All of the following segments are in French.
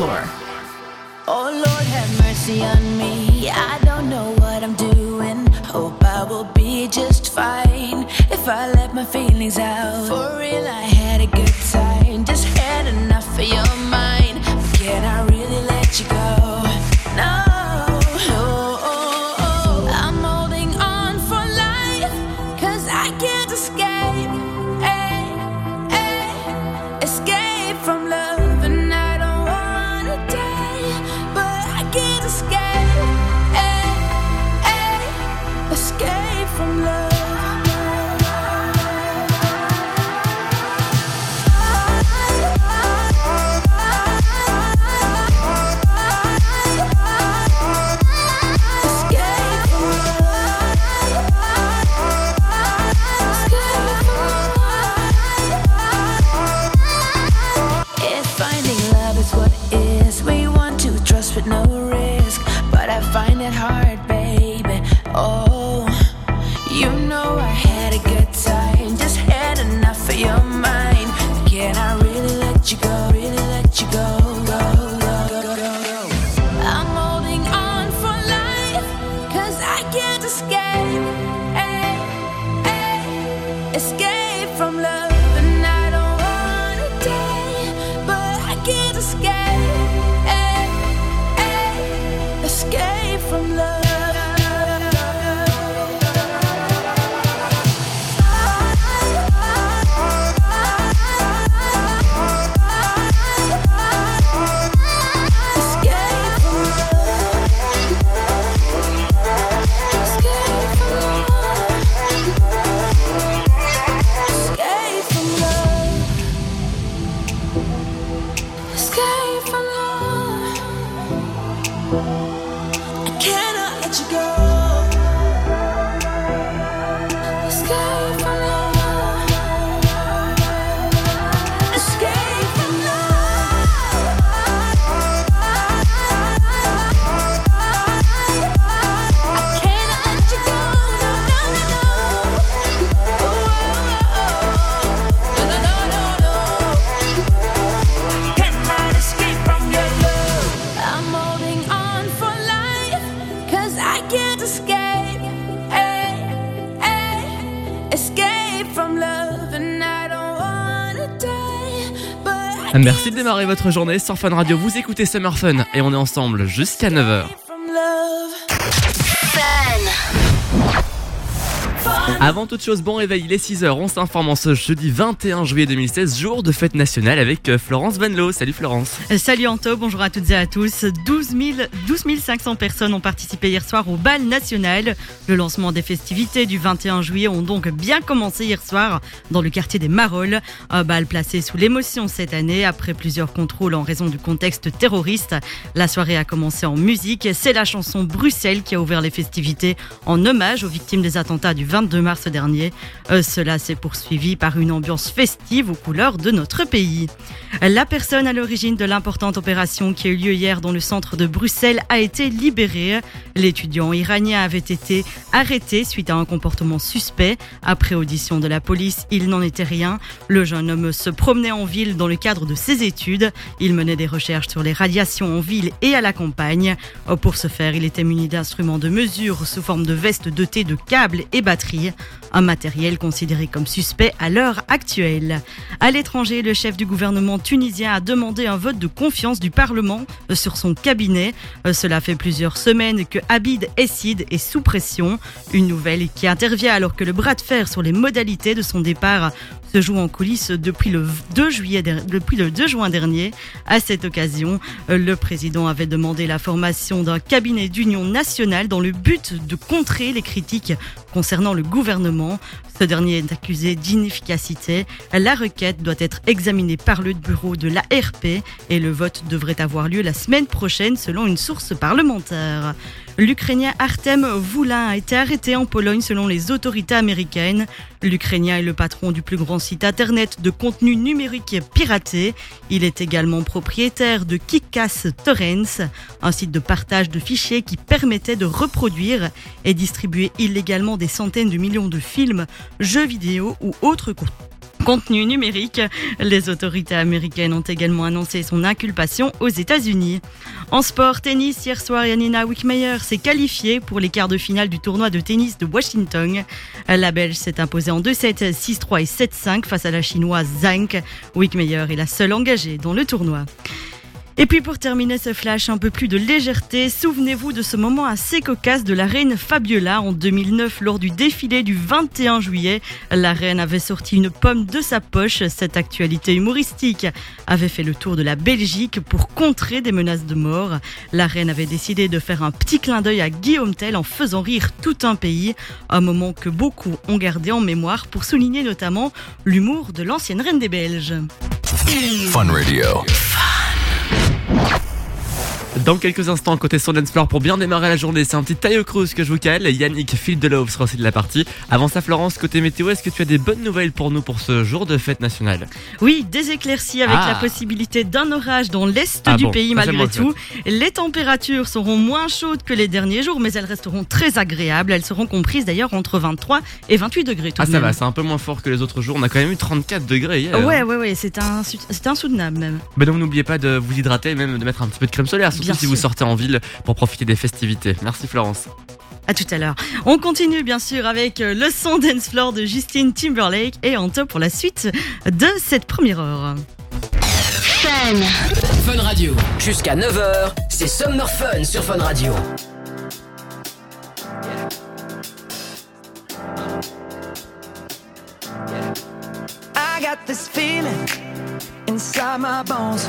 Floor. Démarrer votre journée sur Fun Radio. Vous écoutez Summer Fun et on est ensemble jusqu'à 9h. from love. Avant toute chose, bon réveil, il est 6h. On s'informe en ce jeudi 21 juillet 2016, jour de fête nationale avec euh, Florence Venlo. Salut Florence. Salut Anto, bonjour à toutes et à tous. 12, 000 12 500 personnes ont participé hier soir au bal national. Le lancement des festivités du 21 juillet ont donc bien commencé hier soir dans le quartier des Marolles. Un bal placé sous l'émotion cette année après plusieurs contrôles en raison du contexte terroriste. La soirée a commencé en musique. C'est la chanson Bruxelles qui a ouvert les festivités en hommage aux victimes des attentats du 22 mars dernier. Euh, cela s'est poursuivi par une ambiance festive aux couleurs de notre pays. La personne à l'origine de l'importante opération qui a eu lieu hier dans le centre de Bruxelles a été libérée. L'étudiant iranien avait été arrêté suite à un comportement suspect. Après audition de la police, il n'en était rien. Le jeune homme se promenait en ville dans le cadre de ses études. Il menait des recherches sur les radiations en ville et à la campagne. Pour ce faire, il était muni d'instruments de mesure sous forme de veste dotée de câbles et batteries. Un matériel considéré comme suspect à l'heure actuelle. À l'étranger, le chef du gouvernement tunisien a demandé un vote de confiance du Parlement sur son cabinet. Euh, Cela fait plusieurs semaines que Abid Essid est sous pression. Une nouvelle qui intervient alors que le bras de fer sur les modalités de son départ se joue en coulisses depuis le 2 juillet, der- depuis le 2 juin dernier. À cette occasion, le président avait demandé la formation d'un cabinet d'union nationale dans le but de contrer les critiques concernant le gouvernement. Ce dernier est accusé d'inefficacité. La requête doit être examinée par le bureau de l'ARP et le vote devrait avoir lieu la semaine prochaine selon une source parlementaire. L'Ukrainien Artem Voulin a été arrêté en Pologne selon les autorités américaines. L'Ukrainien est le patron du plus grand site internet de contenu numérique piraté. Il est également propriétaire de Kikas Torrents, un site de partage de fichiers qui permettait de reproduire et distribuer illégalement des centaines de millions de films, jeux vidéo ou autres co- contenus numériques. Les autorités américaines ont également annoncé son inculpation aux États-Unis. En sport, tennis, hier soir, Yanina Wickmeyer s'est qualifiée pour les quarts de finale du tournoi de tennis de Washington. La Belge s'est imposée en 2-7, 6-3 et 7-5 face à la chinoise Zhang. Wickmeyer est la seule engagée dans le tournoi. Et puis pour terminer ce flash, un peu plus de légèreté, souvenez-vous de ce moment assez cocasse de la reine Fabiola en 2009 lors du défilé du 21 juillet. La reine avait sorti une pomme de sa poche. Cette actualité humoristique avait fait le tour de la Belgique pour contrer des menaces de mort. La reine avait décidé de faire un petit clin d'œil à Guillaume Tell en faisant rire tout un pays. Un moment que beaucoup ont gardé en mémoire pour souligner notamment l'humour de l'ancienne reine des Belges. Fun Radio. you. Dans quelques instants, côté dance floor pour bien démarrer la journée, c'est un petit Tayo Cruz que je vous cale. Yannick Phil de Love sera aussi de la partie. Avant ça, Florence, côté météo, est-ce que tu as des bonnes nouvelles pour nous pour ce jour de fête nationale? Oui, des éclaircies avec Ah. la possibilité d'un orage dans l'est Ah du bon, pays malgré tout. Les températures seront moins chaudes que les derniers jours, mais elles resteront très agréables. Elles seront comprises d'ailleurs entre 23 et 28 degrés tout Ah, de ça même. va, c'est un peu moins fort que les autres jours. On a quand même eu 34 degrés hier. Ouais, ouais, ouais, c'est insoutenable même. Mais donc n'oubliez pas de vous hydrater et même de mettre un petit peu de crème solaire, surtout Bien si sûr. vous sortez en ville pour profiter des festivités. Merci Florence. À tout à l'heure. On continue bien sûr avec euh, le son dance floor de Justine Timberlake et en top pour la suite de cette première heure. Fun Radio. Jusqu'à 9h, c'est Summer Fun sur Fun Radio. I got this feeling inside my bones.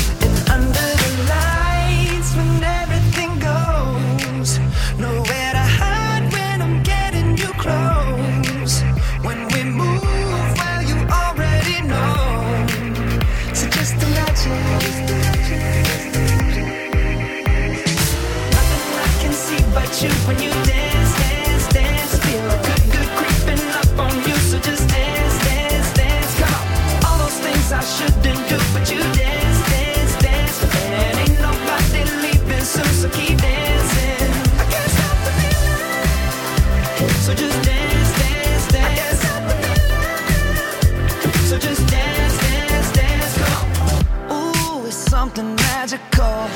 It's something magical.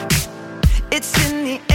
It's in the air,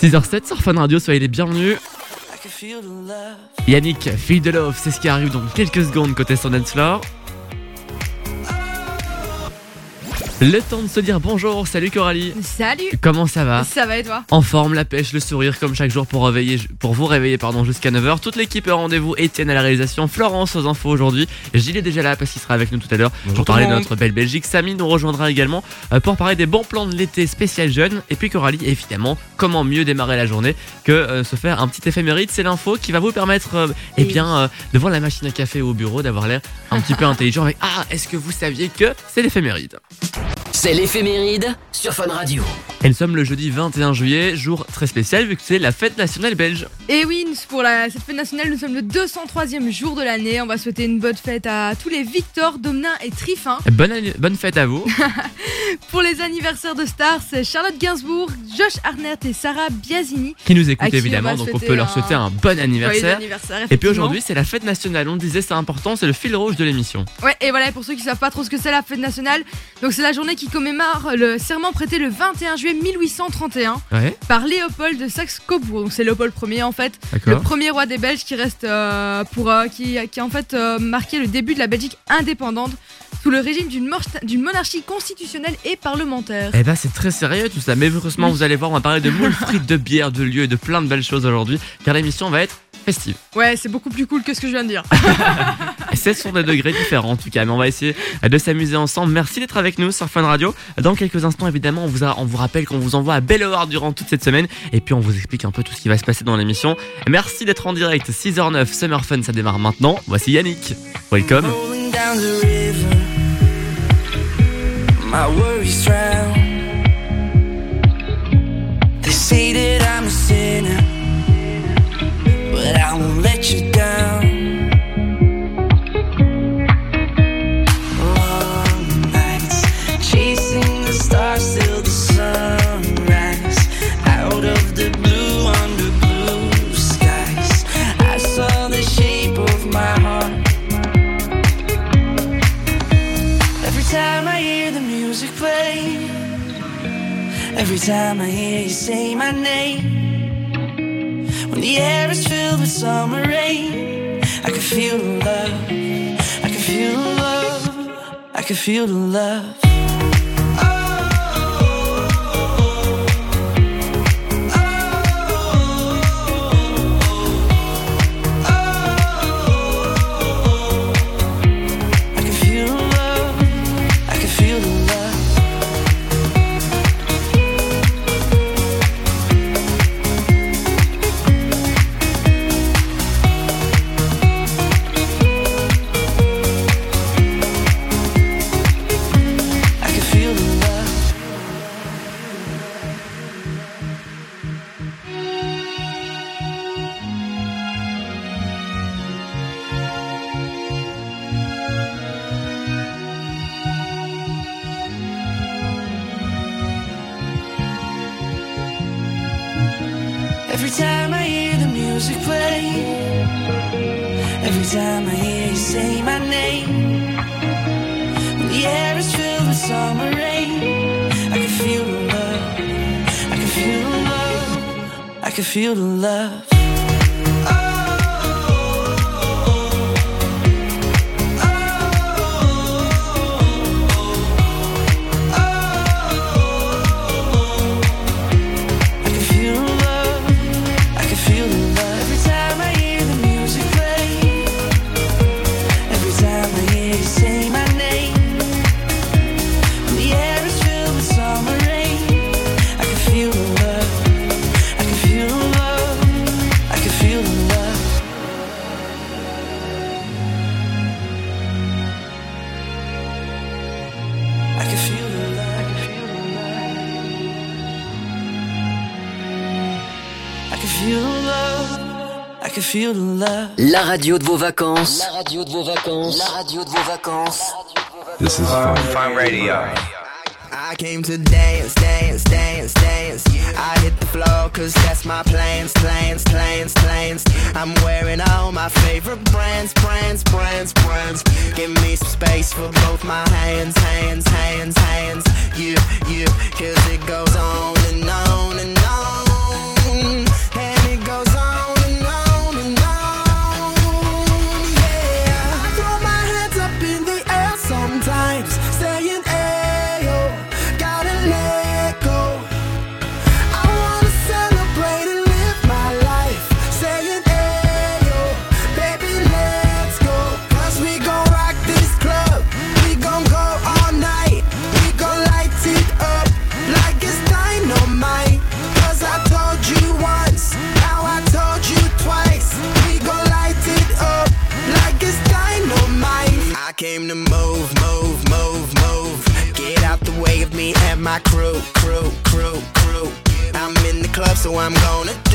6h07 sur Fun Radio, soyez les bienvenus. Feel. Yannick, fille de love, c'est ce qui arrive dans quelques secondes côté Sundance Floor. Le temps de se dire bonjour, salut Coralie. Salut Comment ça va Ça va et toi En forme, la pêche, le sourire comme chaque jour pour, réveiller, pour vous réveiller pardon, jusqu'à 9h. Toute l'équipe est au rendez-vous, Étienne à la réalisation, Florence aux infos aujourd'hui. Gilles est déjà là parce qu'il sera avec nous tout à l'heure pour parler de notre belle Belgique. Samy nous rejoindra également euh, pour parler des bons plans de l'été spécial jeune. Et puis Coralie, évidemment, comment mieux démarrer la journée que euh, se faire un petit éphéméride. C'est l'info qui va vous permettre, euh, eh bien, euh, devant la machine à café ou au bureau, d'avoir l'air un petit peu intelligent avec Ah, est-ce que vous saviez que c'est l'éphéméride C'est l'éphéméride sur Fun Radio. Et nous sommes le jeudi 21 juillet, jour très spécial vu que c'est la fête nationale belge. Et oui, pour la, cette fête nationale, nous sommes le 203e jour de l'année. On va souhaiter une bonne fête à tous les Victor, Domenin et Triffin. Bonne, bonne fête à vous. Pour les anniversaires de stars, c'est Charlotte Gainsbourg, Josh Arnett et Sarah Biasini. qui nous écoutent on évidemment, donc on peut leur souhaiter un bon anniversaire. anniversaire, Et puis aujourd'hui, c'est la fête nationale. On disait, c'est important, c'est le fil rouge de l'émission. Ouais, et voilà, pour ceux qui savent pas trop ce que c'est la fête nationale, donc c'est la journée qui commémore le serment prêté le 21 juillet 1831 Ouais, par Léopold de Saxe-Cobourg. Donc c'est Léopold Ier en fait, le premier roi des Belges qui reste euh, pour euh, qui, qui a en fait euh, marqué le début de la Belgique indépendante sous le régime d'une monarchie constitutionnelle et parlementaire. Eh ben, c'est très sérieux tout ça. Mais heureusement, vous allez voir, on va parler de moules frites, de bière, de lieux et de plein de belles choses aujourd'hui, car l'émission va être festive. Ouais, c'est beaucoup plus cool que ce que je viens de dire. Et ce sont des degrés différents en tout cas, mais on va essayer de s'amuser ensemble. Merci d'être avec nous sur Fun Radio. Dans quelques instants, évidemment, on vous, a- on vous rappelle qu'on vous envoie à Belle Howard durant toute cette semaine, et puis on vous explique un peu tout ce qui va se passer dans l'émission. Merci d'être en direct. 6h09, Summer Fun, ça démarre maintenant. Voici Yannick. Welcome. La radio de vos vacances. La radio de vos vacances. La radio de vos vacances. This is fun. I came to dance, dance, dance, dance. I hit the floor cause that's my plans, plans, plans, plans. I'm wearing all my favorite brands, brands, brands, brands. Give me some space for both my hands, hands, hands, hands. You, you, cause it goes on and on and on. on. And it goes on and on. So I'm gonna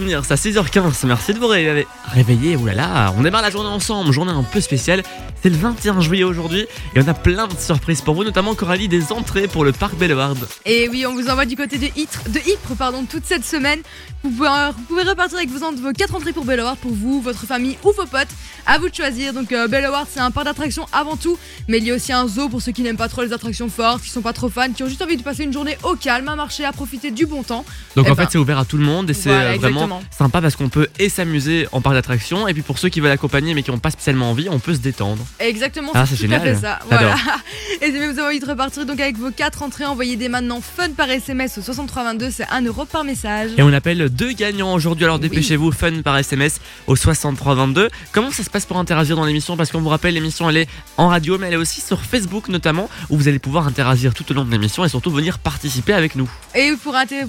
c'est un bon petit souvenir, c'est à 6h15. Merci de vous réveiller. Oulala. On démarre la journée ensemble, journée un peu spéciale. C'est le 21 juillet aujourd'hui et on a plein de surprises pour vous, notamment Coralie, des entrées pour le parc Belleward. Et oui, on vous envoie du côté de Ypres, de pardon, toute cette semaine. Vous pouvez, vous pouvez repartir avec vos, vos 4 entrées pour Belleward pour vous, votre famille ou vos potes. À vous de choisir. Donc euh, Belleward, c'est un parc d'attractions avant tout, mais il y a aussi un zoo pour ceux qui n'aiment pas trop les attractions fortes, qui sont pas trop fans, qui ont juste envie de passer une journée au calme, à marcher, à profiter du bon temps. Donc Eh en ben, fait, c'est ouvert à tout le monde et c'est Voilà, euh, vraiment exactement. sympa parce qu'on peut et s'amuser en parc d'attractions et puis pour ceux qui veulent accompagner mais qui n'ont pas spécialement envie, on peut se détendre. Exactement, Ah, c'est génial. fait ça. Voilà. Et si vous avez envie de repartir donc avec vos 4 entrées, envoyez dès maintenant fun par SMS au 6322, c'est 1 euro par message. Et on appelle deux gagnants aujourd'hui, alors dépêchez-vous, fun par SMS au 6322. Comment ça se passe pour interagir dans l'émission Parce qu'on vous rappelle, l'émission elle est en radio, mais elle est aussi sur Facebook notamment, où vous allez pouvoir interagir tout au long de l'émission et surtout venir participer avec nous. Et vous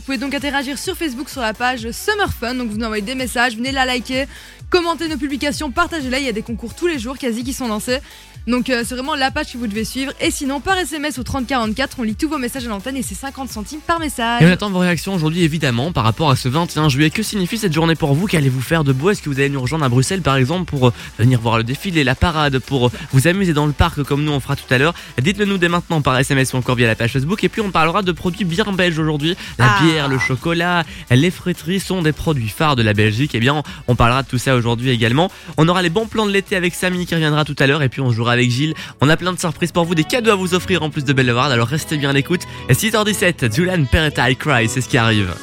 pouvez donc interagir sur Facebook sur la page Summer Fun. Donc vous nous envoyez des messages, venez la liker, commentez nos publications, partagez-la. Il y a des concours tous les jours quasi qui sont lancés. Donc euh, c'est vraiment la page que vous devez suivre. Et sinon par SMS au 3044, on lit tous vos messages à l'antenne et c'est 50 centimes par message. Et on attend vos réactions aujourd'hui évidemment par rapport à ce 21 juillet. Que signifie cette journée pour vous? Qu'allez-vous faire de beau? Est-ce que vous allez nous rejoindre à Bruxelles par exemple pour euh, venir voir le défilé, la parade, pour euh, vous amuser dans le parc comme nous on fera tout à l'heure? Dites-le nous dès maintenant par SMS ou encore via la page Facebook. Et puis on parlera de produits bien belges aujourd'hui. La Ah. bière, le chocolat, les friteries sont des produits phares de la Belgique. Et bien on parlera de tout ça aujourd'hui également. On aura les bons plans de l'été avec Samy qui reviendra tout à l'heure. Et puis on jouera avec Gilles. On a plein de surprises pour vous, des cadeaux à vous offrir en plus de Belleward. Alors restez bien à l'écoute. Et 6h17, Julian Peretta I Cry, c'est ce qui arrive.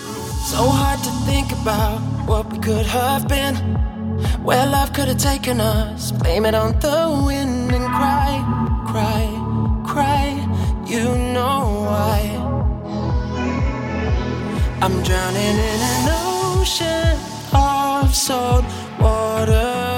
So hard to think about what we could have been. Where love could have taken us. Blame it on the wind and cry, cry, cry. You know why. I'm drowning in an ocean of salt water.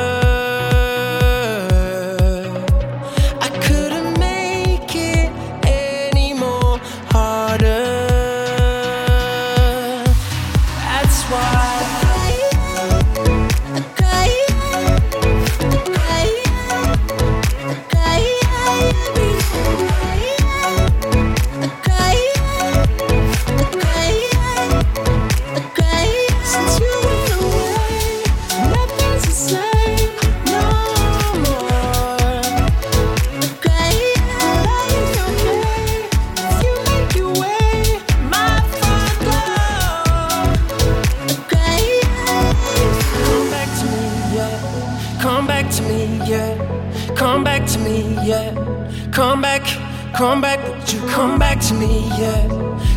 Come back, would you come back to me, yeah.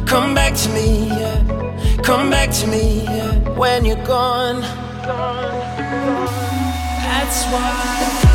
Come back to me, yeah. Come back to me, yeah. When you're gone, that's why.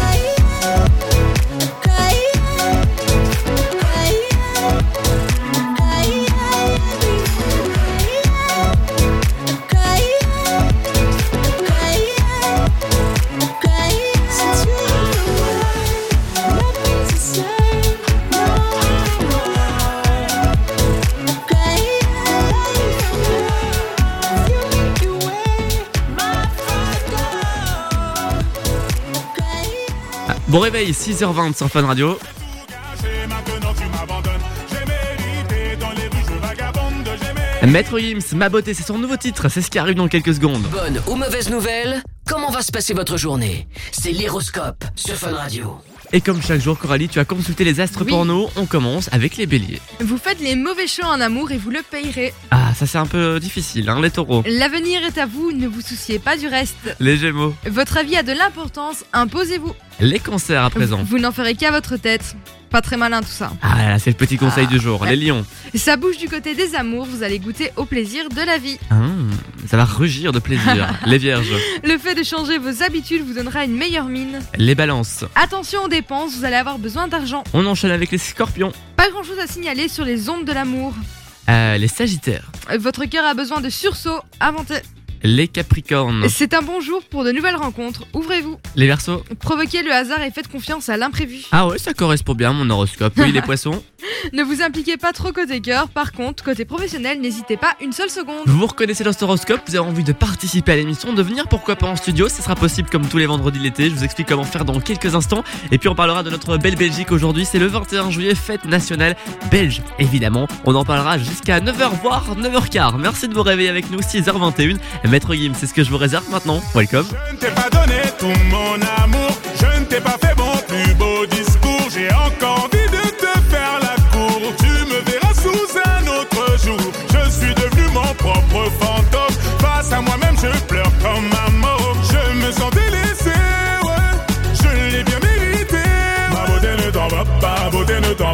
Bon réveil, 6h20 sur Fun Radio. Maître Gims, ma beauté, c'est son nouveau titre, c'est ce qui arrive dans quelques secondes. Bonne ou mauvaise nouvelle, comment va se passer votre journée? C'est l'héroscope sur Fun Radio. Et comme chaque jour, Coralie, tu as consulté les astres Oui. porno, on commence avec les béliers. Vous faites les mauvais choix en amour et vous le payerez. Ah, ça c'est un peu difficile, hein, les taureaux. L'avenir est à vous, ne vous souciez pas du reste. Les gémeaux, Votre avis a de l'importance, imposez-vous. les cancers à présent. Vous n'en ferez qu'à votre tête. Pas très malin tout ça. Ah là, c'est le petit conseil Ah, du jour. ouais. Les lions, Ça bouge du côté des amours, vous allez goûter au plaisir de la vie. Ah, ça va rugir de plaisir. les vierges, Le fait de changer vos habitudes vous donnera une meilleure mine. les balances. Attention aux dépenses, vous allez avoir besoin d'argent. On enchaîne avec les scorpions, Pas grand chose à signaler sur les ondes de l'amour. Euh, les sagittaires, Votre cœur a besoin de sursaut, inventez. Les capricornes, C'est un bon jour pour de nouvelles rencontres, ouvrez-vous. les versos. Provoquez le hasard et faites confiance à l'imprévu. Ah ouais, ça correspond bien à mon horoscope. Oui, les poissons. Ne vous impliquez pas trop côté cœur, par contre, côté professionnel, n'hésitez pas une seule seconde. Vous vous reconnaissez dans cet horoscope, vous avez envie de participer à l'émission, de venir pourquoi pas en studio, ce sera possible comme tous les vendredis de l'été, je vous explique comment faire dans quelques instants, et puis on parlera de notre belle Belgique aujourd'hui, c'est le 21 juillet, fête nationale belge, évidemment, on en parlera jusqu'à 9h voire 9h15, merci de vous réveiller avec nous, 6h21, Maître Guim, c'est ce que je vous réserve maintenant, welcome. Je ne t'ai pas donné tout mon amour, je ne t'ai pas fait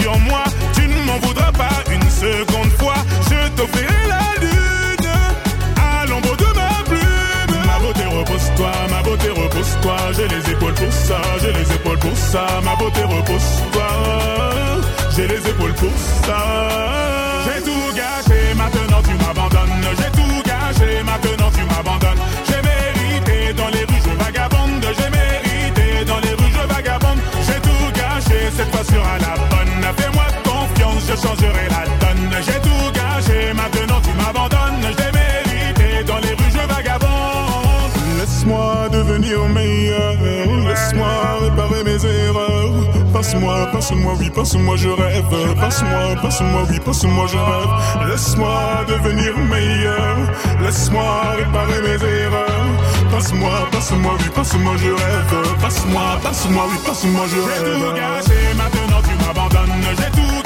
Sur moi. Tu ne m'en voudras pas une seconde fois. Je t'offrirai la lune à l'ombre de ma plume. Ma beauté, repose-toi, ma beauté, repose-toi. J'ai les épaules pour ça, j'ai les épaules pour ça. Ma beauté, repose-toi. J'ai les épaules changerai la donne. J'ai tout gâché, maintenant tu m'abandonnes. Je l'ai mérité, dans les rues je vagabonde. Laisse-moi devenir meilleur, laisse-moi réparer mes erreurs. Passe-moi, passe-moi, oui, passe-moi, je rêve. Passe-moi, passe-moi, oui, passe-moi, je rêve. Laisse-moi devenir meilleur, laisse-moi réparer mes erreurs. Passe-moi, passe-moi, oui, passe-moi, je rêve. Passe-moi, passe-moi, oui, passe-moi, je rêve. J'ai tout gâché, maintenant tu m'abandonnes. J'ai tout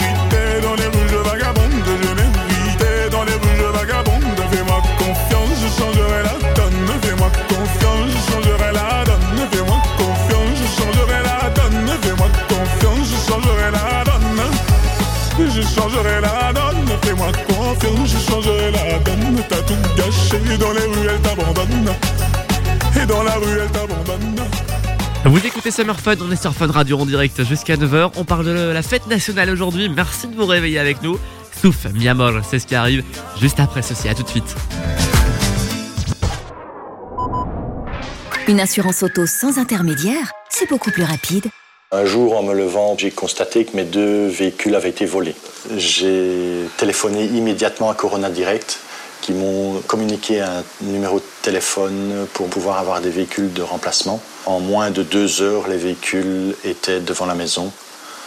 Je changerai la donne, fais-moi confiance, je changerai la donne. T'as tout gâché, dans les rues elle t'abandonne. Et dans la rue elle t'abandonne. Vous écoutez Summer Fun, on est sur Fun Radio en direct jusqu'à 9h. On parle de la fête nationale aujourd'hui. Merci de vous réveiller avec nous. Souf, Miamor, c'est ce qui arrive juste après ceci. À tout de suite. Une assurance auto sans intermédiaire, c'est beaucoup plus rapide. Un jour, en me levant, j'ai constaté que mes deux véhicules avaient été volés. J'ai téléphoné immédiatement à Corona Direct, qui m'ont communiqué un numéro de téléphone pour pouvoir avoir des véhicules de remplacement. En moins de deux heures, les véhicules étaient devant la maison.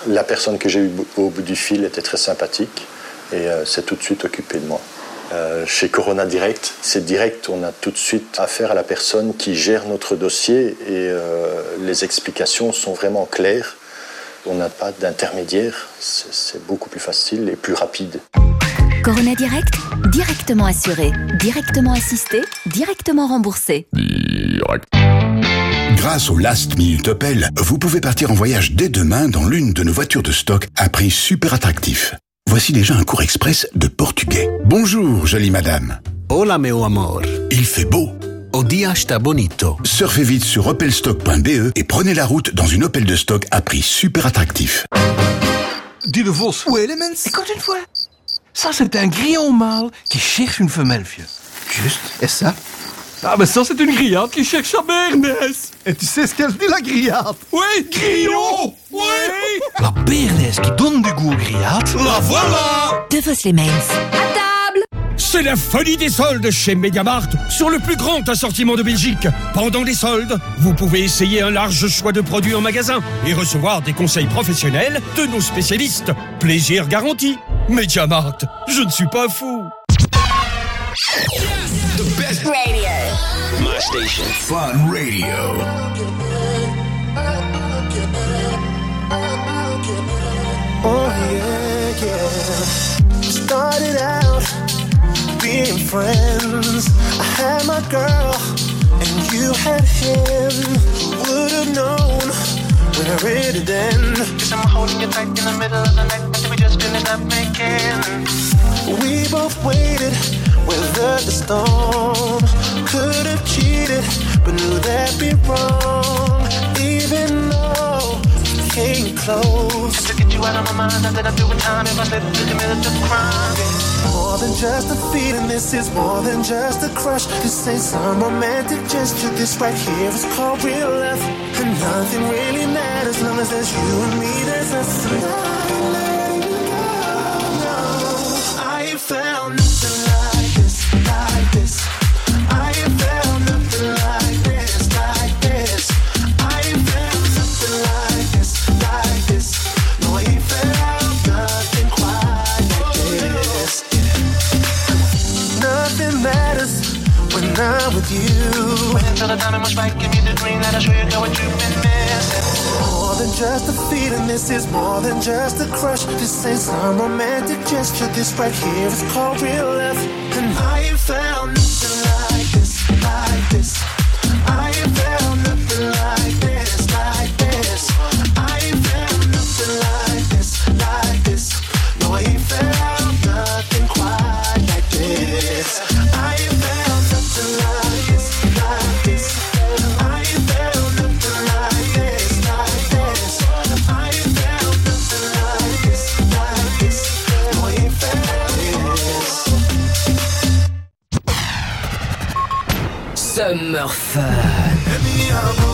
La personne que j'ai eue au bout du fil était très sympathique et euh, s'est tout de suite occupée de moi. Euh, chez Corona Direct, c'est direct, on a tout de suite affaire à la personne qui gère notre dossier et euh, les explications sont vraiment claires. On n'a pas d'intermédiaire, c'est beaucoup plus facile et plus rapide. Corona Direct, directement assuré, directement assisté, directement remboursé. Grâce au Last Minute Opel, vous pouvez partir en voyage dès demain dans l'une de nos voitures de stock à prix super attractif. Voici déjà un cours express de portugais. Bonjour, jolie madame. Hola, meu amor. Il fait beau. O dia está bonito. Surfez vite sur opelstock.be et prenez la route dans une Opel de stock à prix super attractif. Dis de Vos. Où est Elements Écoute une fois. Ça, c'est un grillon mâle qui cherche une femelle, vieux. Juste. Et ça Ah, mais ça, c'est une grillade qui cherche sa bernesse. Et tu sais ce qu'elle dit, la grillade? Oui, grillon Oui La bernesse qui donne du goût aux grillades. La voilà De Vos les Mains. C'est la folie des soldes chez Mediamart sur le plus grand assortiment de Belgique. Pendant les soldes, vous pouvez essayer un large choix de produits en magasin et recevoir des conseils professionnels de nos spécialistes. Plaisir garanti. Mediamart, je ne suis pas fou. The best radio. My station. Fun Radio. Oh yeah, yeah. Started out being friends. I had my girl, and you had him. Would have known where it'd end. Cause I'm holding you tight in the middle of the night just finished up making. We both waited, weathered the storm. Could have cheated, but knew that'd be wrong. Even though we came close. Just to get you out of my mind, I that I'm doing time if I slip to commit to crime. More than just a feeling, this is more than just a crush. This ain't some romantic gesture. This right here is called real love. And nothing really matters as long as there's you and me. There's us. I'm I'm with you. Wait until the timing was right, give me the green light, I'll show you what you've been missing. More than just a feeling, this is more than just a crush. This ain't some romantic gesture, this right here is called real love. And I ain't found nothing like this, like this. Summer Fun.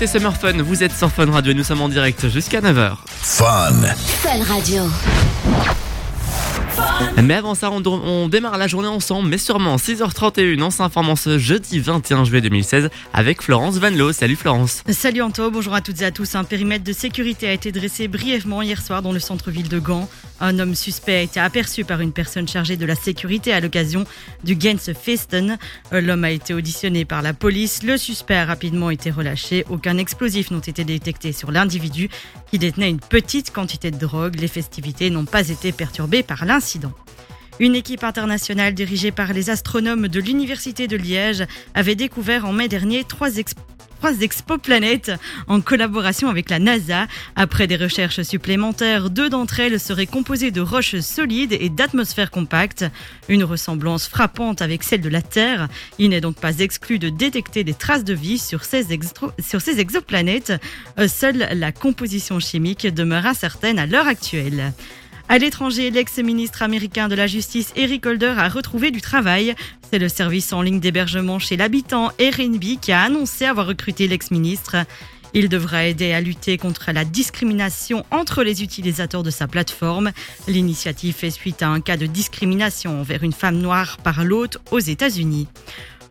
Écoutez Summer Fun, vous êtes sur Fun Radio et nous sommes en direct jusqu'à 9h. Fun. Fun Radio. Mais avant ça, on, on démarre la journée ensemble, mais sûrement 6h31, on s'informe en ce jeudi 21 juillet 2016 avec Florence Vanlo. Salut Florence. Salut Anto, bonjour à toutes et à tous. Un périmètre de sécurité a été dressé brièvement hier soir dans le centre-ville de Gand. Un homme suspect a été aperçu par une personne chargée de la sécurité à l'occasion du Gens Festen. Euh, L'homme a été auditionné par la police. Le suspect a rapidement été relâché. Aucun explosif n'ont été détectés sur l'individu qui détenait une petite quantité de drogue. Les festivités n'ont pas été perturbées par l'incident. Une équipe internationale dirigée par les astronomes de l'Université de Liège avait découvert en mai dernier trois, ex- trois expoplanètes en collaboration avec la NASA. Après des recherches supplémentaires, deux d'entre elles seraient composées de roches solides et d'atmosphères compactes. Une ressemblance frappante avec celle de la Terre. Il n'est donc pas exclu de détecter des traces de vie sur ces, sur ces exoplanètes. Euh, Seule la composition chimique demeure incertaine à l'heure actuelle. À l'étranger, l'ex-ministre américain de la Justice Eric Holder a retrouvé du travail. C'est le service en ligne d'hébergement chez l'habitant Airbnb qui a annoncé avoir recruté l'ex-ministre. Il devra aider à lutter contre la discrimination entre les utilisateurs de sa plateforme. L'initiative fait suite à un cas de discrimination envers une femme noire par l'hôte aux États-Unis.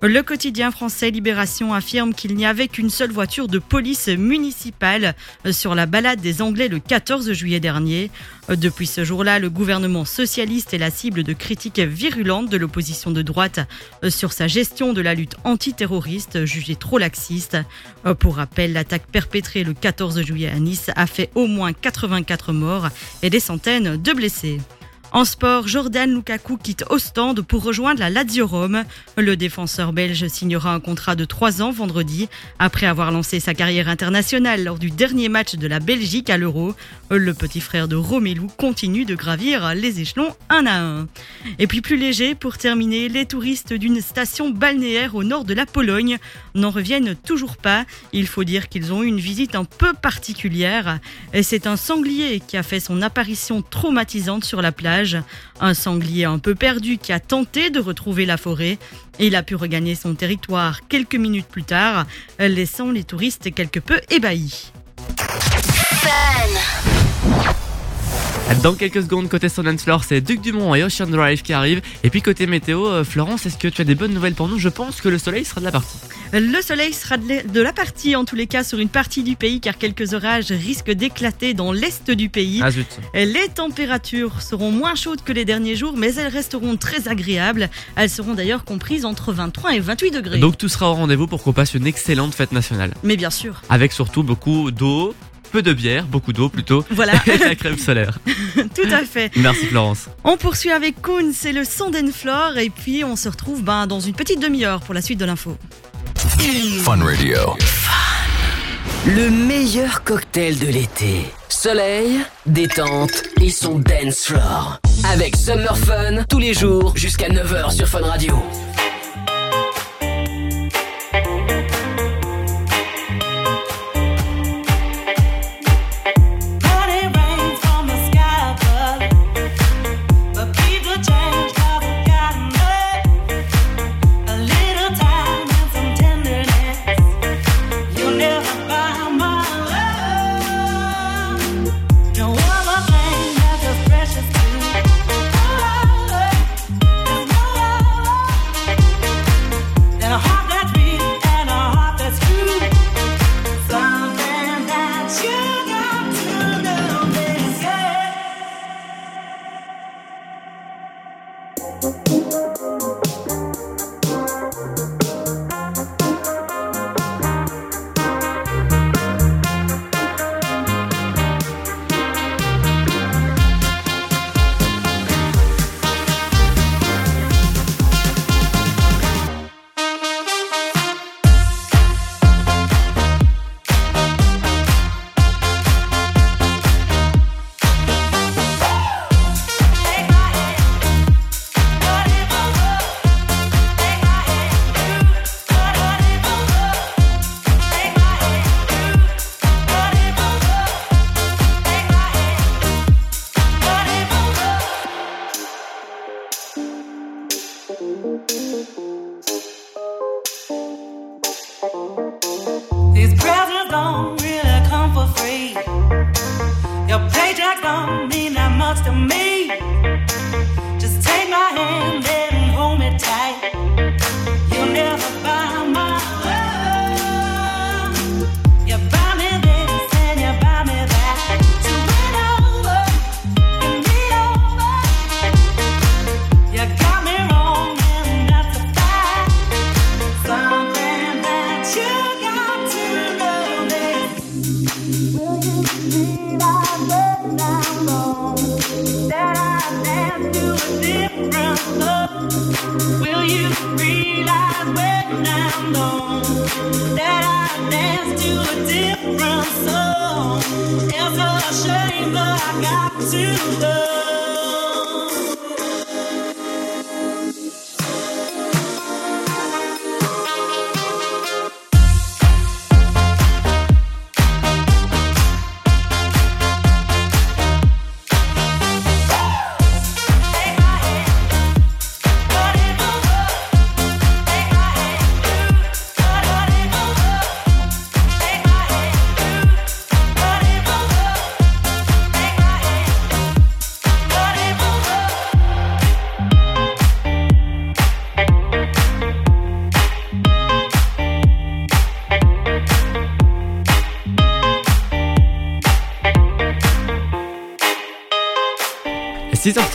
Le quotidien français Libération affirme qu'il n'y avait qu'une seule voiture de police municipale sur la balade des Anglais le 14 juillet dernier. Depuis ce jour-là, le gouvernement socialiste est la cible de critiques virulentes de l'opposition de droite sur sa gestion de la lutte antiterroriste, jugée trop laxiste. Pour rappel, l'attaque perpétrée le 14 juillet à Nice a fait au moins 84 morts et des centaines de blessés. En sport, Jordan Lukaku quitte Ostende pour rejoindre la Lazio Rome. Le défenseur belge signera un contrat de 3 ans vendredi. Après avoir lancé sa carrière internationale lors du dernier match de la Belgique à l'Euro, le petit frère de Romelu continue de gravir les échelons un à un. Et puis plus léger, pour terminer, les touristes d'une station balnéaire au nord de la Pologne n'en reviennent toujours pas. Il faut dire qu'ils ont eu une visite un peu particulière. C'est un sanglier qui a fait son apparition traumatisante sur la plage. Un sanglier un peu perdu qui a tenté de retrouver la forêt. Et il a pu regagner son territoire quelques minutes plus tard, laissant les touristes quelque peu ébahis. Dans quelques secondes, côté Sun Floor, c'est Duc Dumont et Ocean Drive qui arrivent. Et puis côté météo, euh, Florence, est-ce que tu as des bonnes nouvelles pour nous? Je pense que le soleil sera de la partie. Le soleil sera de la partie, en tous les cas, sur une partie du pays, car quelques orages risquent d'éclater dans l'est du pays. Ah zut. Les températures seront moins chaudes que les derniers jours, mais elles resteront très agréables. Elles seront d'ailleurs comprises entre 23 et 28 degrés. Donc tout sera au rendez-vous pour qu'on passe une excellente fête nationale. Mais bien sûr. Avec surtout beaucoup d'eau, peu de bière, beaucoup d'eau plutôt. Voilà. Et la crème solaire. Tout à fait. Merci Florence. On poursuit avec Kuhn, c'est le Sandenflore, et puis on se retrouve ben, dans une petite demi-heure pour la suite de l'info. Fun Radio. Le meilleur cocktail de l'été. Soleil, détente et son dance floor. Avec Summer Fun tous les jours jusqu'à 9h sur Fun Radio.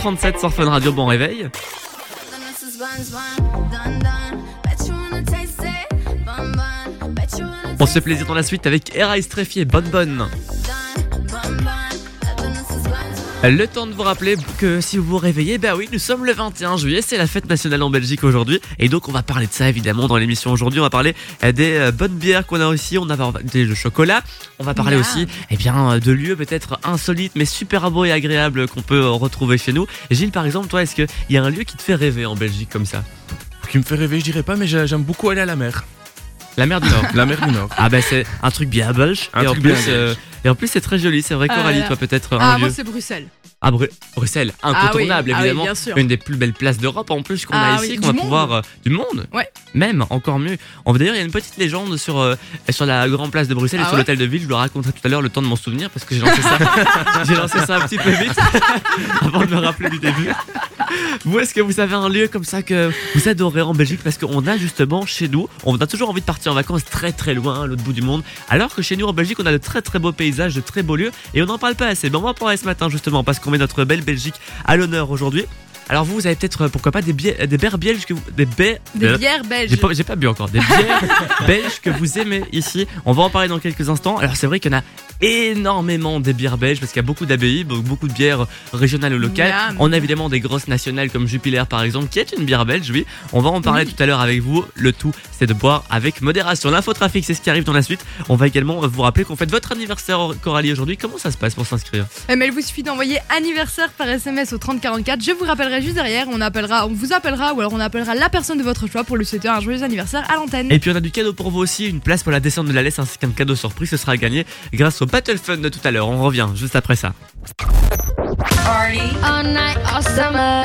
37 sur Fun Radio, bon réveil. On se fait plaisir dans la suite avec Era Estréfié, bonne bonne. Le temps de vous rappeler que si vous vous réveillez, bah oui, nous sommes le 21 juillet, c'est la fête nationale en Belgique aujourd'hui. Et donc on va parler de ça évidemment dans l'émission aujourd'hui. On va parler euh, des euh, bonnes bières qu'on a aussi, on va des le chocolat. On va parler aussi eh bien, euh, de lieux peut-être insolites mais super beaux et agréables qu'on peut retrouver chez nous. Et Gilles par exemple, toi, est-ce qu'il y a un lieu qui te fait rêver en Belgique comme ça? Qui me fait rêver, je dirais pas, mais j'ai- j'aime beaucoup aller à la mer. La mer du Nord. La mer du Nord. Ah bah c'est un truc bien belge. Un et, en truc plus, bien belge. euh, et en plus c'est très joli, c'est vrai Ah Coralie, toi peut-être un Ah, lieu. moi, c'est Bruxelles. Ah, Bru- Bruxelles, Ah incontournable ah oui, évidemment. Une des plus belles places d'Europe en plus qu'on Ah a ici, qu'on va monde. pouvoir. euh, du monde Ouais. Même, encore mieux. On D'ailleurs, il y a une petite légende sur, euh, sur la grande place de Bruxelles et Ah sur ouais l'hôtel de ville. Je le raconterai tout à l'heure, le temps de m'en souvenir parce que j'ai lancé ça. j'ai lancé ça un petit peu vite avant de me rappeler du début. Vous, est-ce que vous avez un lieu comme ça que vous adorez en Belgique? Parce qu'on a justement chez nous, on a toujours envie de partir en vacances très très loin, à l'autre bout du monde. Alors que chez nous en Belgique, on a de très très beaux paysages, de très beaux lieux et on n'en parle pas assez. Mais on va en parler ce matin justement parce qu'on notre belle Belgique à l'honneur aujourd'hui. Alors vous, vous avez peut-être, euh, pourquoi pas, des, biais- des bières belges que vous... Des, bières- Des euh, bières belges. J'ai pas, j'ai pas bu encore. Des bières belges que vous aimez ici. On va en parler dans quelques instants. Alors c'est vrai qu'il y en a énormément des bières belges parce qu'il y a beaucoup d'abbayes, beaucoup de bières régionales ou locales. On a évidemment des grosses nationales comme Jupiler par exemple, qui est une bière belge, oui. On va en parler tout à l'heure avec vous. Le tout, c'est de boire avec modération. L'infotrafic, c'est ce qui arrive dans la suite. On va également vous rappeler qu'on fête votre anniversaire Coralie aujourd'hui. Comment ça se passe pour s'inscrire? Eh, mais il vous suffit d'envoyer anniversaire par SMS au 3044. Je vous rappellerai juste derrière. On appellera, on vous appellera ou alors on appellera la personne de votre choix pour lui souhaiter un joyeux anniversaire à l'antenne. Et puis on a du cadeau pour vous aussi, une place pour la descente de la laisse ainsi qu'un cadeau surprise. Ce sera gagné grâce au Battle Fun de tout à l'heure. On revient juste après ça. All night, all summer.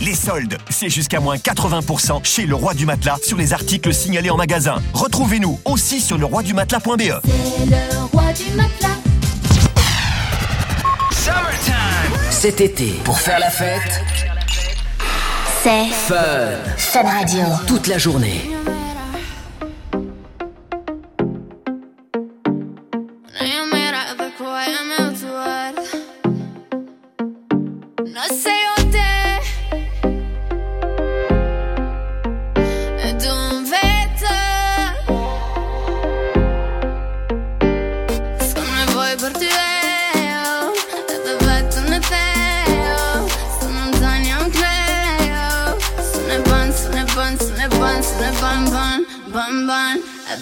Les soldes, c'est jusqu'à moins 80% chez Le Roi du Matelas sur les articles signalés en magasin. Retrouvez-nous aussi sur leroidumatelas.be. C'est le roi du matelas. Cet été, pour faire la fête, C'est Fun. Fun Radio. Toute la journée.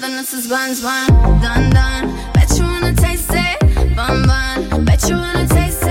Then this is buns, bun, dun, dun Bet you wanna taste it, bun, bun Bet you wanna taste it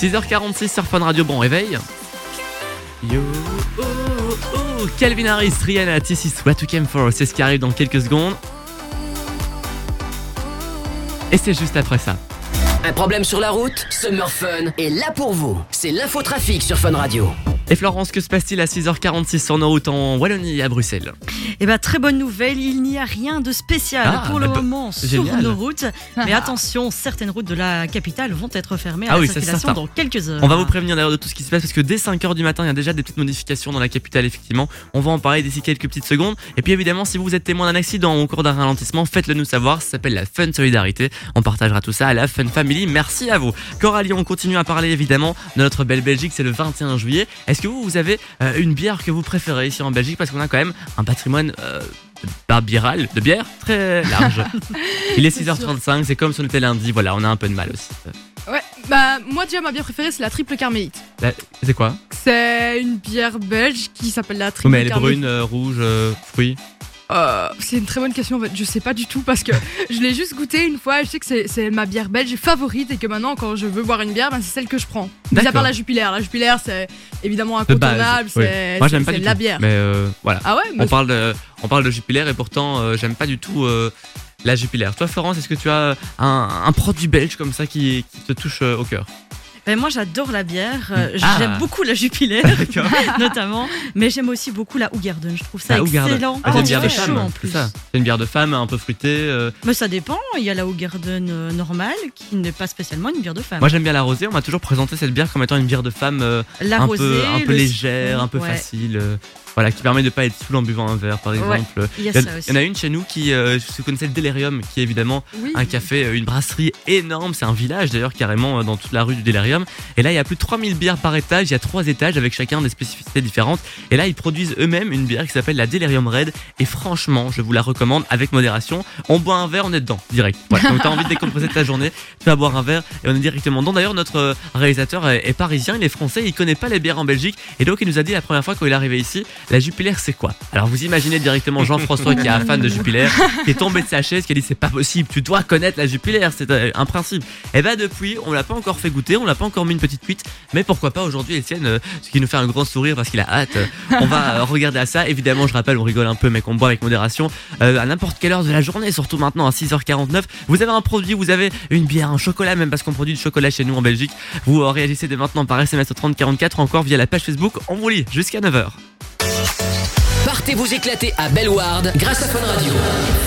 6h46 sur Fun Radio, bon réveil. Yo, oh, oh, Calvin Harris, Rihanna, This is what we came for. C'est ce qui arrive dans quelques secondes. Et c'est juste après ça. Un problème sur la route Summer Fun est là pour vous. C'est l'infotrafic sur Fun Radio. Et Florence, que se passe-t-il à 6h46 sur nos routes en Wallonie à Bruxelles? Eh ben, très bonne nouvelle, il n'y a rien de spécial Ah, pour bah, le bah, moment sur génial. nos routes. Mais attention, certaines routes de la capitale vont être fermées à Ah la oui, circulation dans quelques heures. On va vous prévenir d'ailleurs de tout ce qui se passe parce que dès 5h du matin, il y a déjà des petites modifications dans la capitale, effectivement. On va en parler d'ici quelques petites secondes. Et puis évidemment, si vous êtes témoin d'un accident ou au cours d'un ralentissement, faites-le nous savoir. Ça s'appelle la Fun Solidarité. On partagera tout ça à la Fun Family. Merci à vous. Coralie, on continue à parler évidemment de notre belle Belgique. C'est le 21 juillet. Est-ce que vous, vous avez euh, une bière que vous préférez ici en Belgique? Parce qu'on a quand même un patrimoine. Euh, bah, biéral, de bière très large. Il est 6h35, c'est comme si on était lundi, voilà, on a un peu de mal aussi. Ouais, bah moi déjà ma bière préférée c'est la triple carmélite. Là, C'est quoi? C'est une bière belge qui s'appelle la triple Oui, mais elle est carmélite. brune, euh, rouge, euh, fruits. Euh, c'est une très bonne question en fait, je sais pas du tout parce que je l'ai juste goûté une fois, et je sais que c'est- ma bière belge favorite et que maintenant quand je veux boire une bière, ben, c'est celle que je prends. Mis à part la Jupiler, la Jupiler c'est évidemment incontournable, oui. c'est Moi, j'aime pas c'est du la tout. bière. Mais euh, voilà. Ah ouais, mais- on, parle de, on parle de Jupiler et pourtant, euh, j'aime pas du tout la Jupiler. Toi, Florence, est-ce que tu as un, un produit belge comme ça qui, qui te touche au cœur? Ben, moi, j'adore la bière. Euh, Ah. J'aime beaucoup la Jupiler, notamment. Mais j'aime aussi beaucoup la Hougarden. Je trouve ça La excellent. Ah, c'est une bière de chaud femme, en plus. C'est une bière de femme un peu fruitée. euh. Mais ça dépend. Il y a la Hougarden euh, normale qui n'est pas spécialement une bière de femme. Moi j'aime bien la rosée. On m'a toujours présenté cette bière comme étant une bière de femme euh, La un rosée, peu, un peu le légère, un peu ouais. facile. Voilà, qui permet de pas être saoul en buvant un verre, par exemple. Ouais, il y y, en a une chez nous qui, euh, vous connaissez le Delirium, qui est évidemment Oui. un café, euh, une brasserie énorme. C'est un village d'ailleurs, carrément, euh, dans toute la rue du Delirium. Et là, il y a plus de 3000 bières par étage. Il y a trois étages avec chacun des spécificités différentes. Et là, ils produisent eux-mêmes une bière qui s'appelle la Delirium Red. Et franchement, je vous la recommande avec modération. On boit un verre, on est dedans, direct. Voilà. Donc, t'as envie de décompresser ta journée, tu vas boire un verre et on est directement dedans. D'ailleurs, notre euh, réalisateur est, est parisien, il est français, il connaît pas les bières en Belgique. Et donc, il nous a dit la première fois quand il est arrivé ici, la Jupiler, c'est quoi? Alors, vous imaginez directement Jean-François qui est un fan de Jupiler, qui est tombé de sa chaise, qui a dit c'est pas possible, tu dois connaître la Jupiler, c'est un principe. Et bah, depuis, on l'a pas encore fait goûter, on l'a pas encore mis une petite cuite, mais pourquoi pas aujourd'hui, Étienne, euh, ce qui nous fait un grand sourire parce qu'il a hâte. on va euh, regarder à ça. Évidemment, je rappelle, on rigole un peu, mais qu'on boit avec modération euh, à n'importe quelle heure de la journée, surtout maintenant à 6h49. Vous avez un produit, vous avez une bière, un chocolat, même parce qu'on produit du chocolat chez nous en Belgique. Vous réagissez dès maintenant par SMS au 3044 encore via la page Facebook. On vous lit jusqu'à 9h. Partez vous éclater à Bellward grâce à Fun Radio.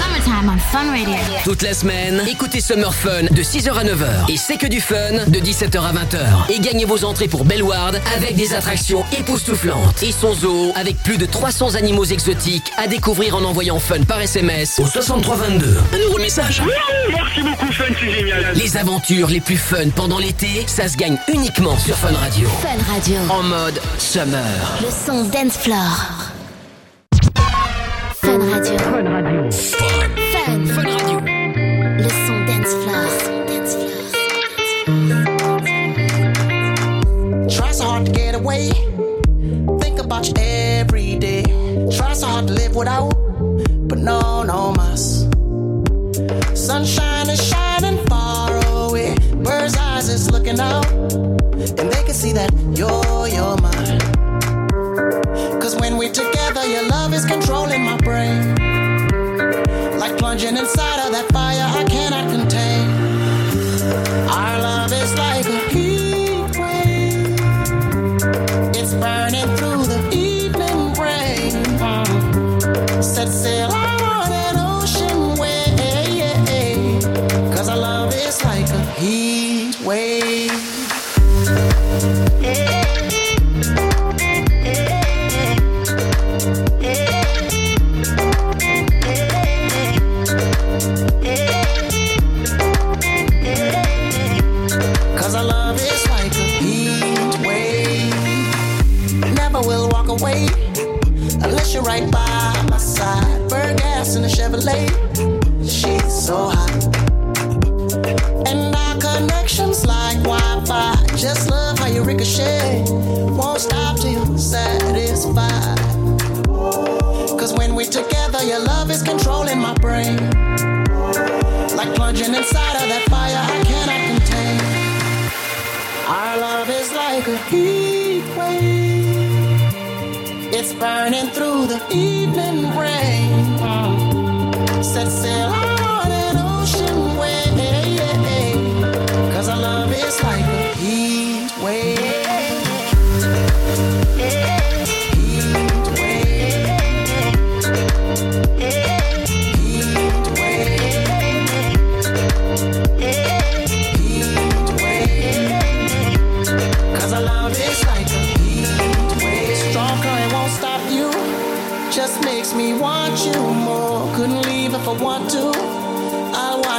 Summertime on Fun Radio. Toute la semaine, écoutez Summer Fun de 6h à 9h. Et c'est que du fun de 17h à 20h. Et gagnez vos entrées pour Bellward avec des attractions époustouflantes. Et son zoo avec plus de 300 animaux exotiques à découvrir en envoyant Fun par SMS au 6322. Un nouveau message. Merci beaucoup, Fun, c'est génial. Les aventures les plus fun pendant l'été, ça se gagne uniquement sur Fun Radio. Fun Radio. En mode Summer. Le son Dance Floor. Fun Radio. Fun Radio. Fun. Fun Radio. Le son Dance Floor. Dance Try so hard to get away. Think about you every day. Try so hard to live without, but no, no mas. Sunshine is shining far away. Bird's eyes is looking out, and they can see that you're, you're mine. Cause when we're together, said, say Like inside of that fire I cannot contain. Our love is like a heat wave. It's burning through the evening rain.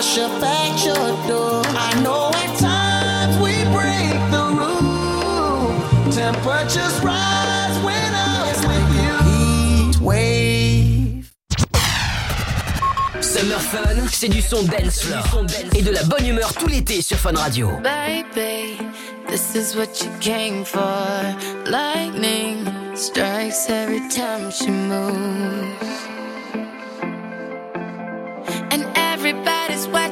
At your door. I know at times we break the rule. Temperatures rise when I'm with you. Heat wave. Summer Fun, c'est du son dance floor. Et de la bonne humeur tout l'été sur Fun Radio. Baby, this is what you came for. Lightning strikes every time she moves.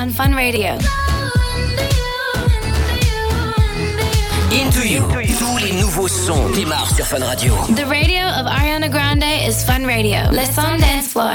on Fun Radio. Into You. Tous les nouveaux sons démarrent sur Fun Radio. The radio of Ariana Grande is Fun Radio. Let's on dance floor.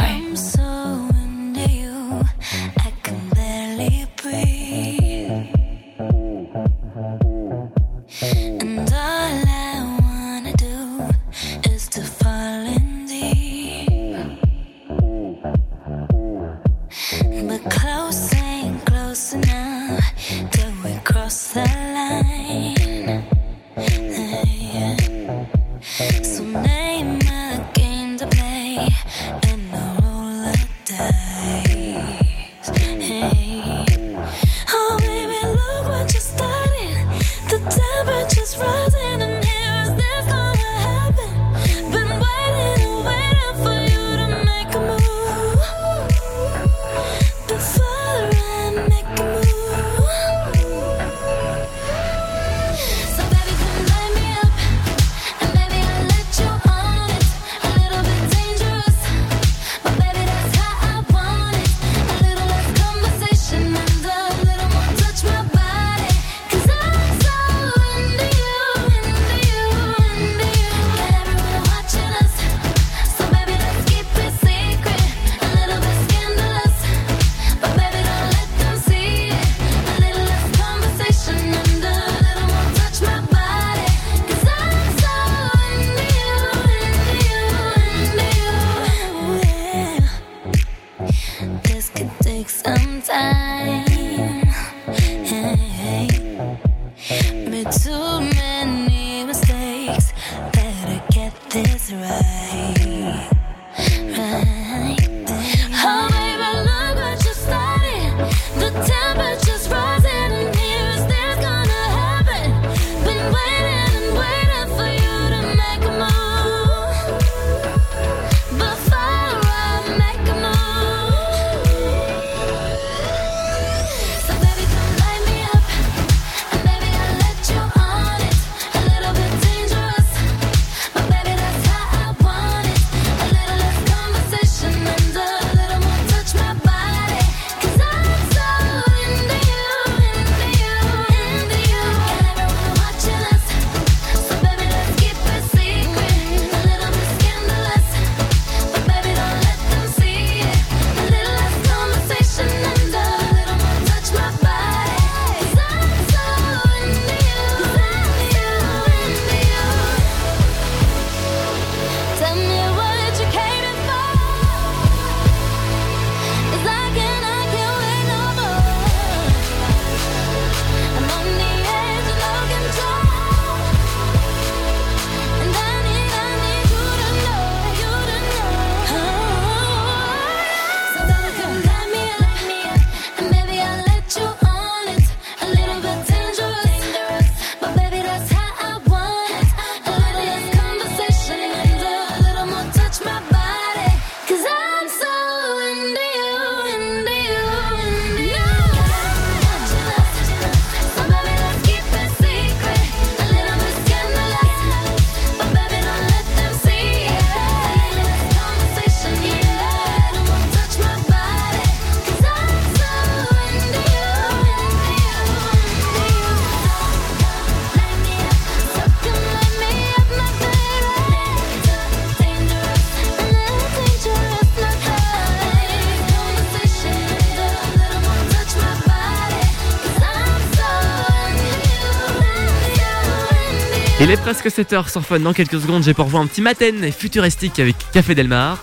presque 7h sans fun. Dans quelques secondes, j'ai pour vous un petit matin futuristique avec Café Delmar.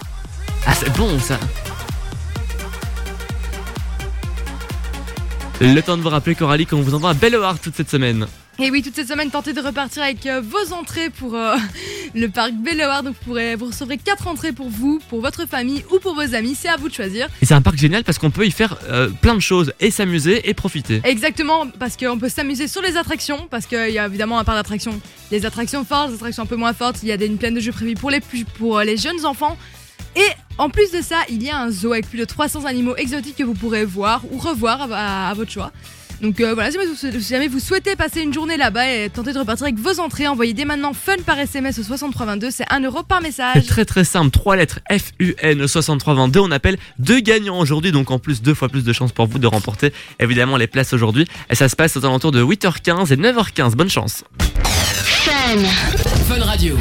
Ah, c'est bon ça! Le temps de vous rappeler, Coralie, qu'on vous envoie à Belloir toute cette semaine. Et oui, toute cette semaine, tentez de repartir avec euh, vos entrées pour euh, le parc Belloir. Donc, vous, pourrez, vous recevrez 4 entrées pour vous, pour votre famille ou pour vos amis. C'est à vous de choisir. Et c'est un parc génial parce qu'on peut y faire euh, plein de choses et s'amuser et profiter. Exactement, parce qu'on peut s'amuser sur les attractions, parce qu'il y a évidemment un parc d'attractions les attractions fortes, les attractions un peu moins fortes. Il y a une plaine de jeux prévue pour les, plus, pour euh, les jeunes enfants. Et en plus de ça, il y a un zoo avec plus de 300 animaux exotiques que vous pourrez voir ou revoir à, votre choix. Donc euh, voilà, si jamais vous souhaitez passer une journée là-bas et tenter de repartir avec vos entrées, envoyez dès maintenant FUN par SMS au 6322, c'est 1 euro par message. Très très simple, trois lettres FUN 6322, on appelle deux gagnants aujourd'hui, donc en plus deux fois plus de chances pour vous de remporter évidemment les places aujourd'hui. Et ça se passe aux alentours de 8h15 et 9h15, bonne chance. Fun Radio.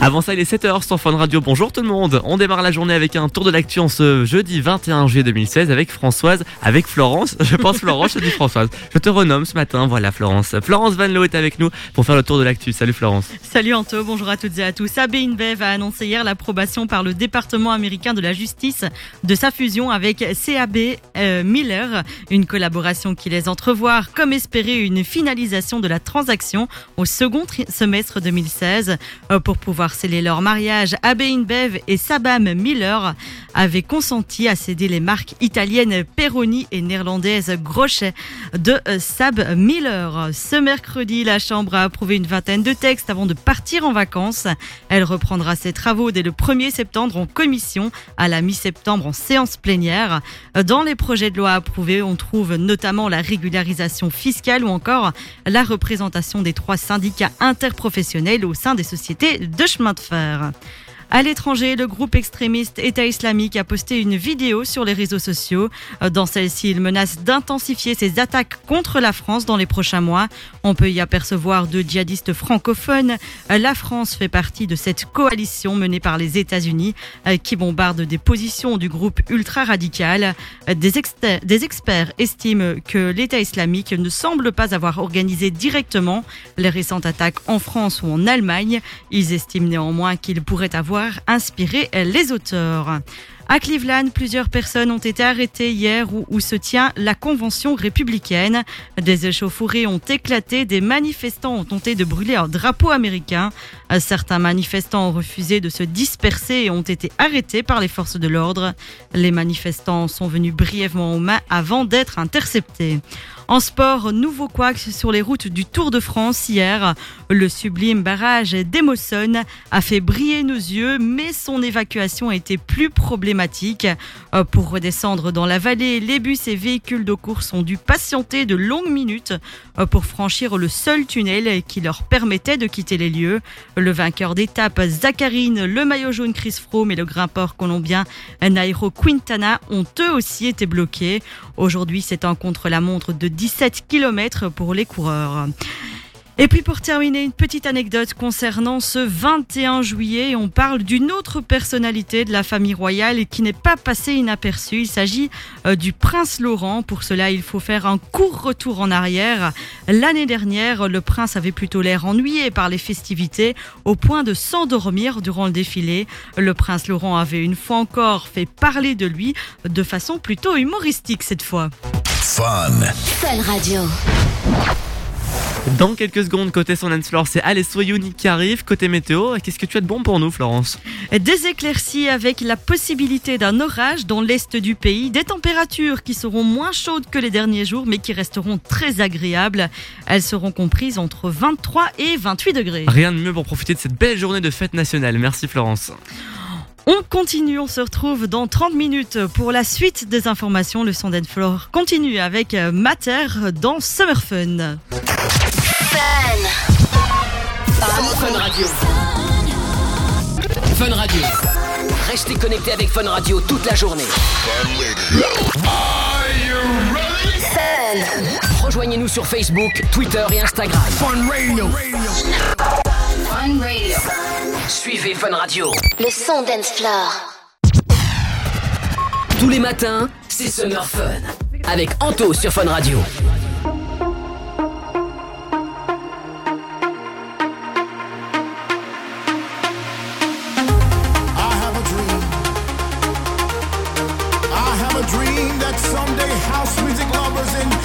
Avant ça, il est 7h sur Fun Radio. Bonjour tout le monde. On démarre la journée avec un tour de l'actu en ce jeudi 21 juillet 2016 avec Françoise, avec Florence. Je pense Florence, je dis Françoise. Je te renomme ce matin. Voilà Florence. Florence Van Loo est avec nous pour faire le tour de l'actu. Salut Florence. Salut Anto, bonjour à toutes et à tous. AB InBev a annoncé hier l'approbation par le département américain de la justice de sa fusion avec CAB euh, Miller, une collaboration qui laisse entrevoir, comme espéré, une finalisation de la transaction au second semestre 2016. Euh, pour pouvoir sceller leur mariage, AB InBev et Sabam Miller avaient consenti à céder les marques italiennes Peroni et néerlandaises Grochet de euh, Sab Miller. Ce mercredi, la Chambre a approuvé une vingtaine de textes avant de partir en vacances. Elle reprendra ses travaux dès le 1er septembre en commission, à la mi-septembre en séance plénière. Dans les projets de loi approuvés, on trouve notamment la régularisation fiscale ou encore la représentation des trois syndicats interprofessionnels au sein des sociétés de chemin de fer. À l'étranger, le groupe extrémiste État islamique a posté une vidéo sur les réseaux sociaux. Euh, Dans celle-ci, il menace d'intensifier ses attaques contre la France dans les prochains mois. On peut y apercevoir deux djihadistes francophones. Euh, La France fait partie de cette coalition menée par les États-Unis euh, qui bombarde des positions du groupe ultra-radical. Des, des experts estiment que l'État islamique ne semble pas avoir organisé directement les récentes attaques en France ou en Allemagne. Ils estiment néanmoins qu'il pourrait avoir inspirer les auteurs. À Cleveland, plusieurs personnes ont été arrêtées hier où, se tient la convention républicaine. Des échauffourées ont éclaté, des manifestants ont tenté de brûler un drapeau américain. Certains manifestants ont refusé de se disperser et ont été arrêtés par les forces de l'ordre. Les manifestants sont venus brièvement aux mains avant d'être interceptés. En sport, nouveau couac sur les routes du Tour de France hier. Le sublime barrage d'Emosson a fait briller nos yeux, mais son évacuation a été plus problématique. Euh, Pour redescendre dans la vallée, les bus et véhicules de course ont dû patienter de longues minutes euh, pour franchir le seul tunnel qui leur permettait de quitter les lieux. Le vainqueur d'étape, Zacharine, le maillot jaune Chris Froome et le grimpeur colombien Nairo Quintana ont eux aussi été bloqués. Aujourd'hui, c'est un contre-la-montre de 17 km pour les coureurs. Et puis pour terminer, une petite anecdote concernant ce 21 juillet. On parle d'une autre personnalité de la famille royale qui n'est pas passée inaperçue. Il s'agit euh, du prince Laurent. Pour cela, il faut faire un court retour en arrière. L'année dernière, le prince avait plutôt l'air ennuyé par les festivités au point de s'endormir durant le défilé. Le prince Laurent avait une fois encore fait parler de lui de façon plutôt humoristique cette fois. Fun. Fun Radio. Dans quelques secondes, côté son floor, c'est Alesso Yuni qui arrive. Côté météo, qu'est-ce que tu as de bon pour nous, Florence Des éclaircies avec la possibilité d'un orage dans l'est du pays, des températures qui seront moins chaudes que les derniers jours mais qui resteront très agréables. Elles seront comprises entre 23 et 28 degrés. Rien de mieux pour profiter de cette belle journée de fête nationale. Merci Florence. On continue, on se retrouve dans 30 minutes pour la suite des informations. Le son Floor continue avec Mater dans Summer Fun. Fun Radio. Fun Radio. Restez connectés avec Fun Radio toute la journée. Rejoignez-nous sur Facebook, Twitter et Instagram. Fun Radio. Fun Radio. Suivez Fun Radio. Le son dance floor. Tous les matins, c'est Summer Fun. Avec Anto sur Fun Radio. was in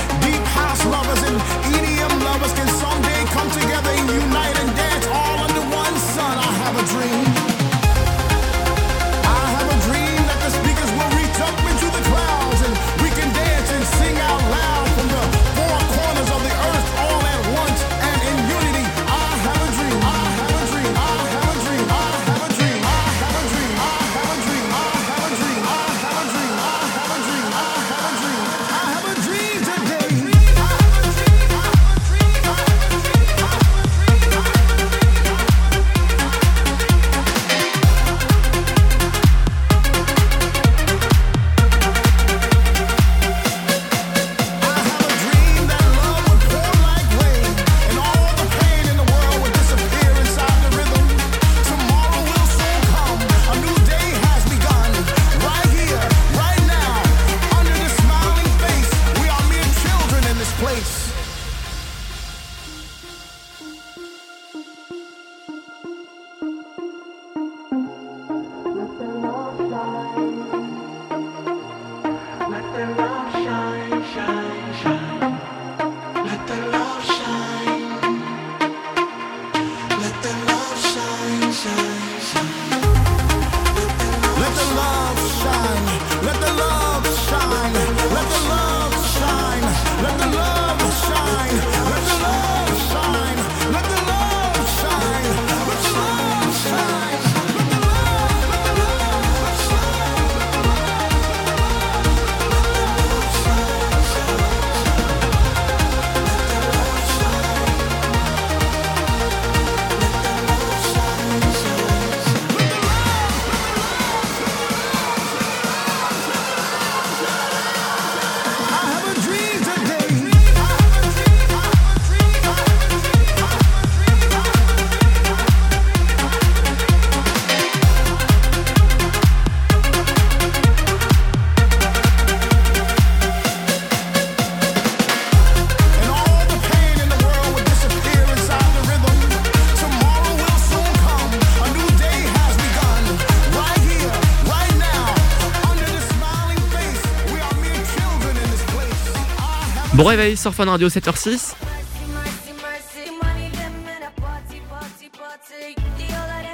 Bon réveil sur Fun Radio 7h06.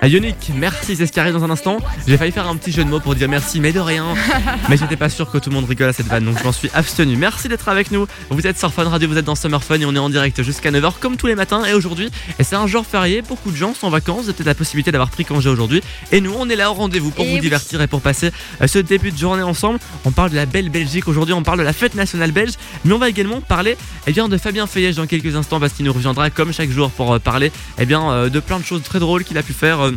À Yannick, merci, arrive dans un instant. J'ai failli faire un petit jeu de mots pour dire merci, mais de rien. mais j'étais pas sûr que tout le monde rigole à cette vanne, donc je m'en suis abstenu. Merci d'être avec nous. Vous êtes sur Fun Radio, vous êtes dans Summer Fun et on est en direct jusqu'à 9h comme tous les matins. Et aujourd'hui, et c'est un jour férié, beaucoup de gens sont en vacances. Vous avez peut-être la possibilité d'avoir pris congé aujourd'hui. Et nous, on est là au rendez-vous pour Et vous oui. divertir et pour passer euh, ce début de journée ensemble. On parle de la belle Belgique aujourd'hui, on parle de la fête nationale belge, mais on va également parler eh bien, de Fabien Feuillège dans quelques instants parce qu'il nous reviendra comme chaque jour pour euh, parler eh bien, euh, de plein de choses très drôles qu'il a pu faire. euh,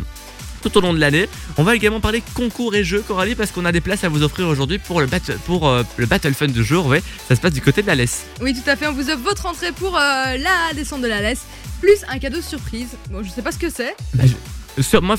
tout au long de l'année. On va également parler concours et jeux, Coralie, parce qu'on a des places à vous offrir aujourd'hui pour le battle, pour euh, le battle fun du jour. Ouais, ça se passe du côté de la laisse. Oui, tout à fait. On vous offre votre entrée pour euh, la descente de la laisse, plus un cadeau surprise. Bon, je sais pas ce que c'est. Bah, je- moi,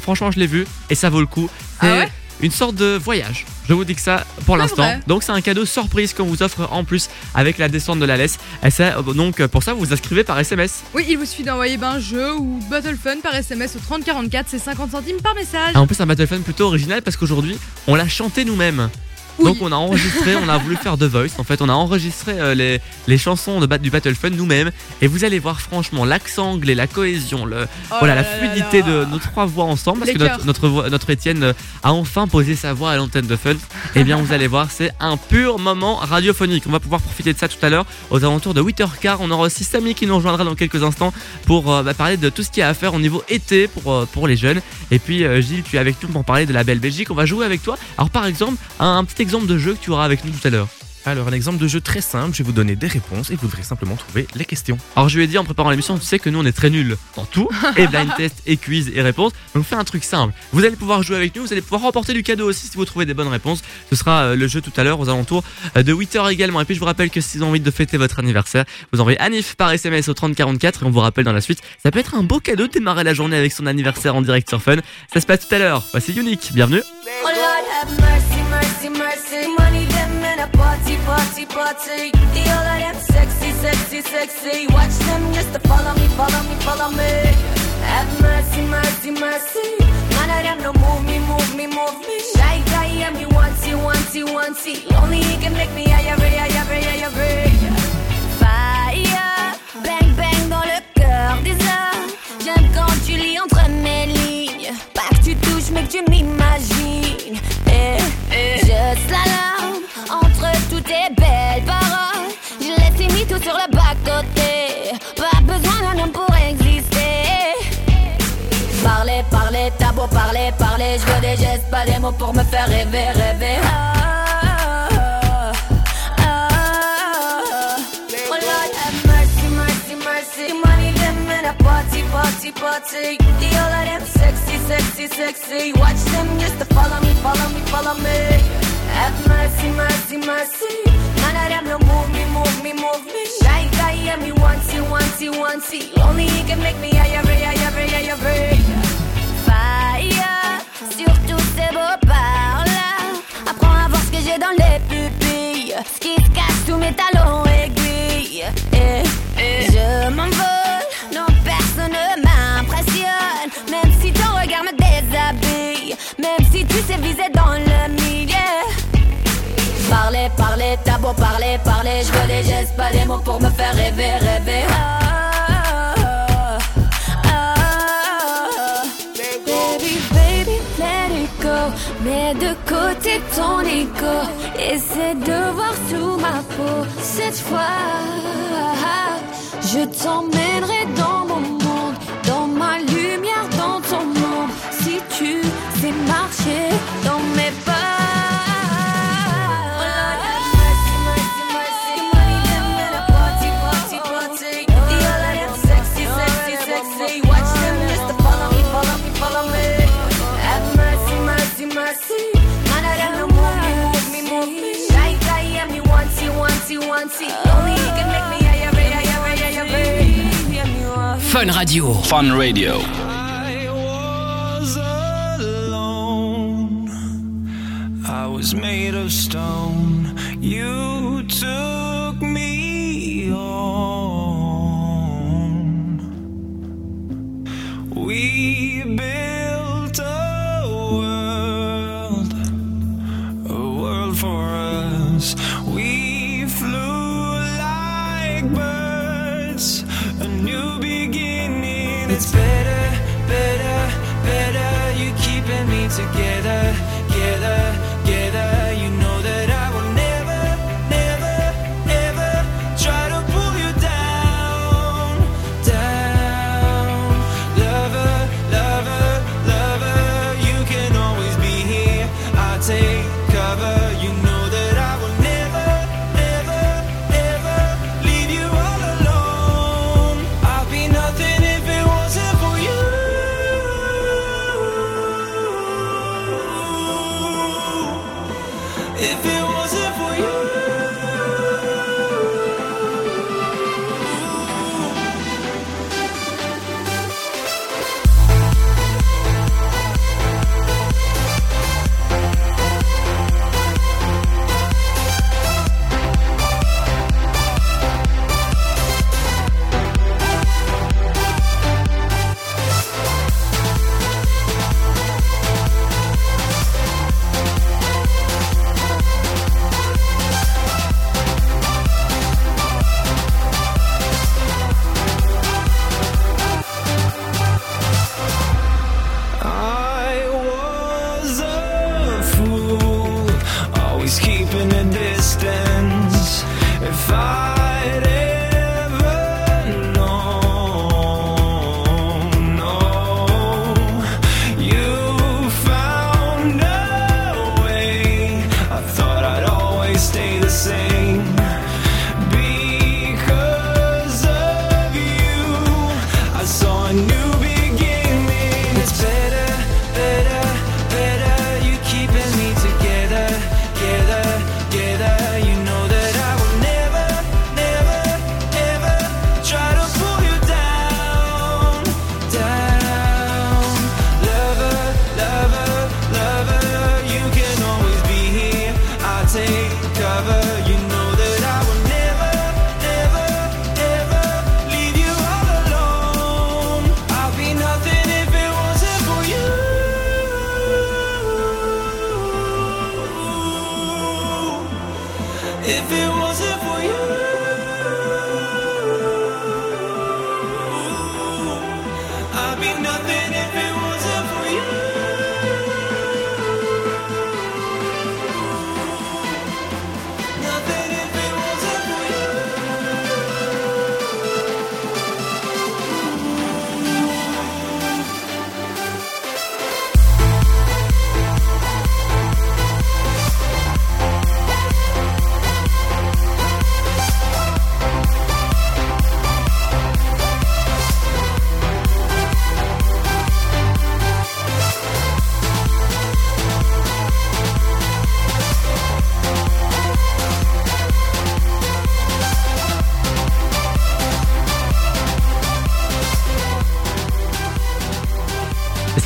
franchement, je l'ai vu et ça vaut le coup. Ah ouais? Une sorte de voyage. Je vous dis que ça pour l'instant. Donc, c'est un cadeau surprise qu'on vous offre en plus avec la descente de la laisse. Et ça, donc, pour ça, vous vous inscrivez par SMS. Oui, il vous suffit d'envoyer ben, un jeu ou Battle Fun par SMS au 3044, c'est 50 centimes par message. Ah, en plus, un battle fun plutôt original parce qu'aujourd'hui, on l'a chanté nous-mêmes. Donc on a enregistré, on a voulu faire The Voice. En fait, on a enregistré euh, les, les chansons de, du Battle Fun nous-mêmes. Et vous allez voir franchement l'accent anglais, la cohésion, le, Oh voilà, là la fluidité là. de nos trois voix ensemble. Parce Les que notre, notre, voix- notre Étienne euh, a enfin posé sa voix à l'antenne de Fun. Et bien vous allez voir, c'est un pur moment radiophonique. On va pouvoir profiter de ça tout à l'heure aux alentours de 8h15. On aura aussi Samy qui nous rejoindra dans quelques instants pour euh, bah, parler de tout ce qu'il y a à faire au niveau été pour, euh, pour les jeunes. Et puis Gilles, tu es avec nous pour parler de la belle Belgique. On va jouer avec toi. Alors par exemple, un, un petit exemple de jeu que tu auras avec nous tout à l'heure. Alors, un exemple de jeu très simple, je vais vous donner des réponses et vous devrez simplement trouver les questions. Alors je lui ai dit en préparant l'émission, tu sais que nous on est très nuls dans tout, et blind test, et quiz, et réponses. Donc fais un truc simple. Vous allez pouvoir jouer avec nous, vous allez pouvoir remporter du cadeau aussi si vous trouvez des bonnes réponses. Ce sera euh, le jeu tout à l'heure aux alentours euh, de 8h également. Et puis je vous rappelle que si vous avez envie de fêter votre anniversaire, vous envoyez Anif par SMS au 3044 et on vous rappelle dans la suite. Ça peut être un beau cadeau de démarrer la journée avec son anniversaire en direct sur Fun. Ça se passe tout à l'heure. Voici Unique, bienvenue. Oh Lord have mercy, mercy. Money them in a party, party, party. The all of them sexy, sexy, sexy. Watch them just to follow me, follow me, follow me. Have mercy, mercy, mercy. None of them no move me, move me, move me. Shy guy, yeah, me want you, want you, want you. Only he can make me higher, higher, higher, higher. Fire, bang, bang dans le cœur des hommes. J'aime quand tu lis entre mes lignes. Pas que tu touches, mais que tu m'imagines. Et, je slalom entre toutes tes belles paroles. Je laisse tes mythos sur le bas-côté. Pas besoin d'un homme pour exister. Parler, parler, t'as beau parler, parler. Je veux des gestes, pas des mots pour me faire rêver, rêver. Sexy, sexy. Watch them just to follow me, follow me, follow me. Have mercy, mercy, mercy. None of them no move me, move me, move me. Shy guy, yeah, me want you, want you, want you. Only he can make me higher, higher, higher, higher. Fire, sur tous ces beaux paroles. Apprends à voir ce que j'ai dans les pupilles. Ce qui se cache sous mes talons aiguilles. Et, je m'envole, Si tu sais viser dans le milieu. Parler, parler, t'as beau parler, parler. Je veux des gestes, pas des mots pour me faire rêver, rêver. Ah. Baby, baby, let it go. Mets de côté ton ego. Essaie de voir sous ma peau. Cette fois, je t'emmènerai dans mon monde. Dans ma lumière, dans ton monde. Si tu sais marcher dans mes pas. Fun Radio. Fun Radio. Was made of stone. You took me on. We built a world, a world for us. We flew like birds, a new beginning. It's better, better, better. You keeping me together, together, together.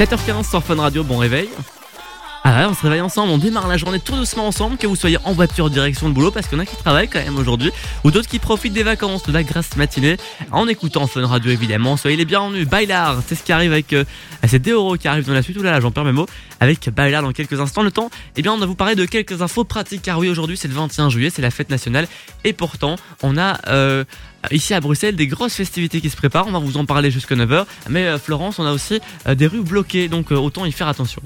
7h15 sur Fun Radio, bon réveil. On se réveille ensemble, on démarre la journée tout doucement ensemble, que vous soyez en voiture direction le boulot, parce qu'il y en a qui travaillent quand même aujourd'hui, ou d'autres qui profitent des vacances, de la grasse matinée, en écoutant Fun Radio évidemment. Soyez les bienvenus. Bailar, c'est ce qui arrive avec. Euh, c'est Deoro qui arrive dans la suite. Ouh là là, j'en perds mes mots. Avec Bailar dans quelques instants. Le temps, eh bien, on va vous parler de quelques infos pratiques, car oui, aujourd'hui c'est le 21 juillet, c'est la fête nationale, et pourtant, on a. euh, Ici à Bruxelles, des grosses festivités qui se préparent, on va vous en parler jusqu'à 9h. Mais euh, Florence, on a aussi euh, des rues bloquées, donc autant y faire attention.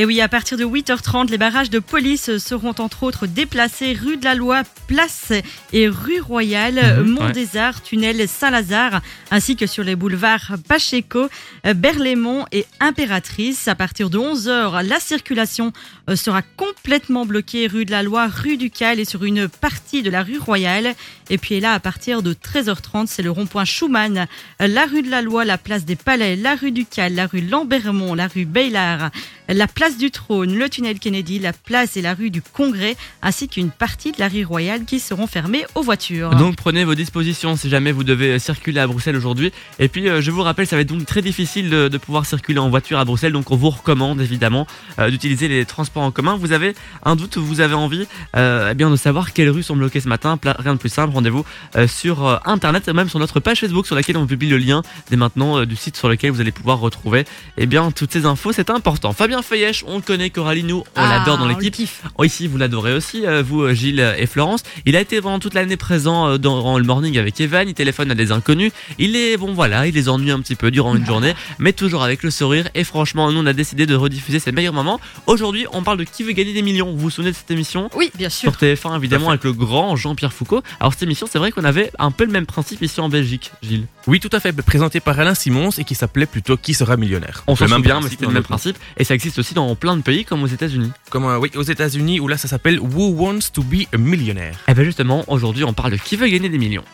Et oui, à partir de 8h30, les barrages de police seront entre autres déplacés rue de la Loi, Place et rue Royale, Mhm, Mont ouais. des Arts, tunnel Saint-Lazare, ainsi que sur les boulevards Pacheco, Berlaymont et Impératrice. À partir de 11h, la circulation euh, sera complètement bloquée rue de la Loi, rue du Cal et sur une partie de la rue Royale. Et puis là, à partir de 13h30, c'est le rond-point Schumann, euh, la rue de la Loi, la place des Palais, la rue du Cal, la rue Lambermont, la rue Bayard, la place du Trône, le tunnel Kennedy, la place et la rue du Congrès, ainsi qu'une partie de la rue Royale qui seront fermées aux voitures. Donc prenez vos dispositions si jamais vous devez circuler à Bruxelles aujourd'hui. Et puis euh, je vous rappelle, ça va être donc très difficile de, pouvoir circuler en voiture à Bruxelles, donc on vous recommande évidemment euh, d'utiliser les transports en commun. Vous avez un doute, vous avez envie euh, eh bien de savoir quelles rues sont bloquées ce matin, rien de plus simple, rendez-vous sur internet et même sur notre page Facebook sur laquelle on publie le lien dès maintenant du site sur lequel vous allez pouvoir retrouver eh bien toutes ces infos, c'est important. Fabien Feuillèche, on le connaît, Coralie, nous on Ah, l'adore dans l'équipe. Oh, ici, vous l'adorez aussi, euh, vous, euh, Gilles et Florence. Il a été pendant toute l'année présent euh, dans le morning avec Evan. Il téléphone à des inconnus. Il est, bon voilà, il les ennuie un petit peu durant une journée, mais toujours avec le sourire. Et franchement, nous, on a décidé de rediffuser ses meilleurs moments. Aujourd'hui, on parle de qui veut gagner des millions. Vous vous souvenez de cette émission? Oui, bien sûr. Sur TF1, évidemment, avec le grand Jean-Pierre Foucault. Alors, cette émission, c'est vrai qu'on avait un peu le même principe ici en Belgique, Gilles. Oui, tout à fait, présenté par Alain Simons et qui s'appelait plutôt Qui sera millionnaire On s'en souvient, mais principe c'était le même principe. Et ça existe aussi dans plein de pays, comme aux États-Unis. Comme euh, oui, aux États-Unis où là ça s'appelle Who Wants to Be a Millionaire. Et bien justement, aujourd'hui, on parle de qui veut gagner des millions.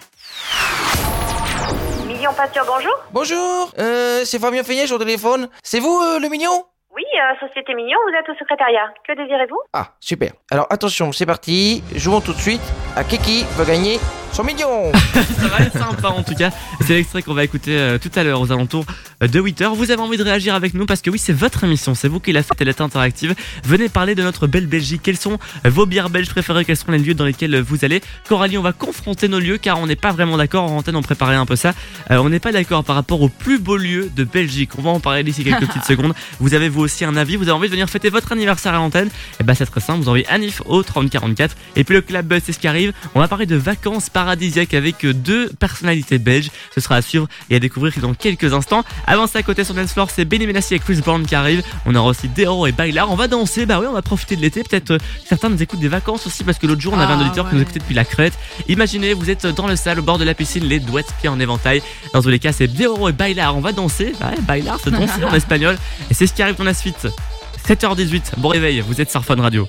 Million Pâture, bonjour. Bonjour, euh, c'est Fabien Feignet au téléphone. C'est vous euh, le mignon Oui, euh, Société Mignon, vous êtes au secrétariat. Que désirez-vous? Ah, super. Alors attention, c'est parti. Jouons tout de suite à Kiki veut gagner son million. Ça va être sympa en tout cas. C'est l'extrait qu'on va écouter euh, tout à l'heure aux alentours euh, de 8h. Vous avez envie de réagir avec nous parce que oui, c'est votre émission, c'est vous qui la faites, elle est interactive. Venez parler de notre belle Belgique. Quelles sont vos bières belges préférées? Quels sont les lieux dans lesquels euh, vous allez? Coralie, on va confronter nos lieux car on n'est pas vraiment d'accord. En antenne, on préparait un peu ça. Euh, on n'est pas d'accord par rapport aux plus beaux lieux de Belgique. On va en parler d'ici quelques petites secondes. Vous avez vous aussi un avis? Vous avez envie de venir fêter votre anniversaire à l'antenne? Et bah c'est très simple. Vous envoyez Anif au 3044. Et puis le club Buzz, c'est ce qui arrive. On va parler de vacances paradisiaques avec euh, deux personnalités belges. Ce sera à suivre et à découvrir dans quelques instants. Avant ça, à côté sur Dance Floor, c'est Benny Benassi et Chris Brown qui arrivent. On aura aussi Dero et Bailar. On va danser. Bah oui, on va profiter de l'été. Peut-être euh, certains nous écoutent des vacances aussi parce que l'autre jour, on avait un Ah, auditeur qui nous écoutait depuis la crête. Imaginez, vous êtes dans le salle au bord de la piscine, les douettes pieds en éventail. Dans tous les cas, c'est Dero et Bailar. On va danser. Ouais, Bailar, c'est danser en espagnol. Et c'est ce qui arrive dans la suite. 7h18. Bon réveil. Vous êtes sur Fun Radio.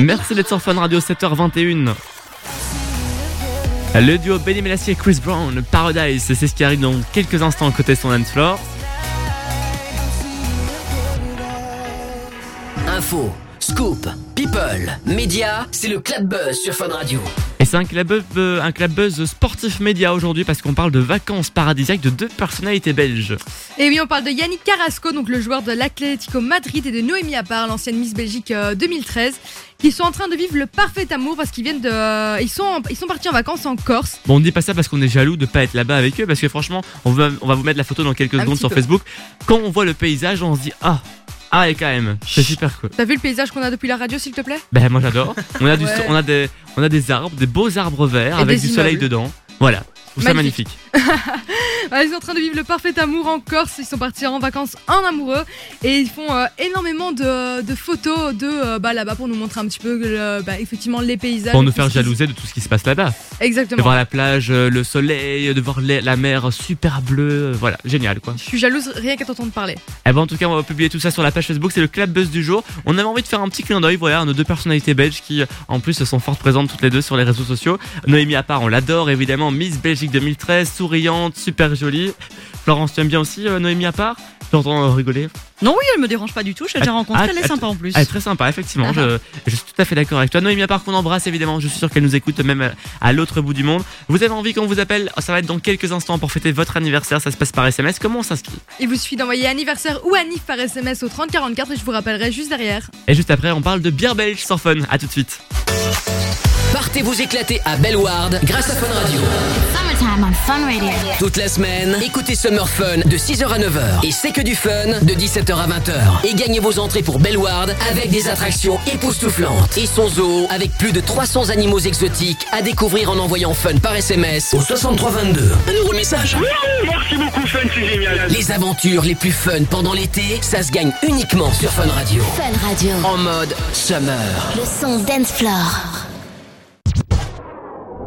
Merci d'être sur Fun Radio 7h21. Le duo Benny Melassie et Chris Brown, Paradise, c'est ce qui arrive dans quelques instants côté son dance floor. Info, scoop, people, médias, c'est le Club Buzz sur Fun Radio. Et c'est un club, buzz- un club buzz sportif média aujourd'hui parce qu'on parle de vacances paradisiaques de deux personnalités belges. Et oui, on parle de Yannick Carrasco, donc le joueur de l'Atlético Madrid, et de Noémie Appar, l'ancienne Miss Belgique euh, 2013, qui sont en train de vivre le parfait amour parce qu'ils viennent de, euh, ils sont, ils sont partis en vacances en Corse. Bon, on dit pas ça parce qu'on est jaloux de pas être là-bas avec eux, parce que franchement, on va, on va vous mettre la photo dans quelques Un secondes sur peu. Facebook. Quand on voit le paysage, on se dit ah, ah et quand même, c'est super cool. T'as vu le paysage qu'on a depuis la radio, s'il te plaît? Ben moi j'adore. On a du, Ouais. on a des, on a des arbres, des beaux arbres verts Et avec du soleil dedans. Voilà, je trouve ça Magnifique. magnifique. Ouais, ils sont en train de vivre le parfait amour en Corse. Ils sont partis en vacances en amoureux et ils font euh, énormément de, de photos de euh, bah, là-bas pour nous montrer un petit peu le- bah, effectivement les paysages. Pour nous faire jalouser de tout ce qui se passe là-bas. De Exactement. voir la plage, euh, le soleil, de voir les- la mer super bleue. Voilà, génial quoi. Je suis jalouse rien qu'à t'entendre parler. Eh ben en tout cas, on va publier tout ça sur la page Facebook. C'est le Club Buzz du jour. On avait envie de faire un petit clin d'œil, voilà, à nos deux personnalités belges qui, en plus, sont fort présentes toutes les deux sur les réseaux sociaux. Noémie Appart, on l'adore évidemment. Miss Belgique 2013, souriante, super jolie. Florence, tu aimes bien aussi euh, Noémie Appart J'entends euh, rigoler. Non, oui, elle me dérange pas du tout. Je l'ai déjà rencontrée, Ah, elle est ah, sympa en plus. Elle est très sympa, effectivement. Je, je suis tout à fait d'accord avec toi. Noémie Appart qu'on embrasse évidemment. Je suis sûr qu'elle nous écoute même à, à l'autre bout du monde. Vous avez envie qu'on vous appelle? Ça va être dans quelques instants pour fêter votre anniversaire. Ça se passe par SMS. Comment on s'inscrit? Il vous suffit d'envoyer anniversaire ou anniv par SMS au 3044 et je vous rappellerai juste derrière. Et juste après, on parle de bière belge sur Fun. À tout de suite. Partez vous éclater à Bellward grâce à Fun Radio. Summertime on Fun Radio. Toute la semaine, écoutez Summer Fun de 6h à 9h. Et c'est que du fun de 17h à 20h. Et gagnez vos entrées pour Bellward avec des attractions époustouflantes. Et son zoo avec plus de 300 animaux exotiques à découvrir en envoyant Fun par SMS au 6322. Un nouveau message. Merci beaucoup, Fun, c'est génial. Les aventures les plus fun pendant l'été, ça se gagne uniquement sur Fun Radio. Fun Radio. En mode Summer. Le son Dance Floor.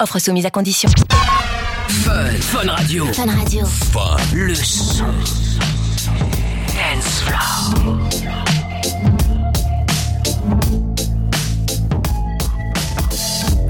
Offre soumise à condition. Fun, Fun Radio. Fun Radio. Fun. Le son. Dance floor.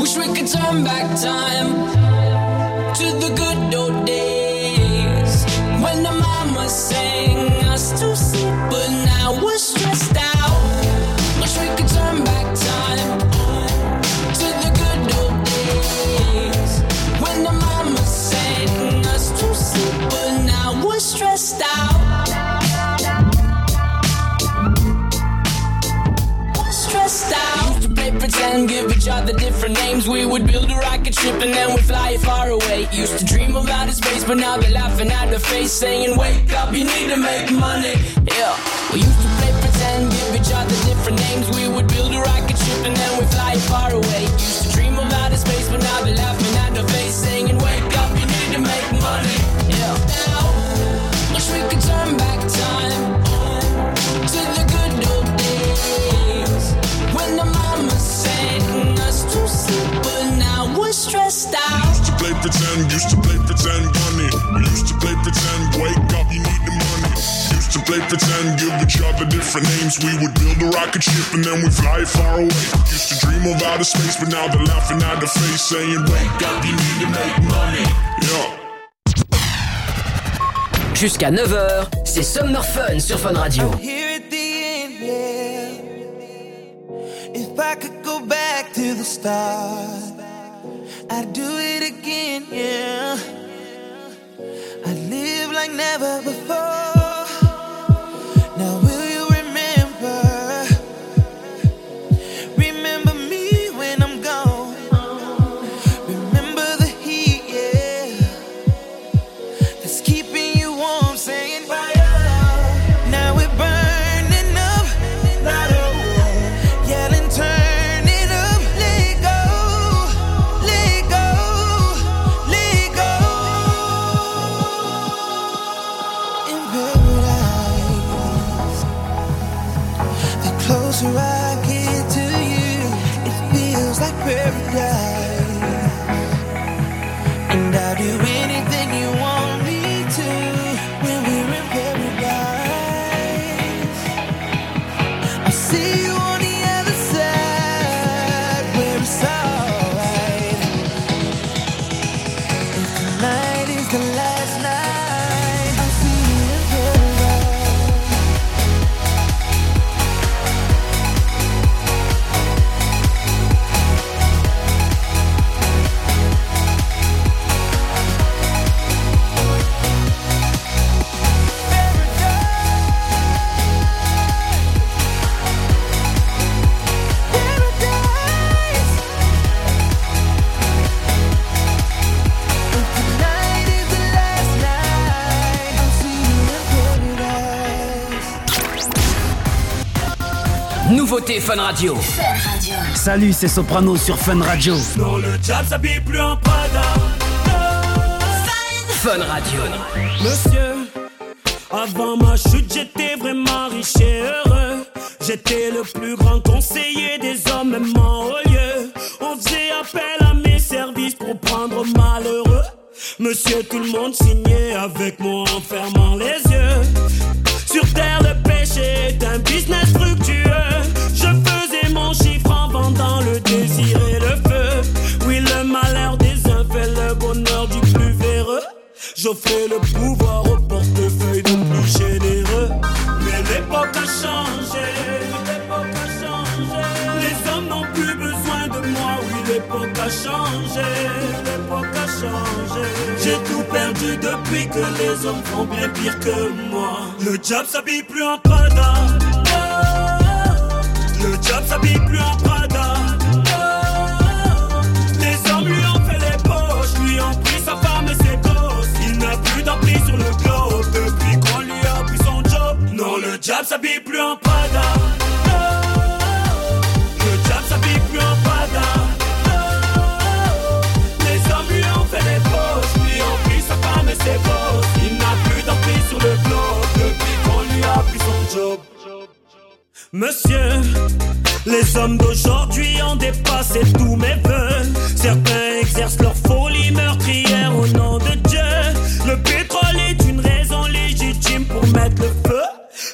Wish we could turn back time to the good pretend, give each other different names. We would build a rocket ship and then we'd fly it far away. Used to dream of outer space, but now they're laughing at the face, saying, Wake up, you need to make money. Yeah. We used to play pretend, give each other different names. We would build a rocket ship and then we'd fly it far away. Pretend, used to play pretend bunny. We used to play pretend, wake up, you need the money. Used to play pretend, give each other different names. We would build a rocket ship and then we fly far away. Used to dream of outer space, but now they're laughing at the face, saying, Wake up, you need to make money. Yeah. Jusqu'à 9h, c'est Summer Fun sur Fun Radio. Here at the end, yeah. If I could go back to the start, I'd do it again, yeah. I'd live like never before. Nouveauté Fun Radio. Salut, c'est Soprano sur Fun Radio. Non, le diable s'habille plus en Prada. Fun Radio. Monsieur, avant ma chute, j'étais vraiment riche et heureux. J'étais le plus grand conseiller des hommes, même en haut lieu. On faisait appel à mes services pour prendre malheureux. Monsieur, tout le monde signait avec moi en fermant les yeux. Sur terre, le péché est un business fructueux. Le désir et le feu. Oui, le malheur des uns fait le bonheur du plus véreux. J'offrais le pouvoir au portefeuille de plus généreux. Mais l'époque a changé. L'époque a changé. Les hommes n'ont plus besoin de moi. Oui, l'époque a changé. L'époque a changé. J'ai tout perdu depuis que les hommes font bien pire que moi. Le diable s'habille plus en Prada. Le diable s'habille plus en Prada. Diable s'habille plus en Prada. Le diable s'habille plus en Prada. Les hommes lui ont fait les poches, lui ont pris sa femme et ses gosses. Il n'a plus d'emprise sur le globe depuis qu'on lui a pris son job. Monsieur, les hommes d'aujourd'hui ont dépassé tous mes voeux. Certains exercent leur folie meurtrière au nom de Dieu. Le pétrole est une raison légitime pour mettre le feu.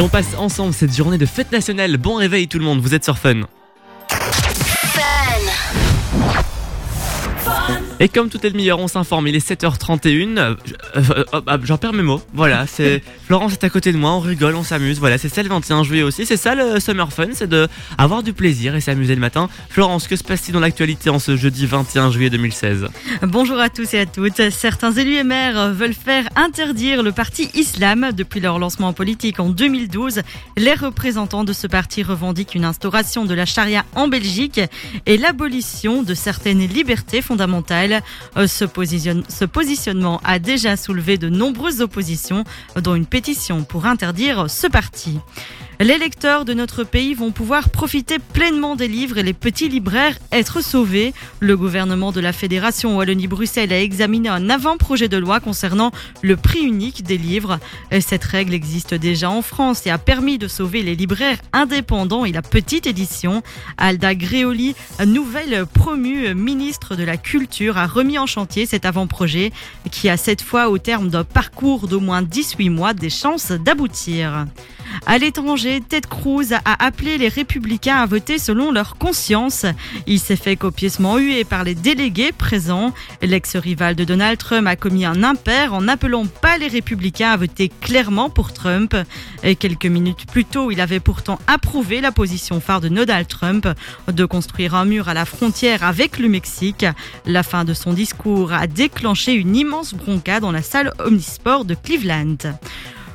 Et on passe ensemble cette journée de fête nationale. Bon réveil tout le monde, vous êtes sur Fun. Et comme tout est le meilleur, on s'informe. Il est 7h31. Euh, euh, J'en perds mes mots. Voilà, c'est Florence est à côté de moi. On rigole, on s'amuse. Voilà, c'est ça le 21 juillet aussi. C'est ça le summer fun, c'est de avoir du plaisir et s'amuser le matin. Florence, que se passe-t-il dans l'actualité en ce jeudi 21 juillet 2016 Bonjour à tous et à toutes. Certains élus et maires veulent faire interdire le parti Islam. Depuis leur lancement politique en 2012, les représentants de ce parti revendiquent une instauration de la charia en Belgique et l'abolition de certaines libertés fondamentales. Euh, Ce, positionne- ce positionnement a déjà soulevé de nombreuses oppositions, dont une pétition pour interdire ce parti. Les lecteurs de notre pays vont pouvoir profiter pleinement des livres et les petits libraires être sauvés. Le gouvernement de la Fédération Wallonie-Bruxelles a examiné un avant-projet de loi concernant le prix unique des livres. Et Cette règle existe déjà en France et a permis de sauver les libraires indépendants et la petite édition. Alda Gréoli, nouvelle promue ministre de la Culture, a remis en chantier cet avant-projet qui a cette fois, au terme d'un parcours d'au moins 18 mois, des chances d'aboutir. À l'étranger, Ted Cruz a appelé les républicains à voter selon leur conscience. Il s'est fait copieusement huer par les délégués présents. L'ex-rival de Donald Trump a commis un impair en n'appelant pas les républicains à voter clairement pour Trump. Et quelques minutes plus tôt, il avait pourtant approuvé la position phare de Donald Trump de construire un mur à la frontière avec le Mexique. La fin de son discours a déclenché une immense bronca dans la salle Omnisport de Cleveland.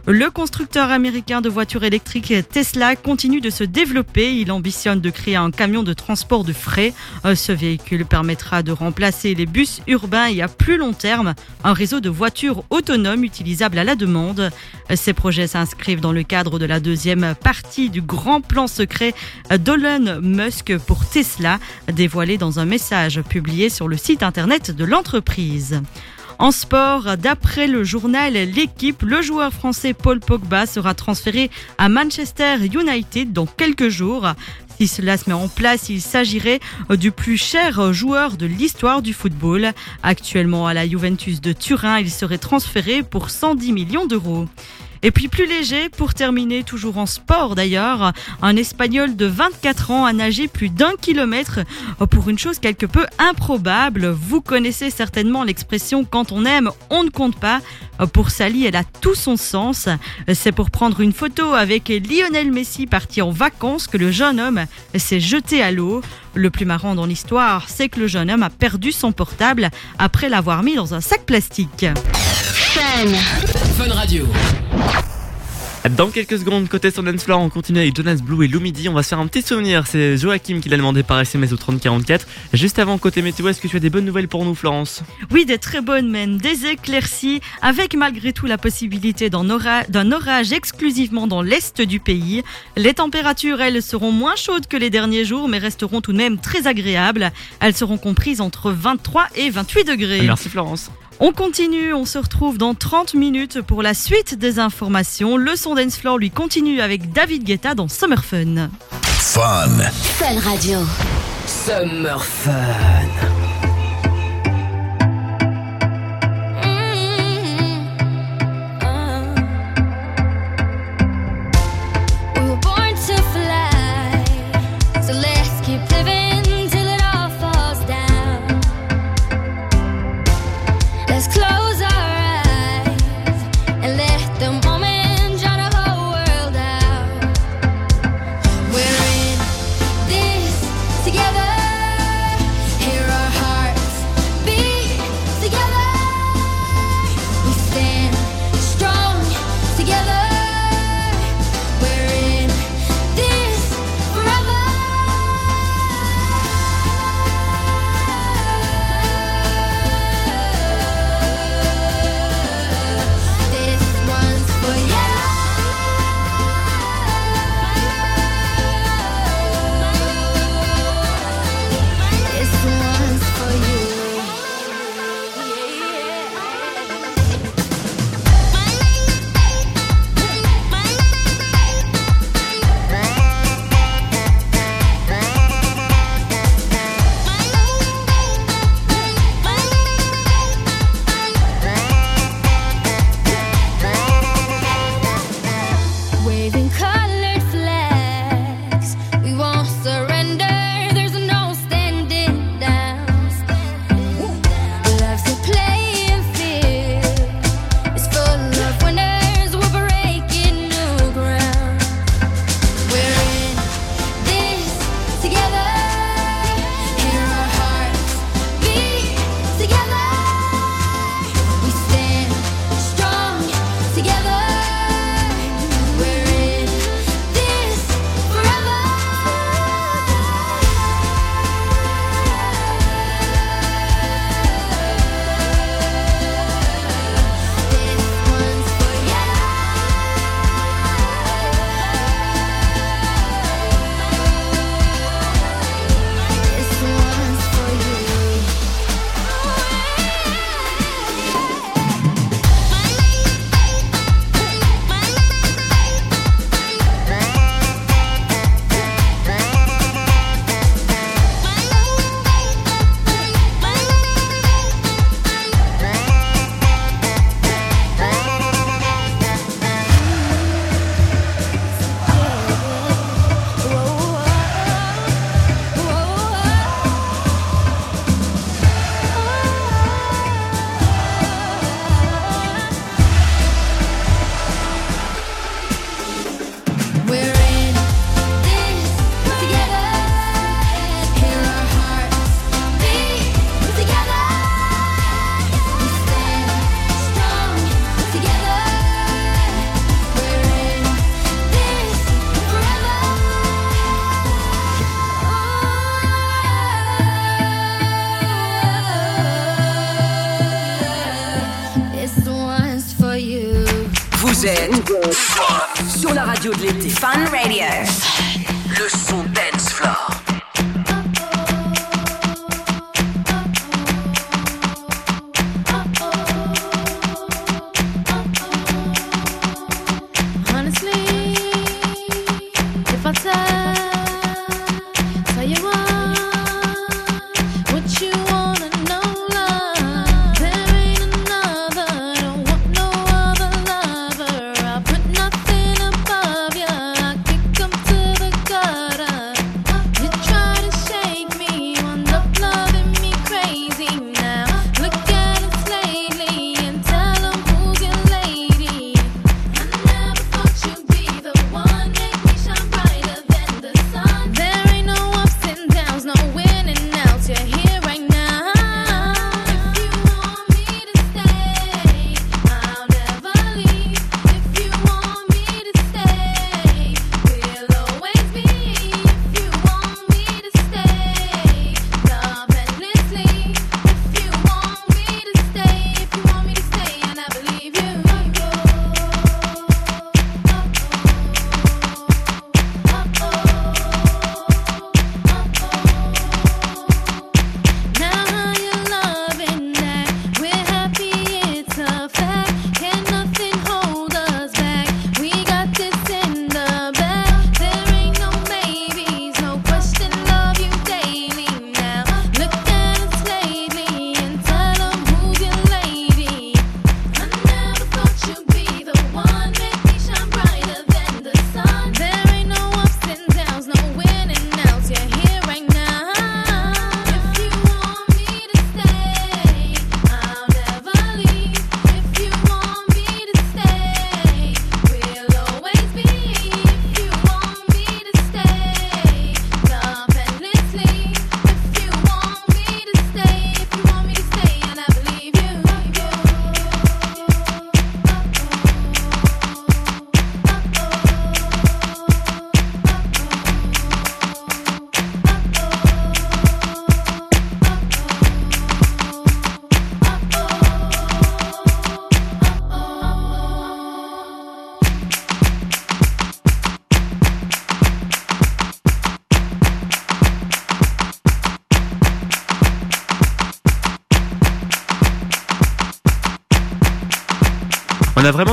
Le constructeur américain de voitures électriques Tesla continue de se développer. Il ambitionne de créer un camion de transport de frais. Euh, Ce véhicule permettra de remplacer les bus urbains et à plus long terme un réseau de voitures autonomes utilisables à la demande. Ces projets s'inscrivent dans le cadre de la deuxième partie du grand plan secret d'Elon Musk pour Tesla, dévoilé dans un message publié sur le site internet de l'entreprise. En sport, d'après le journal L'équipe, le joueur français Paul Pogba sera transféré à Manchester United dans quelques jours. Si cela se met en place, il s'agirait du plus cher joueur de l'histoire du football. Actuellement à la Juventus de Turin, il serait transféré pour 110 millions d'euros. Et puis plus léger, pour terminer, toujours en sport d'ailleurs, un Espagnol de 24 ans a nagé plus d'un kilomètre pour une chose quelque peu improbable. Vous connaissez certainement l'expression quand on aime, on ne compte pas. Pour Sally, elle a tout son sens. C'est pour prendre une photo avec Lionel Messi parti en vacances que le jeune homme s'est jeté à l'eau. Le plus marrant dans l'histoire, c'est que le jeune homme a perdu son portable après l'avoir mis dans un sac plastique. Radio. Dans quelques secondes, côté sur Floor, on continue avec Jonas Blue et Lumidi. On va se faire un petit souvenir. C'est Joachim qui l'a demandé par SMS au 3044. Juste avant, côté météo, est-ce que tu as des bonnes nouvelles pour nous, Florence? Oui, des très bonnes même, des éclaircies, avec malgré tout la possibilité d'un ora- d'un orage exclusivement dans l'est du pays. Les températures, elles, seront moins chaudes que les derniers jours, mais resteront tout de même très agréables. Elles seront comprises entre 23 et 28 degrés. Merci, Florence. On continue, on se retrouve dans 30 minutes pour la suite des informations. Le son dance floor lui continue avec David Guetta dans Summer Fun. Fun. Fun Radio. Summer Fun.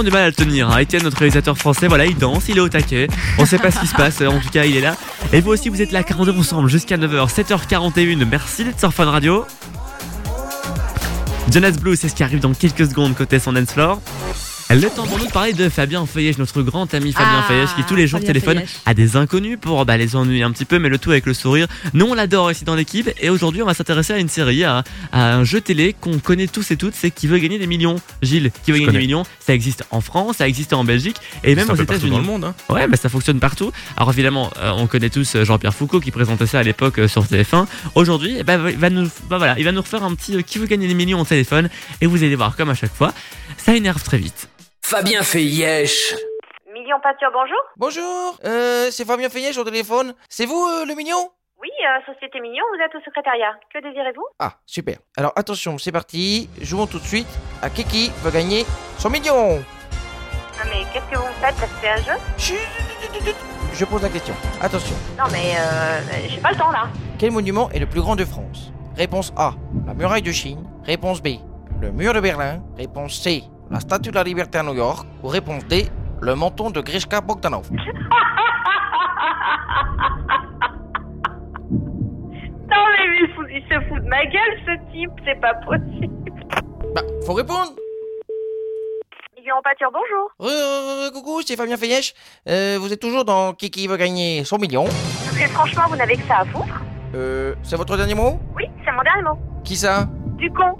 Du mal à le tenir. Hein. Étienne, notre réalisateur français, voilà, il danse, il est au taquet. On sait pas ce qui se passe, en tout cas, il est là. Et vous aussi, vous êtes là, 42 ensemble jusqu'à 9h, 7h41. Merci d'être sur Fun Radio. Jonas Blue, c'est ce qui arrive dans quelques secondes côté son dance floor. Le temps pour nous de parler de Fabien Feuillège, notre grand ami Fabien Ah, Feuillège, qui tous les jours Fabien téléphone à des inconnus pour bah, les ennuyer un petit peu, mais le tout avec le sourire. Nous, on l'adore ici dans l'équipe. Et aujourd'hui, on va s'intéresser à une série, à, à un jeu télé qu'on connaît tous et toutes, c'est Qui veut gagner des millions. Gilles, Qui veut Je gagner des millions, ça existe en France, ça existe en Belgique et même Ça aux États-Unis. dans le monde, hein. Ouais, mais ça fonctionne partout. Alors évidemment, euh, on connaît tous euh, Jean-Pierre Foucault qui présentait ça à l'époque euh, sur TF1. Aujourd'hui, eh il va nous, bah voilà, il va nous refaire un petit euh, Qui veut gagner des millions au téléphone et vous allez voir comme à chaque fois, ça énerve très vite. Fabien Feuillèche. Million pâture, bonjour Bonjour, euh, c'est Fabien Feuillège au téléphone. C'est vous euh, le mignon? Oui, euh, Société Mignon, vous êtes au secrétariat. Que désirez-vous? Ah, super. Alors attention, c'est parti. Jouons tout de suite à Kiki veut gagner son million. Non mais qu'est-ce que vous me faites C'est un jeu? Je pose la question. Attention. Non mais euh, j'ai pas le temps là. Quel monument est le plus grand de France? Réponse A, la muraille de Chine. Réponse B, le mur de Berlin. Réponse C, la statue de la liberté à New York. Ou réponse D, le menton de Grishka Bogdanov. Non mais il, fout- il se fout de ma gueule ce type, c'est pas possible. Bah, faut répondre. Million pâture, bonjour. Re, coucou, c'est Fabien Feuillèche. Euh, vous êtes toujours dans Kiki veut gagner son million. Parce que franchement, vous n'avez que ça à foutre. Euh, c'est votre dernier mot? Oui, c'est mon dernier mot. Qui ça? Du con.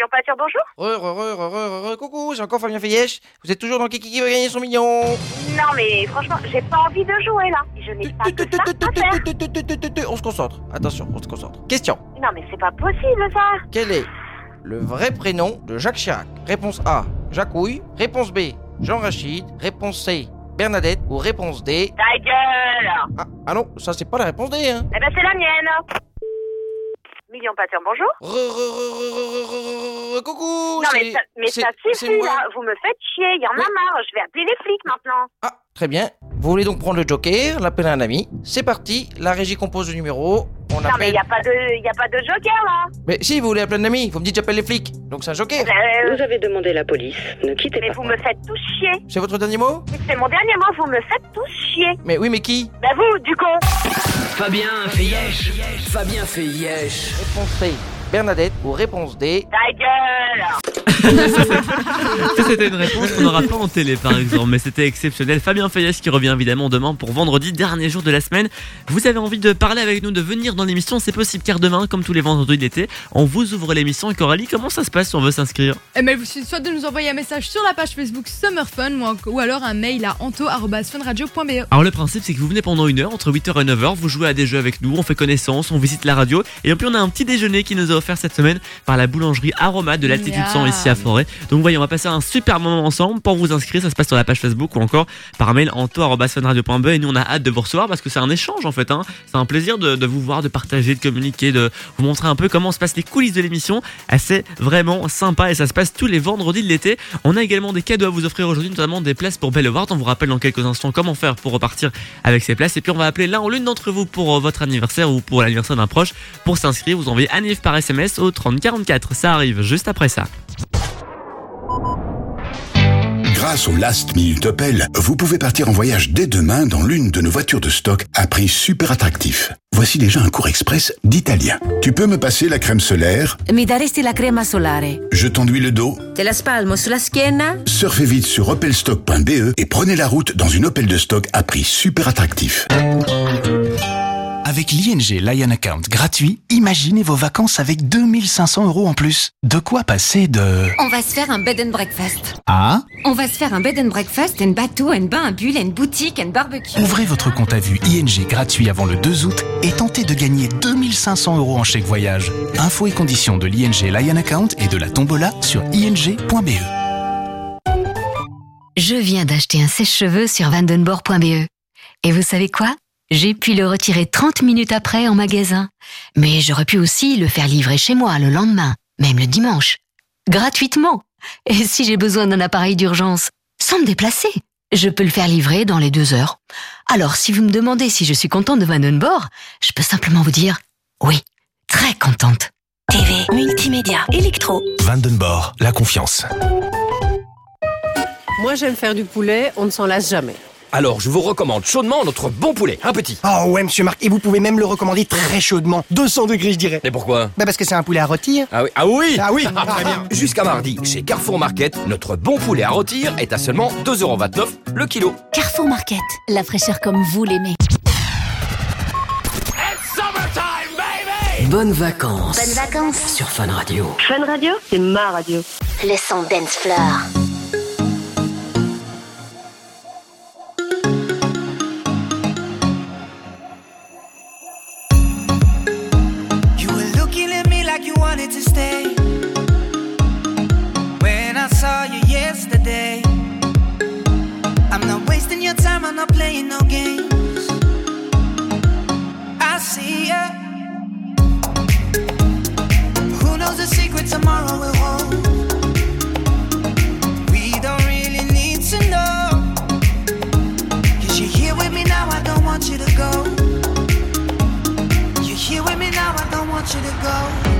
Million pâture, bonjour. Coucou, c'est encore Fabien Feuillèche. Vous êtes toujours dans Kiki veut gagner son million. Non mais franchement, j'ai pas envie de jouer là. Je n'ai pas que ça à faire. On se concentre. Attention, on se concentre. Question. Non mais c'est pas possible ça. Quel est le vrai prénom de Jacques Chirac? Réponse A, Jacouille. Réponse B, Jean Rachid. Réponse C, Bernadette. Ou réponse D. Ta gueule Ah, ah non, ça c'est pas la réponse D, hein. Eh ben c'est la mienne. Million Pater, bonjour. Coucou Non, mais ça, mais ça suffit, là. Vous me faites chier. Y en a marre. Je vais appeler les flics maintenant. Très bien. Vous voulez donc prendre le joker, l'appeler à un ami C'est parti, la régie compose le numéro. On Non, mais appelle. y a pas de, y a pas de joker, là. Mais si, vous voulez appeler un ami, vous me dites j'appelle les flics. Donc c'est un joker. Vous avez demandé la police. Ne quittez Mais vous me faites tous chier. C'est votre dernier mot? C'est mon dernier mot. Vous me faites tous chier. Mais oui, mais qui? Bah vous, du con. Fabien fait yesh. Fabien fait yesh. Réponse C, Bernadette. Ou réponse D, Ta gueule. Ça, c'était une réponse qu'on n'aura pas en télé, par exemple, mais c'était exceptionnel. Fabien Fayès qui revient évidemment demain pour vendredi, dernier jour de la semaine. Vous avez envie de parler avec nous, de venir dans l'émission, c'est possible car demain, comme tous les vendredis d'été, on vous ouvre l'émission. Et Coralie, comment ça se passe si on veut s'inscrire? Eh il vous suffit soit de nous envoyer un message sur la page Facebook Summer Fun ou, alors un mail à anto.funradio.be. Alors le principe c'est que vous venez pendant une heure, entre 8h et 9h, vous jouez à des jeux avec nous, on fait connaissance, on visite la radio et puis on a un petit déjeuner qui nous est offert cette semaine par la boulangerie Aroma de l'altitude 100 ici à Forêt. Donc voyez, on va passer un super moment ensemble. Pour vous inscrire, ça se passe sur la page Facebook ou encore par mail anto.funradio.be et nous on a hâte de vous recevoir parce que c'est un échange en fait. Hein. C'est un plaisir de, de vous voir, de partager, de communiquer, de vous montrer un peu comment se passent les coulisses de l'émission. C'est vraiment sympa et ça se passe tous les vendredis de l'été. On a également des cadeaux à vous offrir aujourd'hui, notamment des places pour Bellevard. On vous rappelle dans quelques instants comment faire pour repartir avec ces places. Et puis on va appeler l'un ou l'une d'entre vous pour euh, votre anniversaire ou pour l'anniversaire d'un proche. Pour s'inscrire, vous envoyez Anif par SMS au 3044. Ça arrive juste après ça. Grâce au Last Minute Opel, vous pouvez partir en voyage dès demain dans l'une de nos voitures de stock à prix super attractif. Voici déjà un cours express d'italien. Tu peux me passer la crème solaire Mi daresti la crema solare. Je t'enduis le dos Te la spalmo sulla schiena. Surfez vite sur opelstock.be et prenez la route dans une Opel de stock à prix super attractif. Avec l'ING Lion Account gratuit, imaginez vos vacances avec 2500 euros en plus. De quoi passer de... On va se faire un bed and breakfast. Ah On va se faire un bed and breakfast, un bateau, un bain, un bulle, une boutique, un barbecue. Ouvrez votre compte à vue ING gratuit avant le 2 août et tentez de gagner 2500 euros en chèque voyage. Infos et conditions de l'ING Lion Account et de la tombola sur ing.be. Je viens d'acheter un sèche-cheveux sur vandenborg.be. Et vous savez quoi? J'ai pu le retirer 30 minutes après en magasin. Mais j'aurais pu aussi le faire livrer chez moi le lendemain, même le dimanche. Gratuitement. Et si j'ai besoin d'un appareil d'urgence, sans me déplacer, je peux le faire livrer dans les deux heures. Alors si vous me demandez si je suis contente de Vandenborg, je peux simplement vous dire oui, très contente. TV, multimédia, électro. Vandenborg, la confiance. Moi, j'aime faire du poulet, on ne s'en lasse jamais. Alors, je vous recommande chaudement notre bon poulet, un petit. Oh ouais, monsieur Marc, et vous pouvez même le recommander très chaudement. 200 degrés, je dirais. Et pourquoi Bah parce que c'est un poulet à rôtir. Ah oui, ah oui Ah oui Très bien. Jusqu'à mardi, chez Carrefour Market, notre bon poulet à rôtir est à seulement 2,29€ le kilo. Carrefour Market, la fraîcheur comme vous l'aimez. Bonnes vacances. Bonnes vacances. Sur Fun Radio. Fun Radio, c'est ma radio. Le son dance floor. To stay. When I saw you yesterday, I'm not wasting your time, I'm not playing no games. I see ya. Who knows the secret tomorrow will hold? We don't really need to know. Cause you're here with me now, I don't want you to go. You're here with me now, I don't want you to go.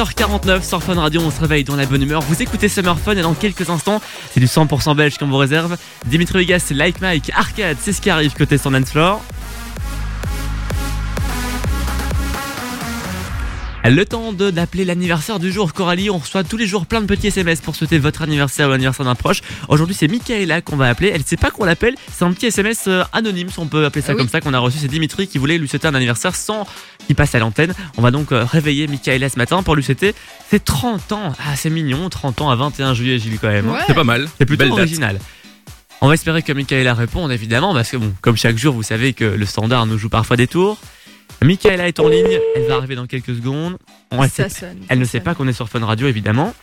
8h49 sur Fun Radio, on se réveille dans la bonne humeur. Vous écoutez Summer Fun et dans quelques instants, c'est du 100% belge qu'on vous réserve. Dimitri Vegas, Like Mike, Arcade, c'est ce qui arrive côté son Floor. Le temps de d'appeler l'anniversaire du jour. Coralie, on reçoit tous les jours plein de petits SMS pour souhaiter votre anniversaire ou l'anniversaire d'un proche. Aujourd'hui, c'est Michaela qu'on va appeler. Elle sait pas qu'on l'appelle. C'est un petit SMS euh, anonyme, si on peut appeler ça Ah oui. comme ça, qu'on a reçu. C'est Dimitri qui voulait lui souhaiter un anniversaire sans qu'il passe à l'antenne. On va donc euh, réveiller Michaela ce matin pour lui souhaiter ses 30 ans. Ah, c'est mignon, 30 ans à 21 juillet, Gilles, quand même. hein. Ouais. C'est pas mal. C'est plutôt Belle date. original. On va espérer que Michaela réponde, évidemment, parce que bon, comme chaque jour, vous savez que le standard nous joue parfois des tours. Michaela est en ligne, elle va arriver dans quelques secondes. On- elle Ça sait- sonne, elle ne sait pas qu'on est sur Fun Radio, évidemment.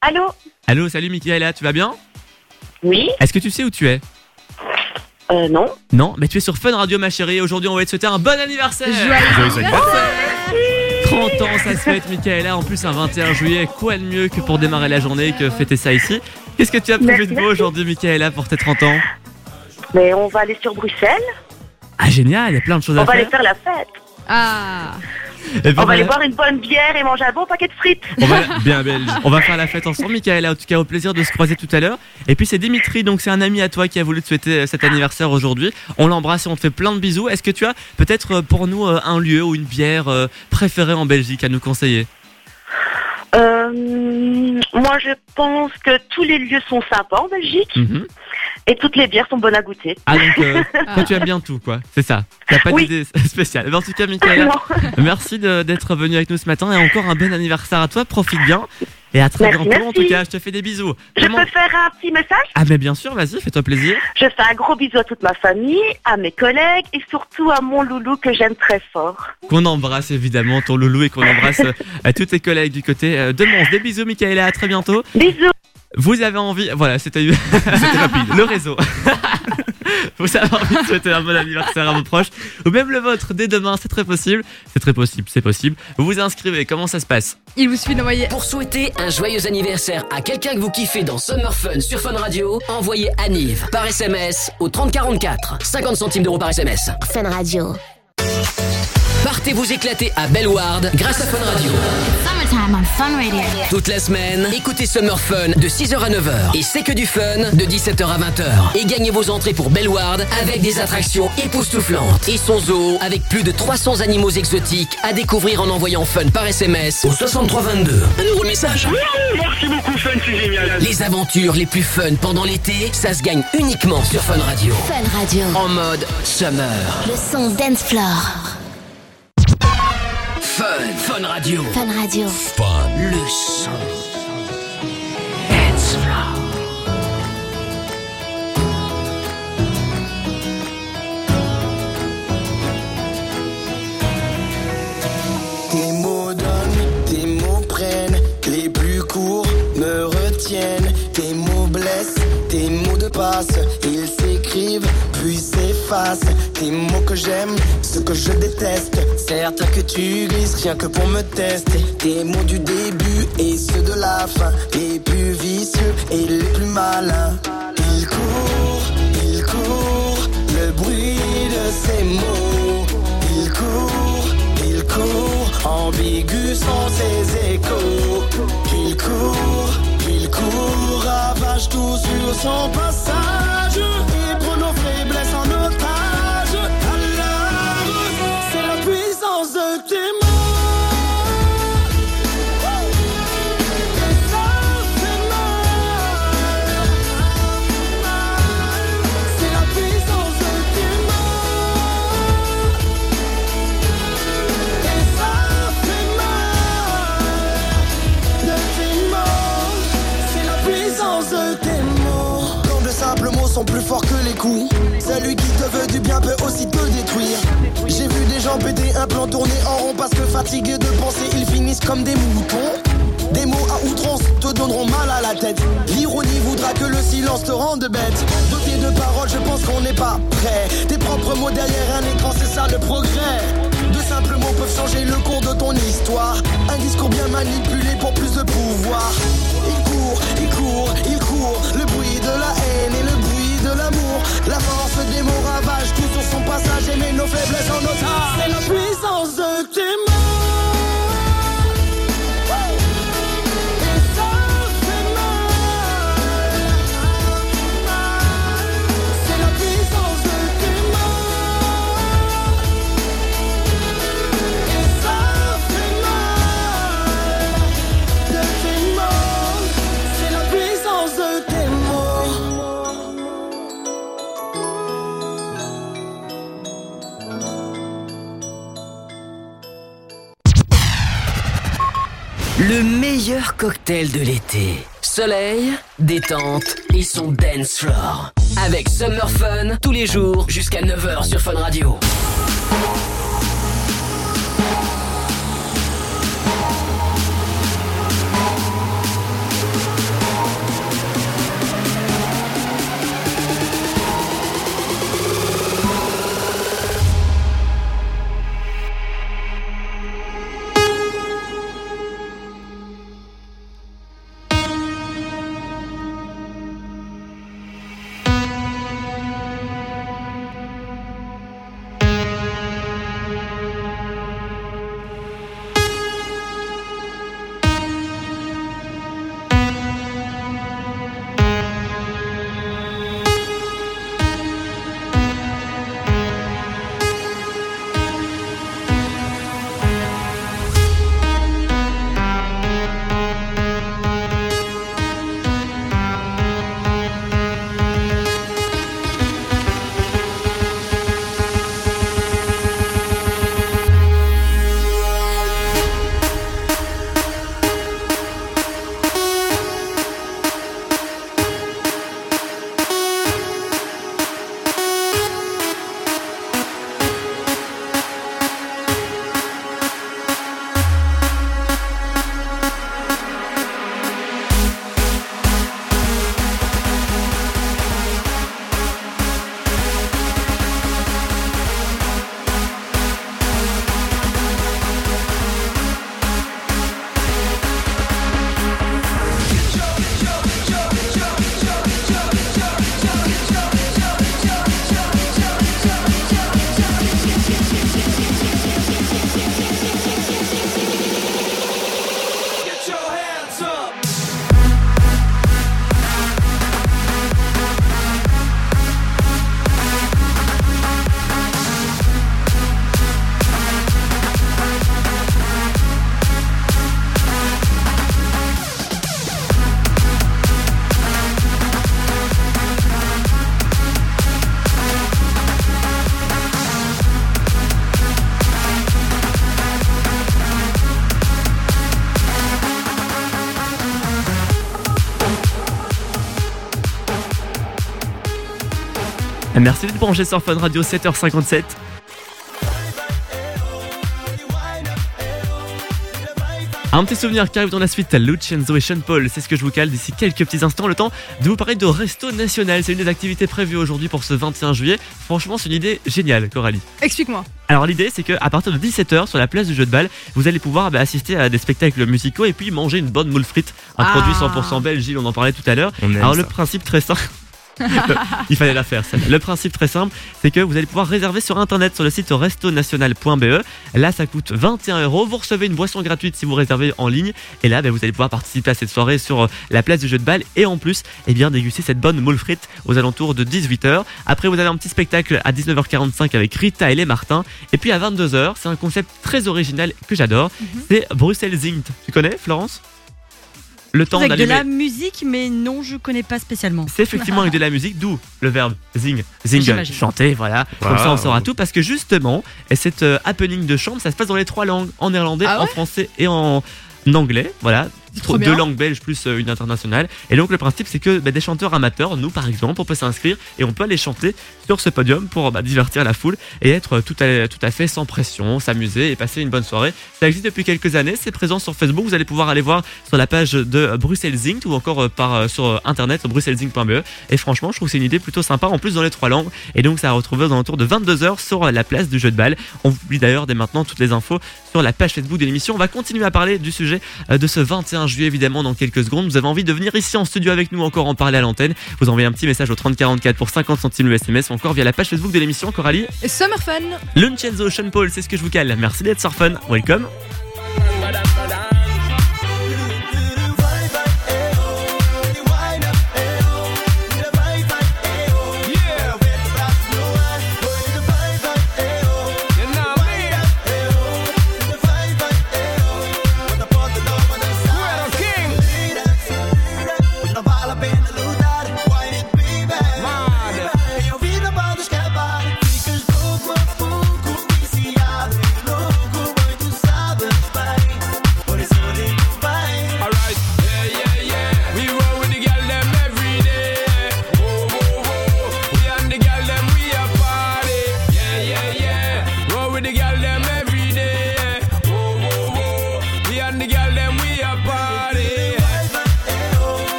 Allô Allô, salut Michaela, tu vas bien? Oui Est-ce que tu sais où tu es? Euh, non. Non, mais tu es sur Fun Radio, ma chérie. Aujourd'hui, on va te souhaiter un bon anniversaire. Joyeux anniversaire 30 ans, ça se fête, Michaela. En plus, un 21 juillet, quoi de mieux que pour démarrer la journée que fêter ça ici? Qu'est-ce que tu as prévu de beau aujourd'hui, Michaela, pour tes 30 ans? Mais on va aller sur Bruxelles. Ah, génial, il y a plein de choses On à va aller faire. faire la fête. Ah ben, On va aller boire une bonne bière et manger un bon paquet de frites. On va, bien belge. On va faire la fête ensemble, Michaela. En tout cas, au plaisir de se croiser tout à l'heure. Et puis, c'est Dimitri, donc c'est un ami à toi qui a voulu te souhaiter euh, cet anniversaire aujourd'hui. On l'embrasse et on te fait plein de bisous. Est-ce que tu as peut-être euh, pour nous euh, un lieu ou une bière préférée en Belgique à nous conseiller? Euh, moi, je pense que tous les lieux sont sympas en Belgique Mhm. Et toutes les bières sont bonnes à goûter. Ah, donc euh, toi, tu aimes bien tout, quoi. C'est ça. T'as pas Oui. d'idée spéciale. En tout cas, Michaela, merci d'être venu avec nous ce matin et encore un bon anniversaire à toi. Profite bien. Et à très bientôt. En tout cas, je te fais des bisous. Je Comment- peux faire un petit message Ah, mais bien sûr, vas-y, fais-toi plaisir. Je fais un gros bisou à toute ma famille, à mes collègues et surtout à mon loulou que j'aime très fort. Qu'on embrasse évidemment ton loulou et qu'on embrasse euh, à tous tes collègues du côté euh, de Mons. Des bisous, Michaela, à très bientôt. Bisous. Vous avez envie, voilà, c'était c'était rapide. Le réseau. Vous avez envie de souhaiter un bon anniversaire à vos proches ou même le vôtre dès demain, c'est très possible. C'est très possible, c'est possible. Vous vous inscrivez, comment ça se passe Il vous suffit d'envoyer. Pour souhaiter un joyeux anniversaire à quelqu'un que vous kiffez dans Summer Fun sur Fun Radio, envoyez Anive par SMS au 3044. 50 centimes d'euros par SMS. Fun Radio. Partez vous éclater à Bellward grâce à Fun Radio. Summertime on Fun Radio. Toute la semaine, écoutez Summer Fun de 6h à 9h. Et c'est que du fun de 17h à 20h. Et gagnez vos entrées pour Bellward avec des attractions époustouflantes. Et son zoo avec plus de 300 animaux exotiques à découvrir en envoyant Fun par SMS au 6322. Un nouveau message. Merci beaucoup, Fun, c'est génial. Les aventures les plus fun pendant l'été, ça se gagne uniquement sur Fun Radio. Fun Radio. En mode Summer. Le son Dance Floor. Fun. Fun Radio. Fun Radio. Le son. Dance Floor. Tes mots donnent, tes mots prennent, les plus courts me retiennent. Tes mots blessent, tes mots de passe, ils s'écrivent puis s'effacent. Tes mots que j'aime, ceux que je déteste, certains que tu grises rien que pour me tester. Tes mots du début et ceux de la fin, les plus vicieux et les plus mal. malin. Il court, il court, le bruit de ses mots. Il court, il court, ambigu sont ses échos. Il court, il court, ravage tout sur son passage. Plan en rond parce que fatigués de penser, ils finissent comme des moutons. Des mots à outrance te donneront mal à la tête. L'ironie voudra que le silence te rende bête. Doté de paroles, je pense qu'on n'est pas prêt. Tes propres mots derrière un écran, c'est ça le progrès. De simples mots peuvent changer le cours de ton histoire. Un discours bien manipulé pour plus de pouvoir. Il court, il court, il court. Le bruit de la haine et le bruit de l'amour. La force des mots ravage tout sur son passage et met nos faiblesses en otage. C'est la puissance de tes mots. Le meilleur cocktail de l'été. Soleil, détente et son dance floor. Avec Summer Fun tous les jours jusqu'à 9h sur Fun Radio. Merci d'être branché sur Fun Radio 7h57. Un petit souvenir qui arrive dans la suite, Lucenzo et Sean Paul, c'est ce que je vous cale d'ici quelques petits instants, le temps de vous parler de Resto National. C'est une des activités prévues aujourd'hui pour ce 21 juillet. Franchement, c'est une idée géniale, Coralie. Explique-moi. Alors l'idée c'est qu'à partir de 17h sur la place du jeu de balle, vous allez pouvoir bah, assister à des spectacles musicaux et puis manger une bonne moule frite, un Ah. produit 100% belge, on en parlait tout à l'heure. Alors le principe très simple, il fallait la faire celle-là. Le principe très simple, c'est que vous allez pouvoir réserver sur internet sur le site restonational.be. Là ça coûte 21 euros, vous recevez une boisson gratuite si vous réservez en ligne et là bah, vous allez pouvoir participer à cette soirée sur euh, la place du jeu de balle et en plus eh bien déguster cette bonne moule frite aux alentours de 18h. Après vous avez un petit spectacle à 19h45 avec Rita et les Martins et puis à 22h, c'est un concept très original que j'adore, c'est Bruxelles Zinged. Tu connais Florence? Le temps Avec de la musique, mais non, je connais pas spécialement. c'est effectivement avec de la musique, d'où le verbe zing, zing, chanter, voilà. Comme ça, on saura tout parce que justement, et cette euh, happening de chambre, ça se passe dans les trois langues, en néerlandais, Ah en français et en anglais, voilà. Deux langues belges plus euh, une internationale. Et donc le principe, c'est que bah, des chanteurs amateurs, nous par exemple, on peut s'inscrire et on peut aller chanter sur ce podium pour bah, divertir la foule et être tout à, tout à fait sans pression, s'amuser et passer une bonne soirée. Ça existe depuis quelques années, c'est présent sur Facebook. Vous allez pouvoir aller voir sur la page de Bruxelles Zinc ou encore euh, par euh, sur euh, internet bruxelleszinc.be. Et franchement, je trouve que c'est une idée plutôt sympa en plus dans les trois langues. Et donc ça a retrouvé aux alentours de 22h sur euh, la place du jeu de balle. On vous publie d'ailleurs dès maintenant toutes les infos sur la page Facebook de l'émission. On va continuer à parler du sujet euh, de ce 21 juillet évidemment dans quelques secondes. Vous avez envie de venir ici en studio avec nous encore en parler à l'antenne. Vous envoyez un petit message au 3044 pour 50 centimes le SMS ou encore via la page Facebook de l'émission Coralie. Et Summer Fun. Luncenzo, Sean Paul, c'est ce que je vous cale. Merci d'être sur Fun. Welcome.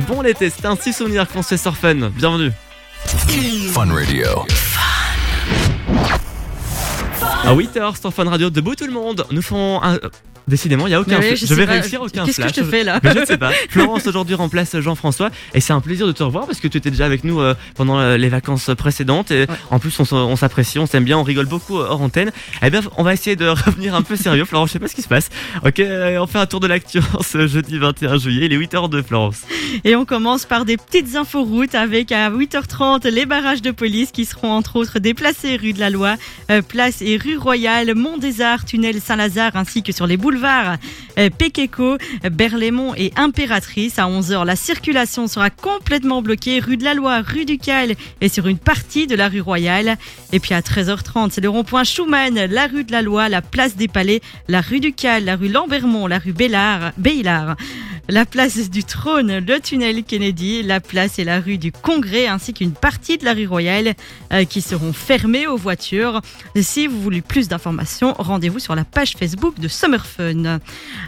Bon l'été. C'était un petit souvenir qu'on se fait sur Fun. Bienvenue. Fun Radio. À 8h sur Fun Radio, debout tout le monde. Nous font un. Décidément, il n'y a aucun flash. je vais pas, réussir aucun qu'est-ce que je te fais, là Mais je ne sais pas. Florence aujourd'hui remplace Jean-François et c'est un plaisir de te revoir parce que tu étais déjà avec nous euh, pendant euh, les vacances précédentes et en plus on, s'apprécie, on s'aime bien, on rigole beaucoup euh, hors antenne. Eh bien, on va essayer de revenir un peu sérieux. Florence, je sais pas ce qui se passe. Ok, on fait un tour de l'actu ce jeudi 21 juillet. Il est 8h02, Florence. Et on commence par des petites infos routes avec à 8h30 les barrages de police qui seront entre autres déplacés rue de la Loi, place et rue Royale, Mont des Arts, tunnel Saint-Lazare ainsi que sur les boulevards euh, Péquéco, Berlaymont et Impératrice. À 11h, la circulation sera complètement bloquée rue de la Loi, rue du Cal et sur une partie de la rue Royale. Et puis à 13h30, c'est le rond-point Schumann, la rue de la Loi, la place des Palais, la rue du Cal, la rue Lambermont, la rue Bellard, la place du trône, le tunnel Kennedy, la place et la rue du Congrès ainsi qu'une partie de la rue Royale euh, qui seront fermées aux voitures. Si vous voulez plus d'informations, rendez-vous sur la page Facebook de Summer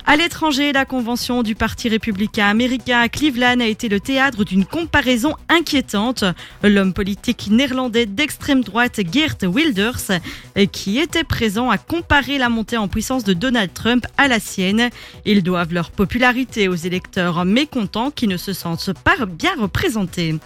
À l'étranger, la convention du Parti républicain américain à Cleveland a été le théâtre d'une comparaison inquiétante. L'homme politique néerlandais d'extrême droite Geert Wilders, qui était présent, a comparé la montée en puissance de Donald Trump à la sienne. Ils doivent leur popularité aux électeurs mécontents qui ne se sentent pas bien représentés.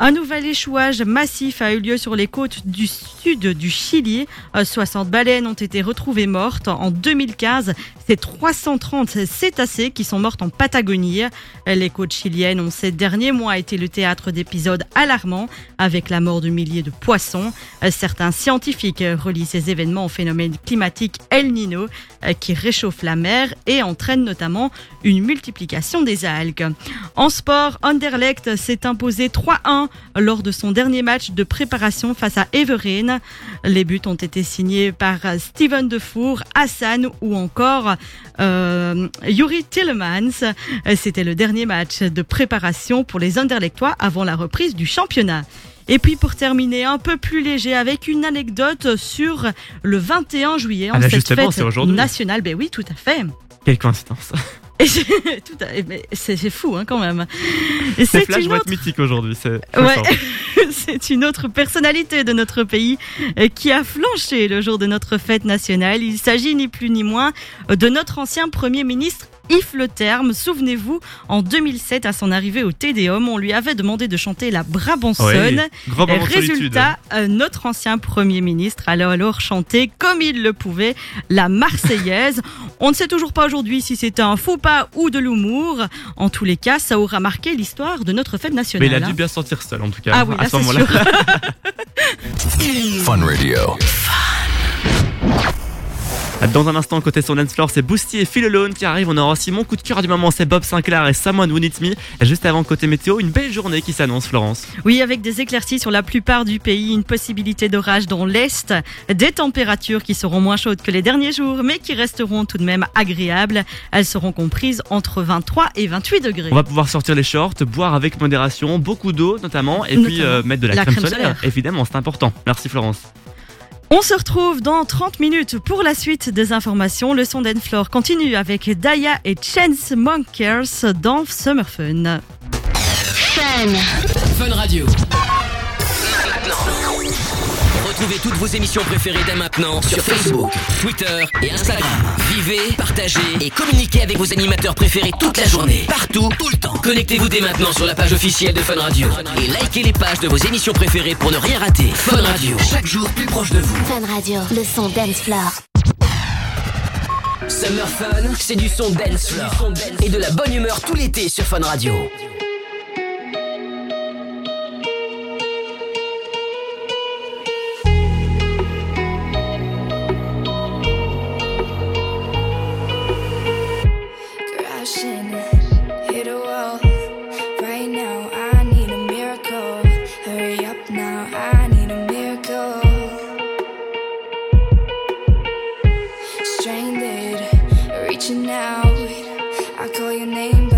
Un nouvel échouage massif a eu lieu sur les côtes du sud du Chili. Euh, 60 baleines ont été retrouvées mortes. En 2015, c'est 330 cétacés qui sont mortes en Patagonie. Euh, Les côtes chiliennes ont ces derniers mois été le théâtre d'épisodes alarmants avec la mort de milliers de poissons. Euh, Certains scientifiques relient ces événements au phénomène climatique El Nino euh, qui réchauffe la mer et entraîne notamment une multiplication des algues. En sport, Anderlecht s'est imposé 3-1 lors de son dernier match de préparation face à Evereen. Les buts ont été signés par Steven Defour, Hassan ou encore euh, Yuri Tillemans. C'était le dernier match de préparation pour les Anderlechtois avant la reprise du championnat. Et puis pour terminer, un peu plus léger avec une anecdote sur le 21 juillet, Ah en bah cette fête nationale. Ben oui, tout à fait. Quelle coïncidence. C'est- fou hein, quand même. C'est une autre être mythiques aujourd'hui. c'est Ouais, une autre personnalité de notre pays euh, qui a flanché le jour de notre fête nationale. Il s'agit ni plus ni moins de notre ancien Premier ministre Yves Le Terme. Souvenez-vous, en 2007, à son arrivée au Tédéum, on lui avait demandé de chanter la Brabançonne. Oui, moment. Résultat, euh, notre ancien Premier ministre allait alors chanter, comme il le pouvait, la Marseillaise. On ne sait toujours pas aujourd'hui si c'était un faux pas ou de l'humour. En tous les cas, ça aura marqué l'histoire de notre fête Mais nationale. il a hein. dû bien se sentir seul en tout cas Ah oui, à là, ce c'est moment-là. Fun Radio. Dans un instant, côté son dance floor, c'est Boosty et Phil Alone qui arrivent. On aura aussi mon coup de cœur du moment, c'est Bob Sinclair et Someone Who Needs Me. Et juste avant, côté météo, une belle journée qui s'annonce, Florence. Oui, avec des éclaircies sur la plupart du pays, une possibilité d'orage dans l'Est, des températures qui seront moins chaudes que les derniers jours, mais qui resteront tout de même agréables. Elles seront comprises entre 23 et 28 degrés. On va pouvoir sortir les shorts, boire avec modération, beaucoup d'eau notamment, et puis euh, mettre de la, La crème, crème solaire. solaire. Évidemment, c'est important. Merci Florence. On se retrouve dans 30 minutes pour la suite des informations. Le son d'Enflore continue avec Daya et Chance Monkers dans Summer Fun. Fun. Fun Radio. Retrouvez toutes vos émissions préférées dès maintenant sur Facebook, Twitter et Instagram. Vivez, partagez et communiquez avec vos animateurs préférés toute la journée, partout, tout le temps. Connectez-vous dès maintenant sur la page officielle de Fun Radio et likez les pages de vos émissions préférées pour ne rien rater. Fun Radio, chaque jour plus proche de vous. Fun Radio, le son dance floor. Summer Fun, c'est du son dance floor et de la bonne humeur tout l'été sur Fun Radio. Reaching out. I call your name,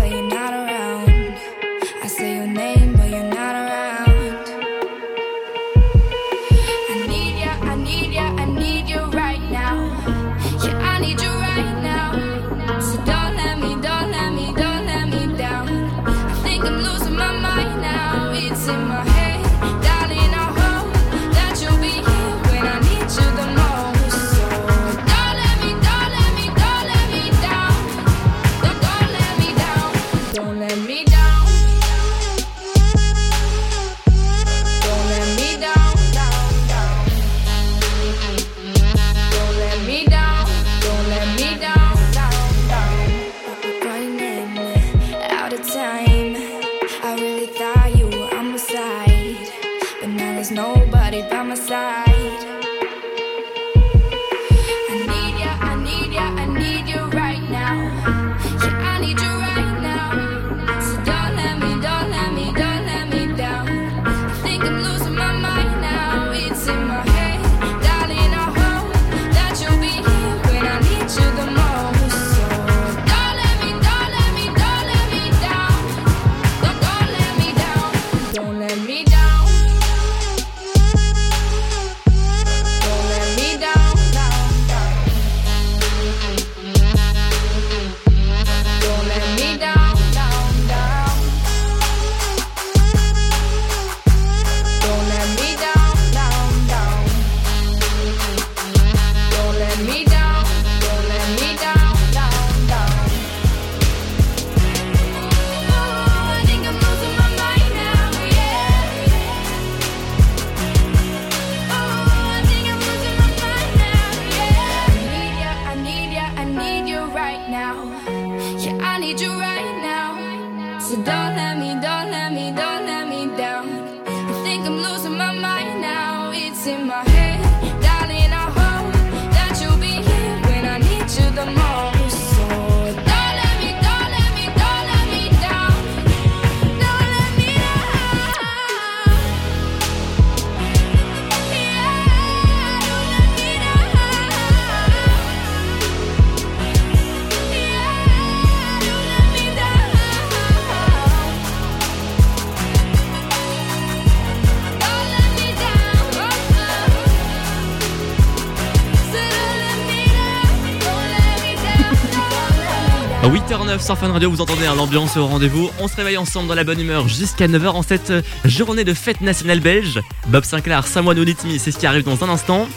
sur Fun Radio, vous entendez l'ambiance au rendez-vous. On se réveille ensemble dans la bonne humeur jusqu'à 9h en cette euh, journée de fête nationale belge. Bob Sinclair, Samoano Litmi, c'est ce qui arrive dans un instant.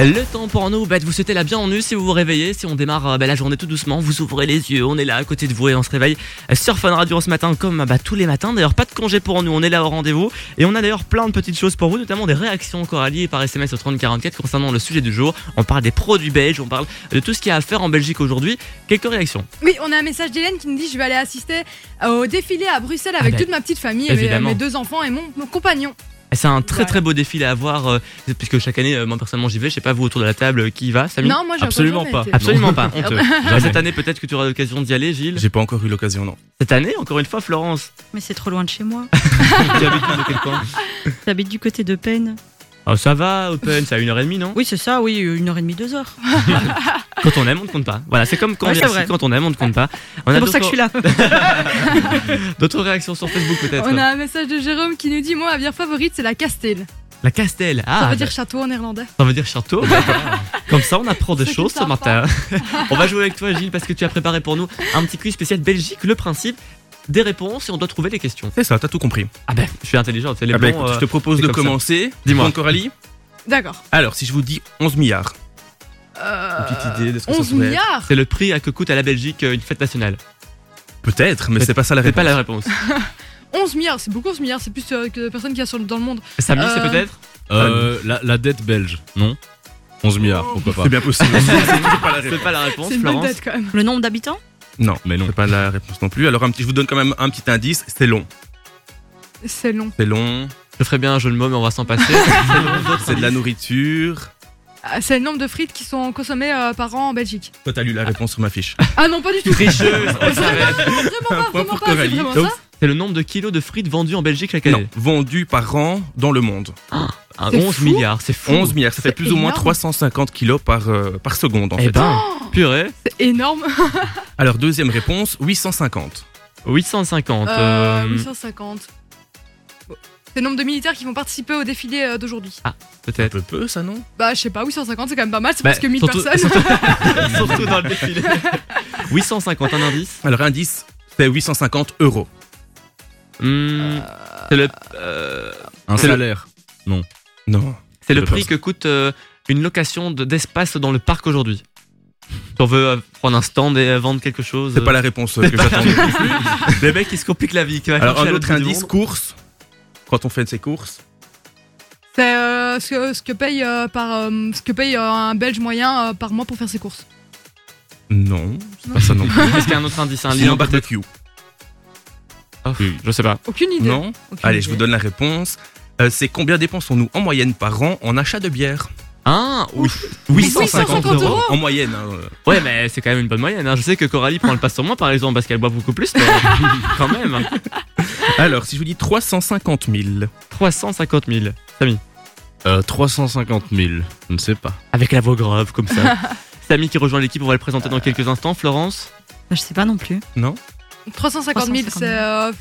Le temps pour nous bah, de vous souhaiter la bienvenue si vous vous réveillez. Si on démarre euh, bah, la journée tout doucement, vous ouvrez les yeux, on est là à côté de vous et on se réveille euh, sur Fun Radio ce matin comme bah, tous les matins. D'ailleurs, pas de congé pour nous, on est là au rendez-vous. Et on a d'ailleurs plein de petites choses pour vous, notamment des réactions Coralie par SMS au 3044 concernant le sujet du jour. On parle des produits belges, on parle de tout ce qu'il y a à faire en Belgique aujourd'hui. Quelques réactions. Oui, on a un message d'Hélène qui nous dit je vais aller assister au défilé à Bruxelles avec Ah ben, toute ma petite famille, et mes, deux enfants et mon, mon compagnon. C'est un très très beau défilé à voir, euh, puisque chaque année, euh, moi personnellement j'y vais. Je sais pas vous autour de la table euh, qui y va, Samy Non, moi, Absolument pas. été. Absolument Non. pas, honteux. Bah, Cette année, peut-être que tu auras l'occasion d'y aller, Gilles. J'ai pas encore eu l'occasion, non. Cette année, encore une fois, Florence. Mais c'est trop loin de chez moi. tu habites de quel coin? J'habite du côté de Peine. Oh, Ça va, Open, c'est à une heure et demie, non? Oui, c'est ça, oui, une heure et demie, deux heures. Quand on aime, on ne compte pas. Voilà, c'est comme quand Ouais, on quand aime, on ne compte pas. C'est a pour ça que je suis là. D'autres réactions sur Facebook peut-être On a un message de Jérôme qui nous dit Moi, ma bière favorite, c'est la Castel. La Castel. Ah, ça veut bah, dire château en néerlandais. ça veut dire château. Comme ça, on apprend des choses ce matin. on va jouer avec toi, Gilles, parce que tu as préparé pour nous un petit quiz spécial Belgique. Le principe des réponses et on doit trouver les questions. C'est ça, t'as tout compris. Ah ben, je suis intelligent. C'est les Ah blonds, écoute, euh, je te propose c'est de comme ça. commencer. Dis-moi. Coralie D'accord. Alors, si je vous dis 11 milliards, Euh, une petite idée de ce que ça 11 pourrait être milliards C'est le prix à que coûte à la Belgique euh, une fête nationale. Peut-être, mais c'est pas ça la C'est réponse. pas la réponse. 11 milliards, c'est beaucoup 11 milliards, c'est plus que de personnes qu'il y a sur, dans le monde. Samy, c'est Euh, peut-être Euh, la, la dette belge, non 11 milliards, pourquoi pas C'est bien possible. c'est pas la C'est réponse. pas la réponse, C'est une bonne Florence. date quand même. Le nombre d'habitants Non, Mais non. c'est pas la réponse non plus. Alors, un petit, je vous donne quand même un petit indice. C'est long. C'est long. C'est long. Je ferais bien un jeu de mots, mais on va s'en passer. C'est de la nourriture. Ah, C'est le nombre de frites qui sont consommées euh, par an en Belgique. Toi, t'as lu la réponse sur ma fiche. Ah non, pas du tout. Tricheuse, on. Un point pas, vraiment pour pas, c'est Coralie. vraiment Donc, ça c'est le nombre de kilos de frites vendus en Belgique chaque Non, année. vendu par an dans le monde. Un C'est 11 fou. milliards, c'est fou. 11 milliards, ça fait plus ou moins énorme. 350 kilos par, euh, par seconde en Eh fait. ben, purée. C'est énorme. Alors, deuxième réponse, 850. 850. Euh, euh, 850. Bon. C'est le nombre de militaires qui vont participer au défilé euh, d'aujourd'hui. Un Peut-être. peu peu, ça, non? Bah, je sais pas, 850 c'est quand même pas mal, c'est Bah, parce que 1000 surtout- personnes. surtout, surtout dans le défilé. 850, un indice? Alors, indice, c'est 850 euros. C'est le, euh, Un C'est le- salaire Non. Non. c'est le prix que coûte euh, une location de- d'espace dans le parc aujourd'hui. Si on veut euh, prendre un stand et euh, vendre quelque chose. C'est euh, pas la réponse que j'attendais. Le mec, il se complique la vie. qui va Alors, un autre indice, course. Quand on fait ses courses. C'est euh, ce, que, ce que paye, euh, par, euh, ce que paye euh, un Belge moyen euh, par mois pour faire ses courses. Non, c'est pas ça non plus. Est-ce qu'il y a un autre indice Un C'est lien barbecue. Oh, Je sais pas. Aucune idée. Non Aucune Allez, idée. je vous donne la réponse. Euh, c'est combien dépensons-nous en moyenne par an en achat de bière Ah, oui. 850 euros. En moyenne. hein, euh. Ouais, mais c'est quand même une bonne moyenne. hein. Je sais que Coralie prend le passe sur moi, par exemple, parce qu'elle boit beaucoup plus, mais quand même. Alors, si je vous dis 350 000, 350 000. Samy. Euh, 350 000, je ne sais pas. Avec la voix grave, comme ça. Samy qui rejoint l'équipe, on va le présenter dans quelques instants. Florence, Bah, Je sais pas non plus. non 350 000, 350 c'est. 000. euh,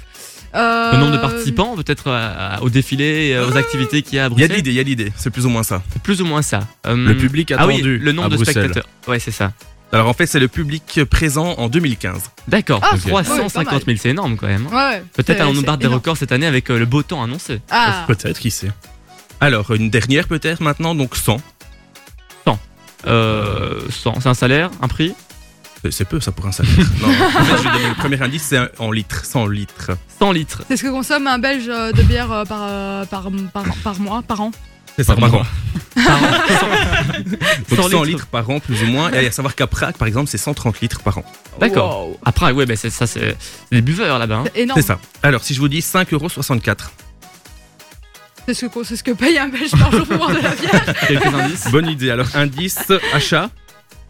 euh, le nombre de participants, peut-être euh, au défilé, et aux activités qu'il y a à Il y a Bruxelles. l'idée, il y a de l'idée. C'est plus ou moins ça. C'est plus ou moins ça. Euh, Le public Ah oui, attendu le nombre à de Bruxelles. spectateurs. Ouais, c'est ça. Alors, en fait, c'est le public présent en 2015. D'accord, Ah, Ok. 350 000, c'est énorme quand même. hein. Ouais. Peut-être allons-nous battre des records cette année avec euh, le beau temps annoncé. Ah, Peut-être, qui sait. Alors, une dernière peut-être maintenant, donc 100. Euh, 100, c'est un salaire, un prix? C'est- C'est peu ça pour un salaire. non, je vais donner le premier indice, c'est un- en litres, 100 litres. 100 litres. c'est ce que consomme un Belge euh, de bière euh, par, euh, par, par, par mois, par an. C'est ça, Par par an. Donc 100 100 litres. litres par an, plus ou moins. Et à savoir qu'à Prague, par exemple, c'est 130 litres par an. D'accord. Après, ouais, bah, c'est ça, c'est c'est des buveurs là-bas. hein. C'est énorme. C'est ça. Alors, si je vous dis 5,64€. C'est ce, que- c'est ce que paye un Belge par jour pour boire de la bière. Quelques indices. Bonne idée. Alors, indice, achat,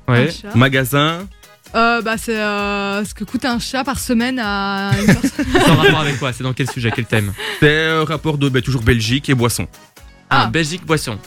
Ouais. Achat. magasin. Euh, bah, c'est euh, ce que coûte un chat par semaine à une personne. Sans rapport avec quoi? C'est dans quel sujet? Quel thème? C'est euh, rapport de bah, toujours Belgique et boisson. Ah, Ah. Belgique boisson.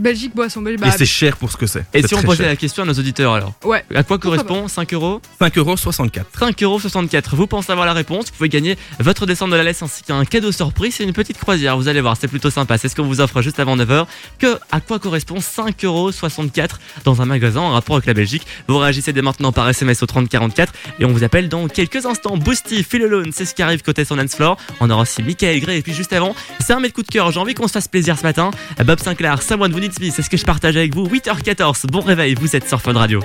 Belgique, boisson, Belgique. et Bah, c'est cher pour ce que c'est. Et C'est si on très posait cher. la question à nos auditeurs alors ouais. À quoi correspond 5 euros 5,64€. 5,64€. Vous pensez avoir la réponse, vous pouvez gagner votre descente de la laisse ainsi qu'un cadeau surprise. C'est une petite croisière, vous allez voir, c'est plutôt sympa. C'est ce qu'on vous offre juste avant 9h. Que à quoi correspond 5,64€ dans un magasin en rapport avec la Belgique? Vous réagissez dès maintenant par SMS au 3044 et on vous appelle dans quelques instants. Boosty, Feel Alone, c'est ce qui arrive côté son dance floor. On aura aussi Michael Gray et puis juste avant, c'est un mec coup de cœur. J'ai envie qu'on se fasse plaisir ce matin. Bob Sinclair, Someone Who C'est ce que je partage avec vous? 8h14, bon réveil, vous êtes sur Fun Radio.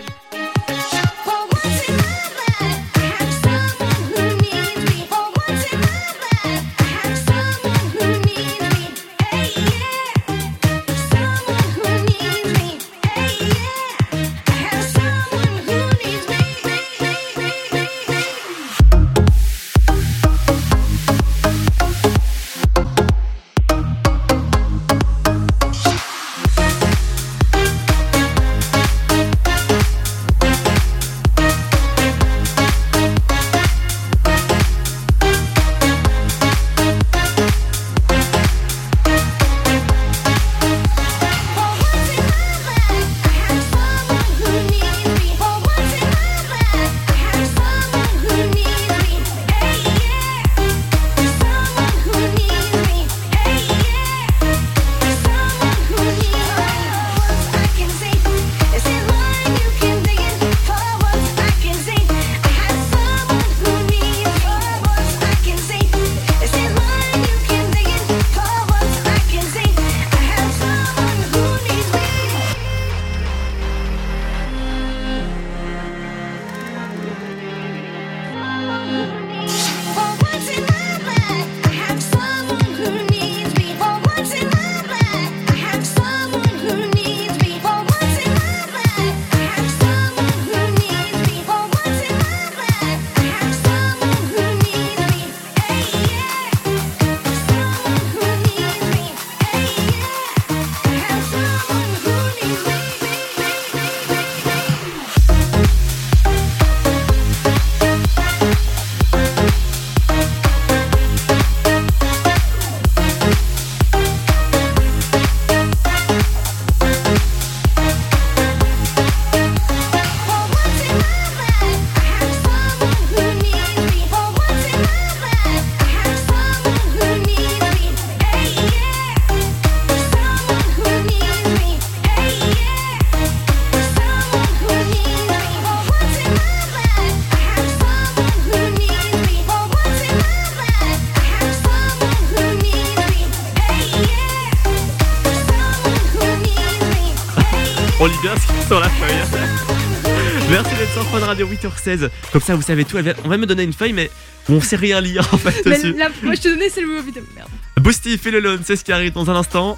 8h16. Comme ça, vous savez tout. On va me donner une feuille, mais on sait rien lire en fait Mais dessus. la- moi, je te donnais, c'est le. Merde. Boosty, fais le loan, c'est ce qui arrive dans un instant.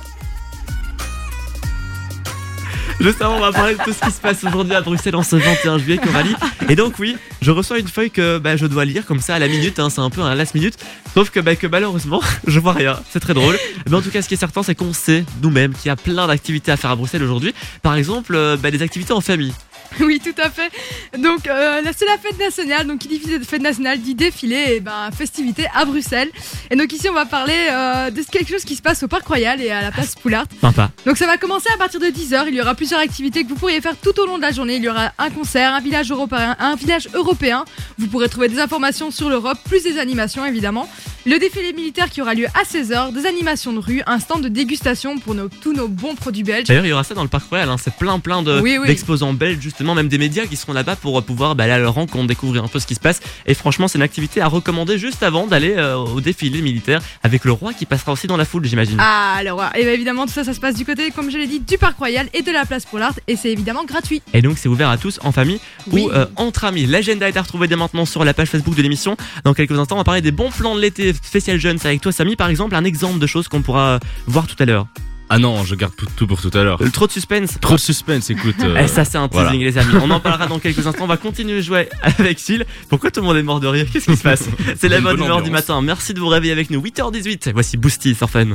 Juste avant, on va parler de tout ce qui se passe aujourd'hui à Bruxelles en ce 21 juillet, Coralie. Et donc, oui, je reçois une feuille que bah, je dois lire comme ça à la minute, hein, c'est un peu un last minute. Sauf que, bah, que malheureusement, je vois rien. C'est très drôle. Mais en tout cas, ce qui est certain, c'est qu'on sait nous-mêmes qu'il y a plein d'activités à faire à Bruxelles aujourd'hui. Par exemple, euh, bah, des activités en famille. Oui, tout à fait. Donc, euh, c'est la fête nationale. Donc, qui dit fête nationale dit défilé et ben, festivité à Bruxelles. Et donc, ici, on va parler euh, de quelque chose qui se passe au Parc Royal et à la place Poulart. Sympa. Donc, ça va commencer à partir de 10h. Il y aura plusieurs activités que vous pourriez faire tout au long de la journée. Il y aura un concert, un village européen, un village européen. Vous pourrez trouver des informations sur l'Europe, plus des animations, évidemment. Le défilé militaire qui aura lieu à 16h, des animations de rue, un stand de dégustation pour nos, tous nos bons produits belges. D'ailleurs, il y aura ça dans le parc royal. hein. C'est plein, plein de- Oui, oui. d'exposants belges, même des médias qui seront là-bas pour pouvoir bah, aller à leur rencontre, découvrir un peu ce qui se passe. Et franchement, c'est une activité à recommander juste avant d'aller euh, au défilé militaire avec le roi qui passera aussi dans la foule, j'imagine. Ah, alors, et bien évidemment, tout ça, ça se passe du côté, comme je l'ai dit, du Parc Royal et de la place pour l'art. Et c'est évidemment gratuit. Et donc, c'est ouvert à tous en famille Oui. ou euh, entre amis. L'agenda est à retrouver dès maintenant sur la page Facebook de l'émission. Dans quelques instants, on va parler des bons plans de l'été spécial jeunes avec toi, Samy. Par exemple, un exemple de choses qu'on pourra euh, voir tout à l'heure. Ah non, je garde tout, pour tout à l'heure. Euh, Trop de suspense. Trop de suspense, écoute. euh, Eh, ça c'est un teasing voilà. les amis. On en parlera dans quelques instants. On va continuer à jouer avec Gilles. Pourquoi tout le monde est mort de rire? Qu'est-ce qui se passe? C'est la bonne bonne humeur du matin. Merci de vous réveiller avec nous. 8h18. Voici Boosty sur Fun.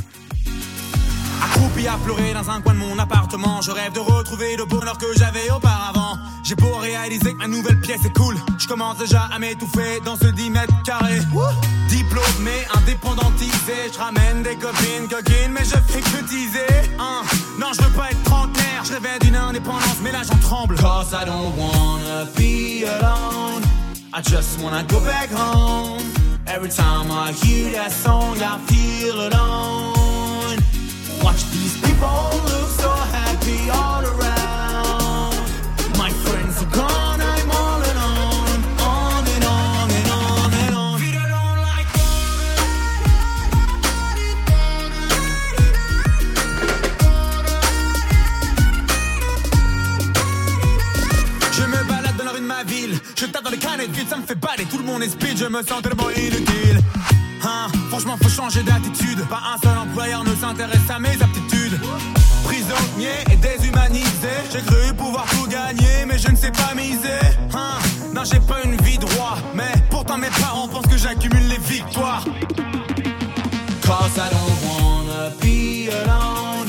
Accroupi à pleurer dans un coin de mon appartement, je rêve de retrouver le bonheur que j'avais auparavant. J'ai beau réaliser que ma nouvelle pièce est cool, je commence déjà à m'étouffer dans ce 10 mètres carrés. Diplômé, indépendantisé, je ramène des copines, coquines, mais je fais que teaser. Hein. Non, je veux pas être trentenaire, je rêvais d'une indépendance, mais là j'en tremble. Cause I don't wanna be alone, I just wanna go back home. Every time I hear that song, I feel alone. Watch these people look so happy all around. Dans les canettes ça me fait baler. Tout le monde est speed, je me sens tellement inutile. Hein, franchement, faut changer d'attitude. Pas un seul employeur ne s'intéresse à mes aptitudes. Prisonnier et déshumanisé. J'ai cru pouvoir tout gagner, mais je ne sais pas miser. Hein, non, j'ai pas une vie de roi. Mais pourtant, mes parents pensent que j'accumule les victoires. Cause I don't wanna be alone.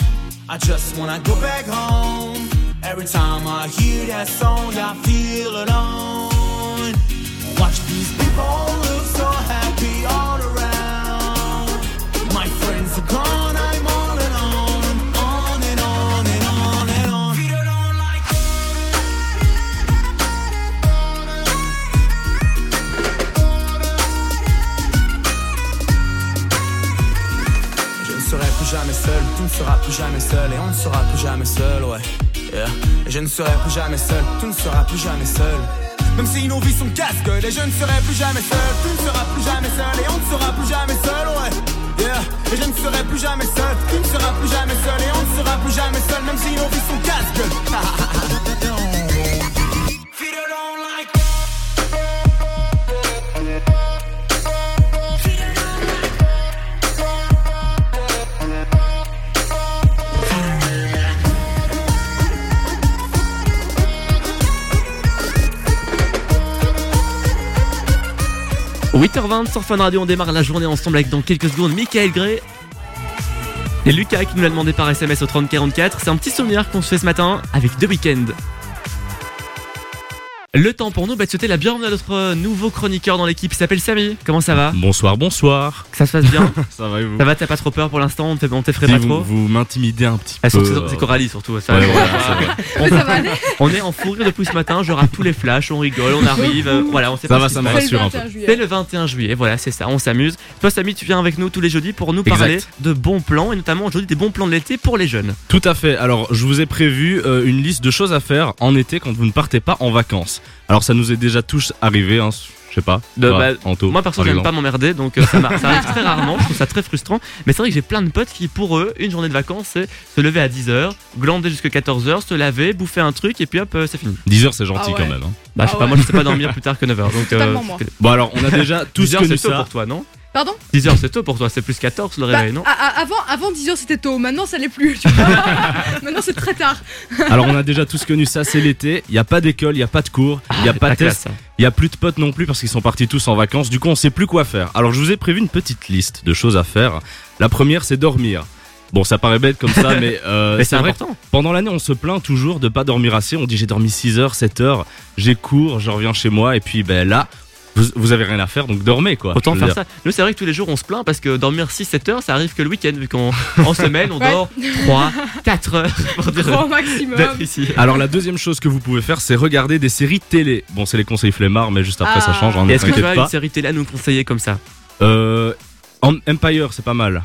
I just wanna go back home. Every time I hear that song, I feel alone. Seul, ouais. Yeah. Et je ne serai plus jamais seul, tu ne seras plus jamais seul. Même si nos vies sont casse-gueule et je ne serai plus jamais seul, tu ne seras plus jamais seul et on ne sera plus jamais seul, ouais. Yeah. Et je ne serai plus jamais seul, tu ne seras plus jamais seul et on ne sera plus jamais seul, même si nos vies sont casse-gueule. 8h20 sur Fun Radio, on démarre la journée ensemble avec dans quelques secondes Michael Gray. Et Lucas qui nous l'a demandé par SMS au 3044. C'est un petit souvenir qu'on se fait ce matin avec The Weeknd. Le temps pour nous bah, de souhaiter la bienvenue à notre nouveau chroniqueur dans l'équipe. Il s'appelle Samy. Comment ça va Bonsoir, bonsoir. Ça se passe bien Ça va et vous Ça va, t'as pas trop peur pour l'instant On te- on t'effraie Si pas vous, trop vous m'intimidez un petit Ah, peu. surtout, c'est- Coralie surtout. Ça, Ouais, va. voilà, c'est vrai. on, Mais ça va aller. on est en fou rire depuis ce matin. Je rate tous les flashs, on rigole, on arrive. euh, voilà, on sait Ça pas va, ça me rassure un peu. C'est le 21 juillet, voilà, c'est ça, on s'amuse. Toi, Samy, tu viens avec nous tous les jeudis pour nous Exact. parler de bons plans et notamment aujourd'hui des bons plans de l'été pour les jeunes. Tout à fait. Alors, je vous ai prévu euh, une liste de choses à faire en été quand vous ne partez pas en vacances. Alors, ça nous est déjà tous arrivé, hein, je sais pas. De- bah, Anto, moi, perso, par j'aime pas m'emmerder, donc euh, ça, arrive très rarement. Je trouve ça très frustrant. Mais c'est vrai que j'ai plein de potes qui, pour eux, une journée de vacances, c'est se lever à 10h, glander jusqu'à 14h, se laver, bouffer un truc et puis hop, euh, c'est fini. 10 heures, c'est gentil Ah ouais. quand même. hein. Bah, je sais Ah pas, ouais. moi, je sais pas dormir plus tard que 9h. Donc, Totalement moi. Bon, alors, on a déjà tous 10h, connu c'est tôt ça. pour toi, non? Pardon 10h, c'est tôt pour toi, c'est plus 14 le Bah, réveil, non a- a- avant, avant 10h c'était tôt, maintenant ça l'est plus. tu vois. maintenant c'est très tard. Alors, on a déjà tous connu ça, c'est l'été. Il n'y a pas d'école, il n'y a pas de cours, il n'y a c'est pas de test. classe, ça. Il n'y a plus de potes non plus parce qu'ils sont partis tous en vacances. Du coup, on sait plus quoi faire. Alors, je vous ai prévu une petite liste de choses à faire. La première, c'est dormir. Bon, ça paraît bête comme ça, mais, euh, Mais c'est important. Pendant l'année, on se plaint toujours de pas dormir assez. On dit j'ai dormi 6 heures, 7 heures, j'ai cours, je reviens chez moi, et puis ben là, vous, vous avez rien à faire, donc dormez quoi. Autant faire dire. ça. Nous, c'est vrai que tous les jours, on se plaint parce que dormir 6-7 heures, ça arrive que le week-end, vu qu'en en semaine, on Ouais. dort 3, 4 heures pour dire Grand maximum. ici. Alors la deuxième chose que vous pouvez faire, c'est regarder des séries télé. Bon, c'est les conseils flemmards, mais juste après ça Ah. change. hein, est-ce que tu as une série télé à nous conseiller comme ça Euh, Em- Empire, c'est pas mal.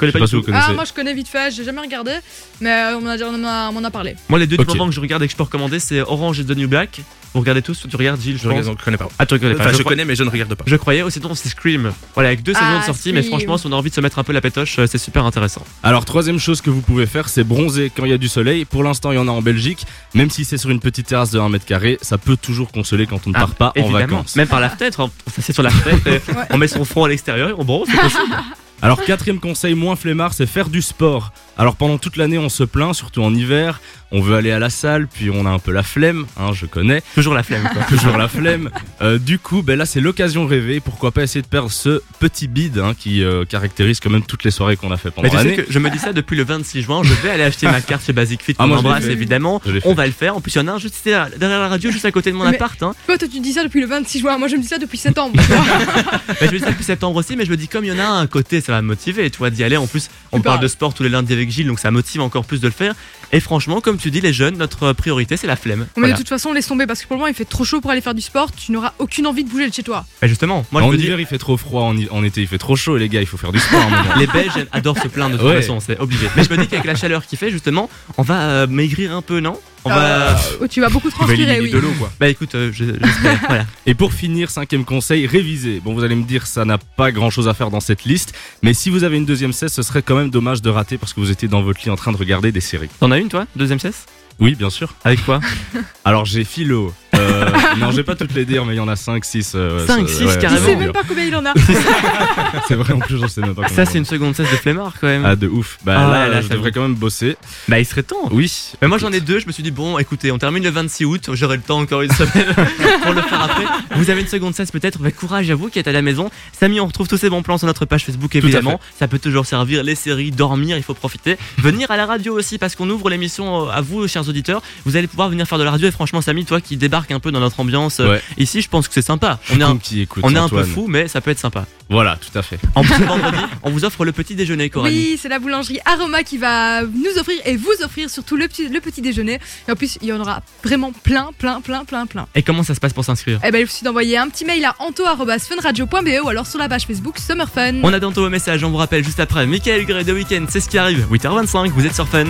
Je pas si vous tout. connaissez. Ah, moi je connais vite fait, j'ai jamais regardé, mais on m'en a, on m'en a- on m'en a parlé. Moi, les deux Ok. du moment que je regarde et que je peux recommander, c'est Orange et The New Black. Vous regardez tous Tu regardes, Gilles Je, Je pense ne connais pas. Ah, tu reconnais pas. Enfin, je connais, mais je ne regarde pas. Je croyais, oh, sinon c'est Scream. Voilà, avec deux Ah, saisons de sortie, mais franchement, si on a envie de se mettre un peu la pétoche, euh, c'est super intéressant. Alors troisième chose que vous pouvez faire, c'est bronzer quand il y a du soleil. Pour l'instant, il y en a en Belgique. Même si c'est sur une petite terrasse de 1 mètre carré, ça peut toujours consoler quand on ne Ah, part pas en vacances. Même par la fenêtre, on on s'assied sur la fenêtre, on met son front à l'extérieur et on bronze, c'est possible. Alors quatrième conseil moins flemmard, c'est faire du sport. Alors pendant toute l'année, on se plaint, surtout en hiver. On veut aller à la salle, puis on a un peu la flemme, hein, je connais. Toujours la flemme, quoi. Toujours la flemme. Euh, du coup, ben là, c'est l'occasion rêvée. Pourquoi pas essayer de perdre ce petit bide hein, qui euh, caractérise quand même toutes les soirées qu'on a fait pendant l'année. je me dis ça depuis le 26 juin. Je vais aller acheter ma carte chez Basic Fit Ah, qu'on moi, je l'ai embrasse évidemment. On va le faire. En plus, il y en a un juste derrière la radio, juste à côté de mon Mais- appart. Hein. Toi, toi, tu dis ça depuis le 26 juin. Moi, je me dis ça depuis septembre. Bah, je me dis ça depuis septembre aussi, mais je me dis comme il y en a un côté, ça va me motiver, tu vois, d'y aller. En plus, on parle de sport tous les lundis avec Gilles, donc ça motive encore plus de le faire. Et franchement, comme tu dis, les jeunes, notre priorité, c'est la flemme. Mais Voilà. de toute façon, laisse tomber parce que pour le moment, il fait trop chaud pour aller faire du sport. Tu n'auras aucune envie de bouger de chez toi. Bah, justement, moi je en me dis, hiver, il fait trop froid, en, été, il fait trop chaud, les gars, il faut faire du sport les Belges adorent se plaindre de toute Ouais. façon, c'est obligé. Mais je me dis qu'avec la chaleur qu'il fait, justement, on va euh, maigrir un peu, non? On va. Oh, tu vas beaucoup transpirer, oui. de l'eau, quoi. Bah écoute, euh, je- j'espère. voilà. Et pour finir, cinquième conseil, réviser. Bon, vous allez me dire, ça n'a pas grand chose à faire dans cette liste, mais si vous avez une deuxième cesse, ce serait quand même dommage de rater parce que vous étiez dans votre lit en train de regarder des séries. T'en as une, toi? Deuxième cesse? Oui, bien sûr. Avec quoi? Alors, j'ai philo. Euh, non, je vais pas toutes les dire, mais il y en a 5, 6. euh, Cinq, ça- six, ouais, carrément. Je sais même pas combien il en a. C'est vrai, en plus, je sais même pas. Ça, c'est une seconde cesse de flemmard quand même. Ah, de ouf. Bah Ah, là, là, je j'avoue. devrais quand même bosser. Bah, il serait temps. Oui. Mais moi j'en ai deux, je me suis dit bon écoutez on termine le 26 août, j'aurai le temps encore une semaine pour le faire après. Vous avez une seconde cesse peut-être, mais courage à vous qui êtes à la maison. Samy on retrouve tous ces bons plans sur notre page Facebook évidemment. Ça peut toujours servir les séries, dormir, il faut profiter. Venir à la radio aussi parce qu'on ouvre l'émission euh, à vous chers auditeurs. Vous allez pouvoir venir faire de la radio et franchement Samy toi qui débarque un peu dans notre ambiance euh, Ouais. ici je pense que c'est sympa. On est un, écoute, on est un peu fou mais ça peut être sympa. Voilà, tout à fait. En plus vendredi on vous offre le petit déjeuner Coralie. Oui, c'est la boulangerie Aroma qui va nous offrir et vous offrir surtout le petit, le petit déjeuner. Et en plus, il y en aura vraiment plein, plein, plein, plein, plein. Et comment ça se passe pour s'inscrire? Eh ben, il suffit d'envoyer un petit mail à anto.funradio.be ou alors sur la page Facebook Summer Fun. On a dans vos messages, on vous rappelle juste après. Michael Gray de Weekend, c'est ce qui arrive. 8h25, vous êtes sur Fun.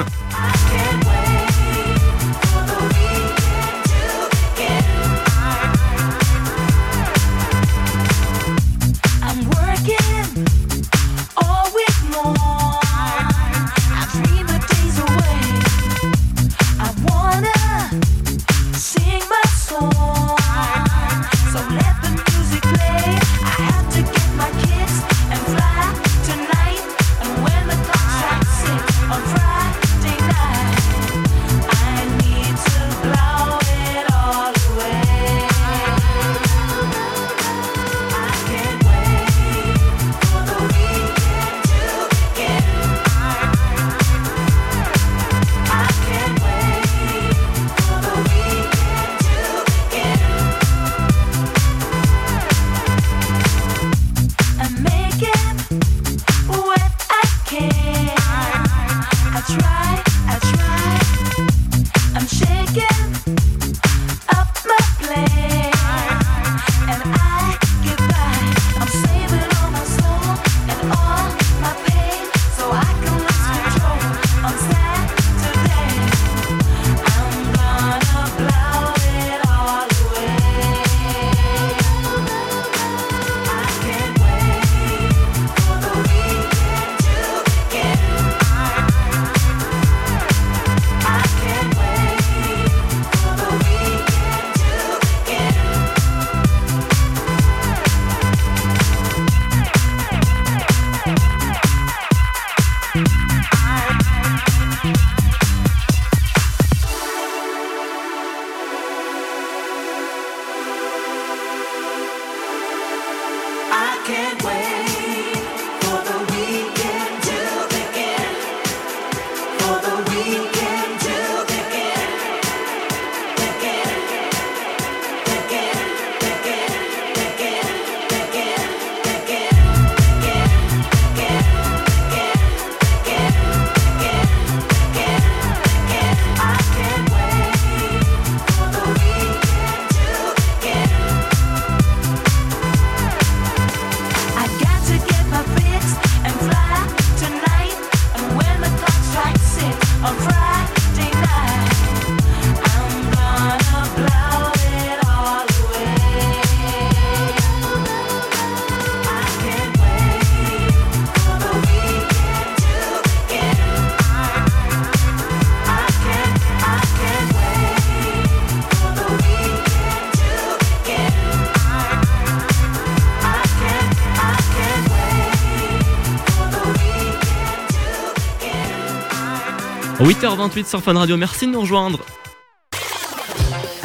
8h28 sur Fun Radio, merci de nous rejoindre.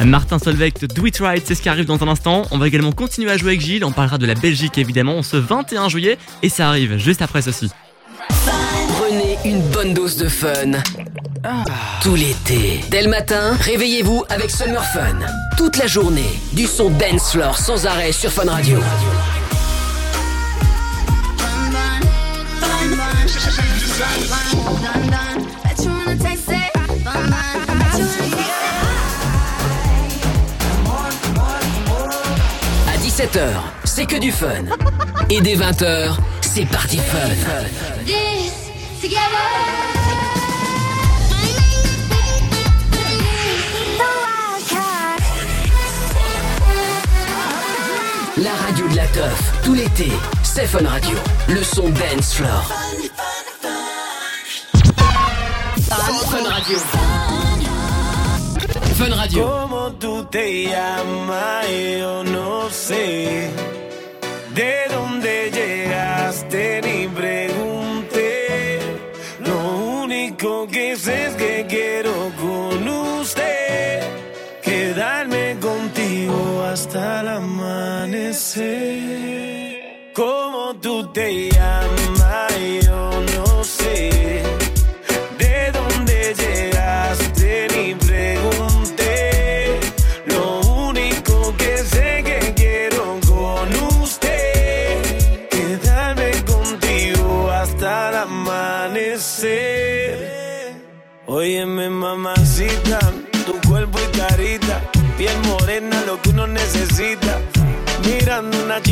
Martin Solveig de Do It Right, c'est ce qui arrive dans un instant. On va également continuer à jouer avec Gilles, on parlera de la Belgique évidemment, ce 21 juillet, et ça arrive juste après ceci. Prenez une bonne dose de fun. Tout l'été. Dès le matin, réveillez-vous avec Summer Fun. Toute la journée, du son dance floor sans arrêt sur Fun Radio. Du fun. Et dès 20h, c'est parti fun. La radio de la teuf, tout l'été, c'est Fun Radio. Le son dance floor. Fun Radio. Fun Radio. ¿De dónde llegaste? Ni pregunté. Lo único que sé es que quiero con usted quedarme contigo hasta el amanecer. ¿Cómo tú te llamas?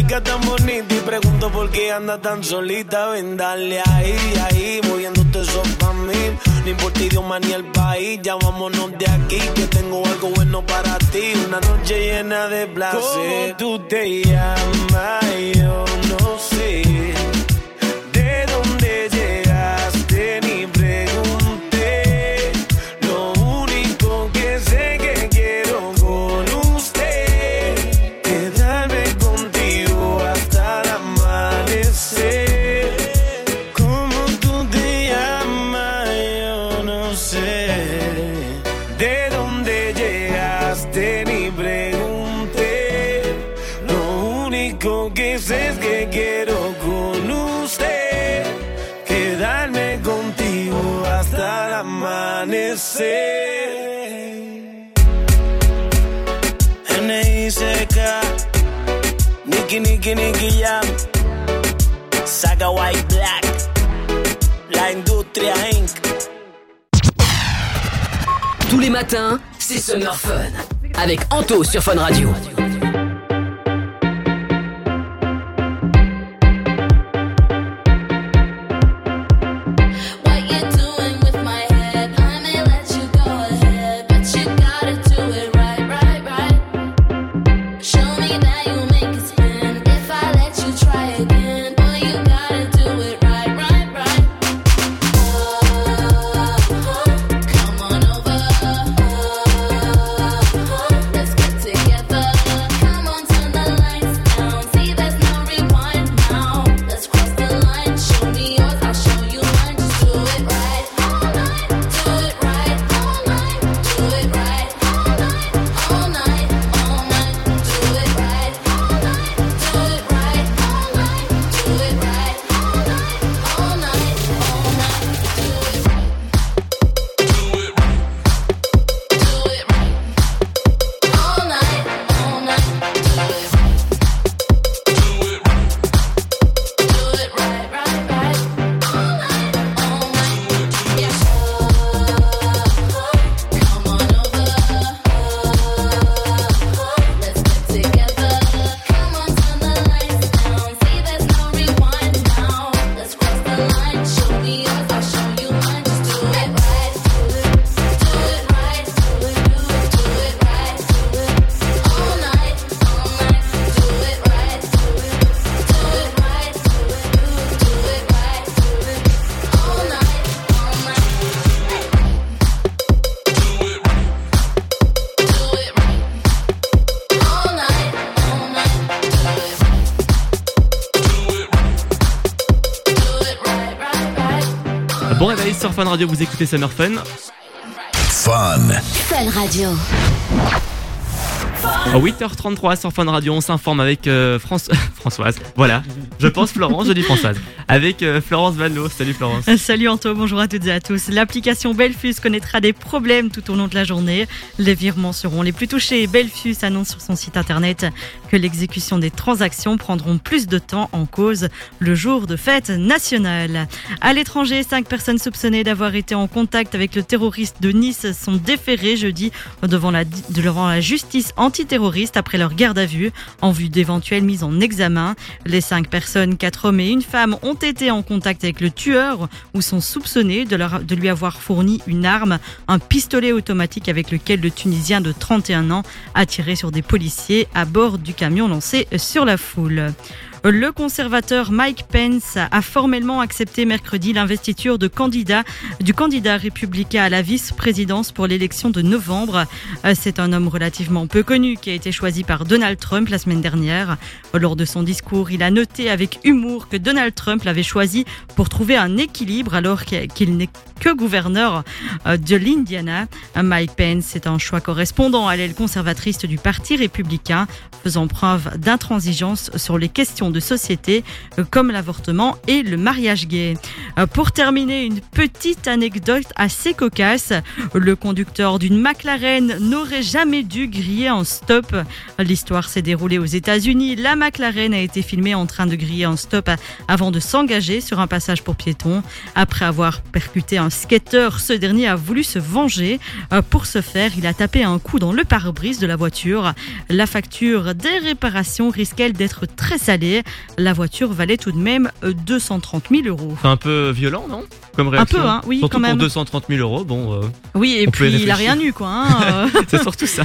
Chica tan bonita y pregunto por qué anda tan solita. Ven, dale ahí, ahí, moviéndote eso pa' mí. No importa idioma ni el país, ya vámonos de aquí, que tengo algo bueno para ti. Una noche llena de placer. ¿Cómo tú te llamas? Yo no sé. Nicky, Nicky Jam. Saga White Black. La Industria Inc. Tous les matins, c'est Summer Fun. Avec Anto sur Fun Radio. Radio, vous écoutez Summer Fun. Fun. Fun Radio. À 8h33 sur Fun Radio, on s'informe avec euh, France- Françoise. Voilà, je pense Florence, je dis Françoise. Avec euh, Florence Vanlo. Salut Florence. Salut Anto, bonjour à toutes et à tous. L'application Belfus connaîtra des problèmes tout au long de la journée. Les virements seront les plus touchés. Belfus annonce sur son site internet que l'exécution des transactions prendront plus de temps en cause le jour de fête nationale. À l'étranger, cinq personnes soupçonnées d'avoir été en contact avec le terroriste de Nice sont déférées jeudi devant la, devant la justice antiterroriste après leur garde à vue en vue d'éventuelles mises en examen. Les cinq personnes, quatre hommes et une femme, ont été en contact avec le tueur ou sont soupçonnés de, de lui avoir fourni une arme, un pistolet automatique avec lequel le Tunisien de 31 ans a tiré sur des policiers à bord du camion lancé sur la foule. Le conservateur Mike Pence a formellement accepté mercredi l'investiture de candidat, du candidat républicain à la vice-présidence pour l'élection de novembre. Euh, C'est un homme relativement peu connu qui a été choisi par Donald Trump la semaine dernière. Lors de son discours, il a noté avec humour que Donald Trump l'avait choisi pour trouver un équilibre alors qu'il n'est que gouverneur euh, de l'Indiana. Mike Pence est un choix correspondant à l'aile conservatrice du Parti républicain, faisant preuve d'intransigeance sur les questions de société euh, comme l'avortement et le mariage gay. Euh, Pour terminer, une petite anecdote assez cocasse. Le conducteur d'une McLaren n'aurait jamais dû griller en stop. L'histoire s'est déroulée aux États-Unis. La McLaren a été filmée en train de griller en stop avant de s'engager sur un passage pour piétons. Après avoir percuté un skateur, ce dernier a voulu se venger. Euh, Pour ce faire, il a tapé un coup dans le pare-brise de la voiture. La facture des réparations risquait d'être très salée. La voiture valait tout de même euh, 230 000 euros. C'est un peu violent, non? Comme Un réaction. peu, hein, oui, Surtout quand même. pour 230 000 euros, bon. euh, Oui, et puis il a rien eu, quoi. hein, euh. C'est surtout ça.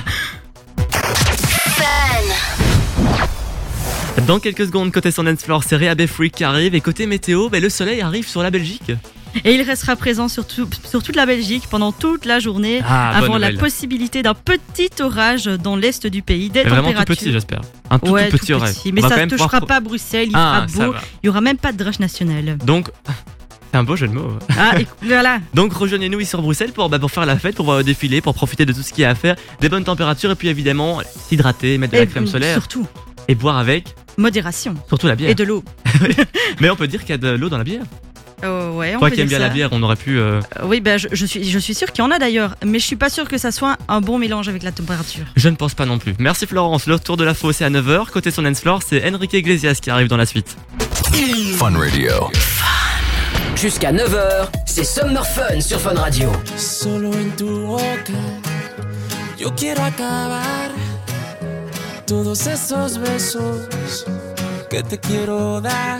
Dans quelques secondes, côté son floor, c'est Réa Freak qui arrive. Et côté météo, ben, le soleil arrive sur la Belgique. Et il restera présent sur, tout- sur toute la Belgique pendant toute la journée, Ah, avant la possibilité d'un petit orage dans l'est du pays. Des vraiment tout petit, j'espère. Un tout, ouais, tout petit orage. Mais On ça ne touchera pouvoir- pas Bruxelles, il Ah, fera beau. Il y aura même pas de drache nationale. Donc, c'est un beau jeu de mots. Ah, et voilà. Donc rejoignez-nous ici sur Bruxelles pour, bah, pour faire la fête, pour voir le défilé, pour profiter de tout ce qu'il y a à faire, des bonnes températures et puis évidemment s'hydrater, mettre de la crème solaire Surtout, et boire avec, modération. surtout la bière. Et de l'eau. Mais on peut dire qu'il y a de l'eau dans la bière. Euh, ouais, on Toi peut qui aimes bien la bière, on aurait pu. euh, Euh, Oui, ben, je, je suis, je suis sûre qu'il y en a d'ailleurs, mais je suis pas sûre que ça soit un bon mélange avec la température. Je ne pense pas non plus. Merci Florence. Le tour de la fausse c'est à 9h. Côté son dance floor, c'est Enrique Iglesias qui arrive dans la suite. Fun Radio. Jusqu'à 9h, c'est Summer Fun sur Fun Radio. Solo en tu boca, yo quiero acabar todos esos besos que te quiero dar.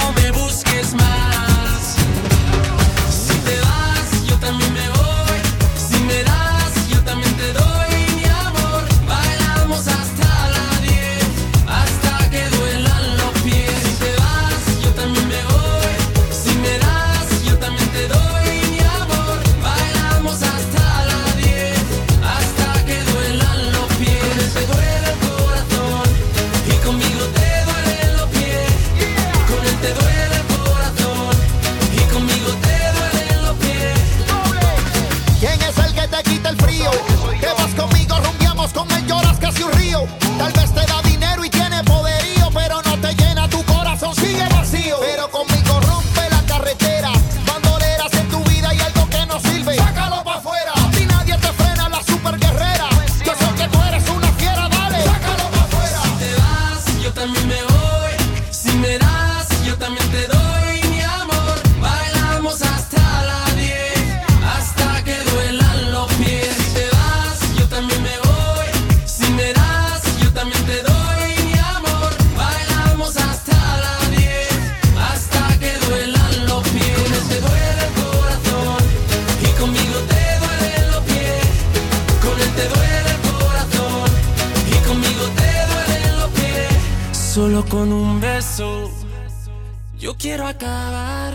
como lloras casi un río. Acabar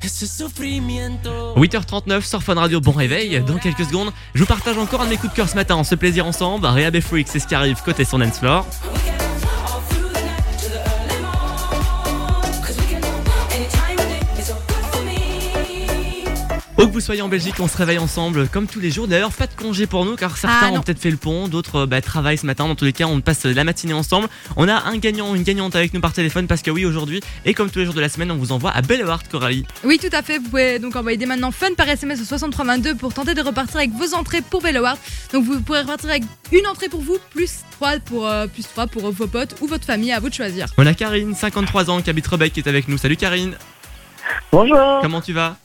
ese sufrimiento. 8h39 sur Radio, bon réveil. Dans quelques secondes, je vous partage encore un de mes coups de cœur ce matin. On se plaisir ensemble. Réa Freak, c'est ce qui arrive côté son dance floor. Où que vous soyez en Belgique, on se réveille ensemble comme tous les jours. D'ailleurs, pas de congé pour nous car certains Ah, ont peut-être fait le pont, d'autres euh, bah, travaillent ce matin. Dans tous les cas, on passe la matinée ensemble. On a un gagnant, une gagnante avec nous par téléphone parce que oui, aujourd'hui, et comme tous les jours de la semaine, on vous envoie à Bellewart Coralie. Oui, tout à fait. Vous pouvez donc envoyer dès maintenant fun par SMS au 6322 pour tenter de repartir avec vos entrées pour Belloward. Donc vous pourrez repartir avec une entrée pour vous, plus 3 pour, euh, plus 3 pour vos potes ou votre famille, à vous de choisir. On a Karine, 53 ans, qui habite Rebec, qui est avec nous. Salut Karine. Bonjour. Comment tu vas?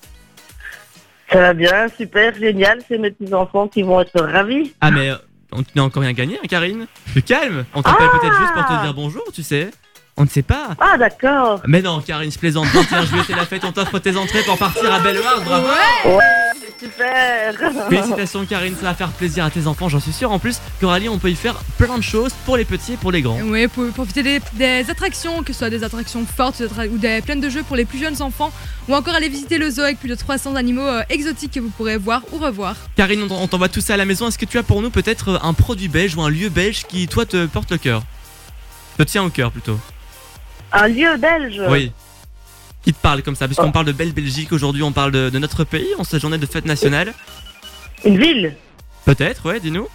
Ça va bien, super, génial. C'est mes petits-enfants qui vont être ravis. Ah mais euh, on n'a encore rien gagné, hein, Karine Tu calme On t'appelle Ah peut-être juste pour te dire bonjour, tu sais. On ne sait pas. Ah, d'accord. Mais non, Karine, je plaisante. 21 juillet, c'est la fête. On t'offre tes entrées pour partir à Belleward. Bravo. Ouais, super. Félicitations, Karine. Ça va faire plaisir à tes enfants, j'en suis sûr. En plus, Coralie, on peut y faire plein de choses pour les petits et pour les grands. Oui, pour profiter des, des attractions, que ce soit des attractions fortes des attra- ou des pleines de jeux pour les plus jeunes enfants, ou encore aller visiter le zoo avec plus de 300 animaux euh, exotiques que vous pourrez voir ou revoir. Karine, on t'en- on t'envoie tout ça à la maison. Est-ce que tu as pour nous peut-être euh, un produit belge ou un lieu belge qui, toi, te porte le cœur? Te tient au cœur plutôt. Un lieu belge? Oui. Qui te parle comme ça Puisqu'on parle de belle Belgique aujourd'hui, on parle de, de notre pays en cette journée de fête nationale. Une ville. Peut-être, ouais, dis-nous.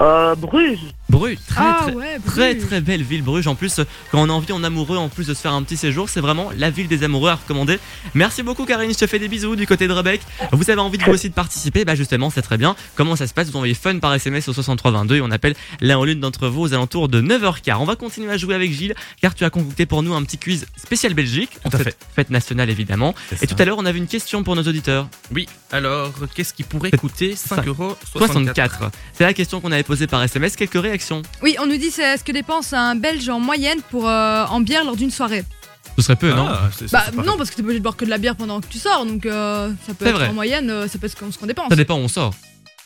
Euh, Bruges. Bruges, très Ah très, ouais, très Bruges. très belle ville Bruges. En plus, quand on a envie, en amoureux, en plus de se faire un petit séjour, c'est vraiment la ville des amoureux à recommander. Merci beaucoup Karine, je te fais des bisous du côté de Rebec. Vous avez envie de vous aussi de participer, bah justement, c'est très bien. Comment ça se passe? Vous envoyez fun par SMS au 6322 et on appelle l'un ou l'une d'entre vous aux alentours de 9h15. On va continuer à jouer avec Gilles car tu as concocté pour nous un petit quiz spécial Belgique, en Tout à fait, fête nationale évidemment. Et ça. tout à l'heure, on avait une question pour nos auditeurs. Oui, alors qu'est-ce qui pourrait coûter 5 euros 64. C'est la question qu'on avait posée par SMS. Quelques réactions Oui, on nous dit c'est ce que dépense un Belge en moyenne pour euh, en bière lors d'une soirée. Ce serait peu, non Ah, c'est- c'est Bah pas- non, parce que t'es pas obligé de boire que de la bière pendant que tu sors, donc euh, ça peut C'est être vrai. en moyenne, euh, ça peut être ce qu'on dépense. Ça dépend où on sort.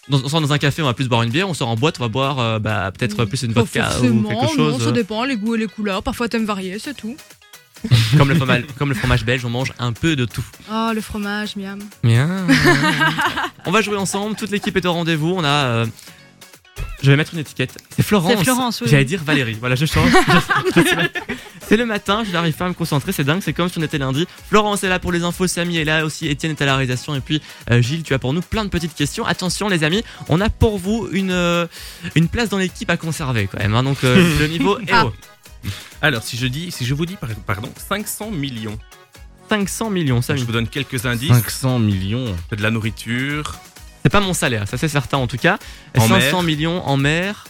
Dans- on sort dans un café, on va plus boire une bière. On sort en boîte, on va boire euh, bah, peut-être plus une Pas vodka ou forcément, quelque non, chose. ça euh, dépend, les goûts et les couleurs. Parfois t'aimes varier, c'est tout. comme, le fromage, comme le fromage belge, on mange un peu de tout. Oh, le fromage, miam. Bien. on va jouer ensemble. Toute l'équipe est au rendez-vous. On a. euh, Je vais mettre une étiquette. C'est Florence. C'est Florence, oui. J'allais dire Valérie. Voilà, je change. Je- je- c'est le matin, je n'arrive pas à me concentrer, c'est dingue, c'est comme si on était lundi. Florence est là pour les infos, Samy est là aussi, Étienne est à la réalisation et puis euh, Gilles, tu as pour nous plein de petites questions. Attention les amis, on a pour vous une, euh, une place dans l'équipe à conserver quand même. hein. donc euh, le niveau est Ah. Alors, si je dis, si je vous dis, par- pardon, 500 millions. 500 millions, Je Samy. vous donne quelques indices. 500 millions. De la nourriture, C'est pas mon salaire, ça c'est certain en tout cas. En 500 mer. millions en mer.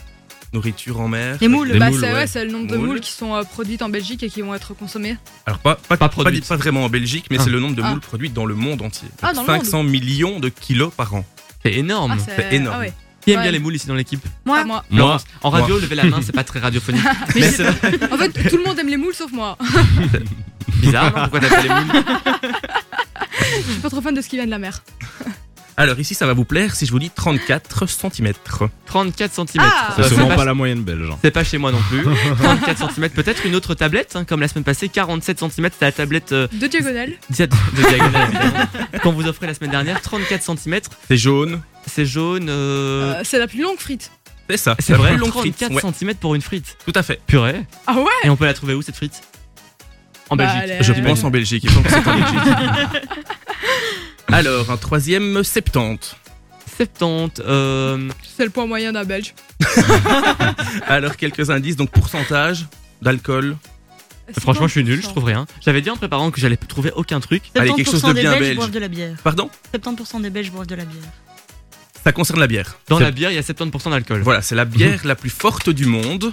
nourriture en mer. Les moules. Bah, moules, c'est ouais. ouais, c'est le nombre de Moules. moules qui sont euh, produites en Belgique et qui vont être consommées. Alors, pas, pas, Pas pas, vraiment en Belgique, mais Ah. c'est le nombre de Ah. moules produites dans le monde entier. Ah, Donc, dans le monde. 500 millions de kilos par an. C'est énorme. Ah, c'est énorme. Ah ouais. Qui aime Ouais. bien les moules ici dans l'équipe? Moi, moi. En radio, Moi. levez la main, c'est pas très radiophonique. Mais Mais c'est- c'est En fait, tout le monde aime les moules sauf moi. bizarre, non Pourquoi t'appelles les moules? Je suis pas trop fan de ce qui vient de la mer. Alors, ici, ça va vous plaire si je vous dis 34 cm. 34 cm. Ah. C'est sûrement pas la moyenne belge. C'est pas chez moi non plus. 34 cm, peut-être une autre tablette, hein, comme la semaine passée, 47 cm, c'était la tablette euh, De diagonale. dia- de diagonale qu'on vous offrait la semaine dernière. 34 cm, C'est jaune. c'est jaune. euh, Euh, c'est la plus longue frite. C'est ça. c'est la vrai, plus longue frite. 34 Ouais, cm pour une frite. tout à fait. Purée. Ah ouais Et on peut la trouver où cette frite? En Bah, Belgique. elle est- Je Euh, pense en Belgique. Il que c'est en Belgique. Alors, un troisième 70. 70. Euh, C'est le poids moyen d'un Belge. Alors, quelques indices. Donc, pourcentage d'alcool. franchement, je suis nul, je trouve rien. J'avais dit en préparant que j'allais trouver aucun truc. Allez, quelque chose de 70% des bien Belges belge. boivent de la bière. Pardon? 70% des Belges boivent de la bière. Ça concerne la bière. Dans la bière, il y a 70% d'alcool. Voilà, c'est la bière la plus forte du monde.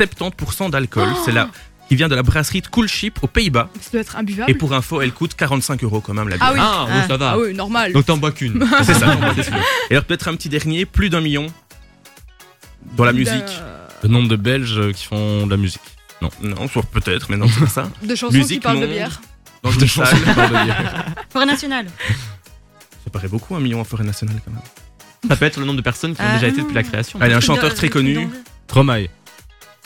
70% d'alcool. C'est la qui vient de la brasserie de Cool Ship aux Pays-Bas. Ça doit être imbuvable. Et pour info, elle coûte 45 euros quand même la bière. Ah oui. Ah, oui, ça va. Ah oui, normal. Donc t'en bois qu'une. C'est ça. Et alors peut-être un petit dernier, plus d'un million dans la musique. Le nombre de Belges euh, qui font de la musique. Non. Non, soit peut-être, mais non, c'est pas ça. De chansons qui parlent de bière. Dans De une chansons salle. qui parlent de bière. Forêt nationale. Ça paraît beaucoup, un million en forêt nationale quand même. Ça peut être le nombre de personnes qui ont Ah. déjà été depuis la création. Allez, un chanteur très connu. d'envie.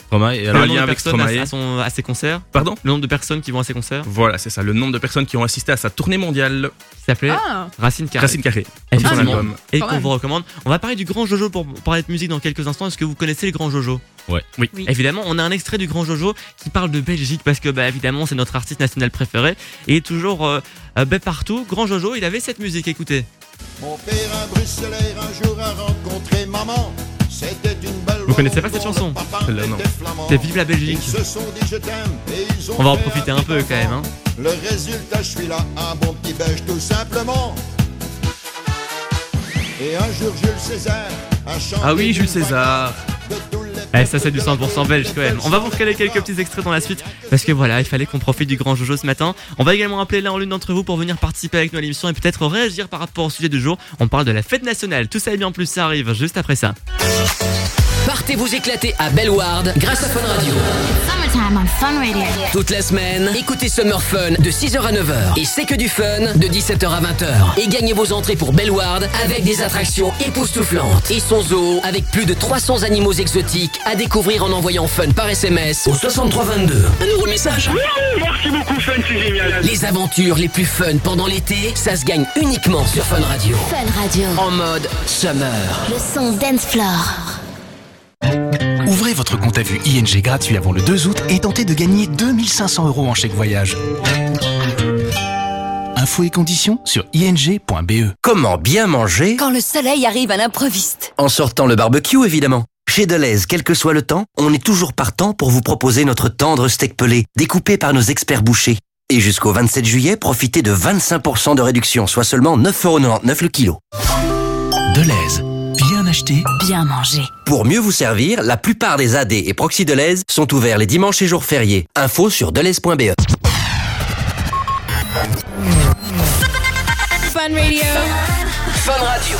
Stromae. Et Le alors, Un nombre lien de avec personnes à, Stromae. à son- à ses concerts. Pardon Le nombre de personnes qui vont à ses concerts. Voilà, c'est ça, le nombre de personnes qui ont assisté à sa tournée mondiale. Qui s'appelait Ah, Racine Carrée. Racine Carré. Comme son Effectivement. album. Et Quand qu'on même. vous recommande. On va parler du Grand Jojo pour parler de musique dans quelques instants. Est-ce que vous connaissez le Grand Jojo Ouais. Oui. Oui. Évidemment, on a un extrait du Grand Jojo qui parle de Belgique parce que, bah, évidemment, c'est notre artiste national préféré et toujours euh, euh, bah, partout. Grand Jojo, il avait cette musique. Écoutez. Mon père, un bruxellaire, un jour a rencontré maman. C'était Vous connaissez pas cette chanson Celle-là, non. C'est Vive la Belgique. On va en profiter un peu quand même. Hein. Le résultat, je suis là, un bon petit belge tout simplement. Et un jour, Jules César. Ah oui, Jules César. Eh, ça c'est du 100% belge quand même. On va vous recaler quelques petits extraits dans la suite parce que voilà, il fallait qu'on profite du grand Jojo ce matin. On va également appeler l'un ou l'une d'entre vous pour venir participer avec nous à l'émission et peut-être réagir par rapport au sujet du jour. On parle de la fête nationale. Tout ça et bien plus, ça arrive juste après ça. Partez vous éclater à Bellward grâce à Fun Radio. Summertime on Fun Radio. Toute la semaine, écoutez Summer Fun de 6h à 9h. Et c'est que du fun de 17h à 20h. Et gagnez vos entrées pour Bellward avec des attractions époustouflantes. Et son zoo avec plus de 300 animaux exotiques à découvrir en envoyant Fun par SMS au 6322. Un nouveau message. Merci beaucoup, Fun, c'est génial. Les aventures les plus fun pendant l'été, ça se gagne uniquement sur Fun Radio. Fun Radio. En mode Summer. Le son Dance Floor. Votre compte à vue ING gratuit avant le 2 août et tentez de gagner 2500 euros en chèque voyage. Infos et conditions sur ing.be. Comment bien manger Quand le soleil arrive à l'improviste. En sortant le barbecue, évidemment. Chez Deleuze, quel que soit le temps, on est toujours partant pour vous proposer notre tendre steak pelé, découpé par nos experts bouchers. Et jusqu'au 27 juillet, profitez de 25% de réduction, soit seulement 9,99€ le kilo. Deleuze. Bien mangé. Pour mieux vous servir, la plupart des AD et proxy Deleuze sont ouverts les dimanches et jours fériés. Info sur deleuze.be. Fun Radio. Fun Radio.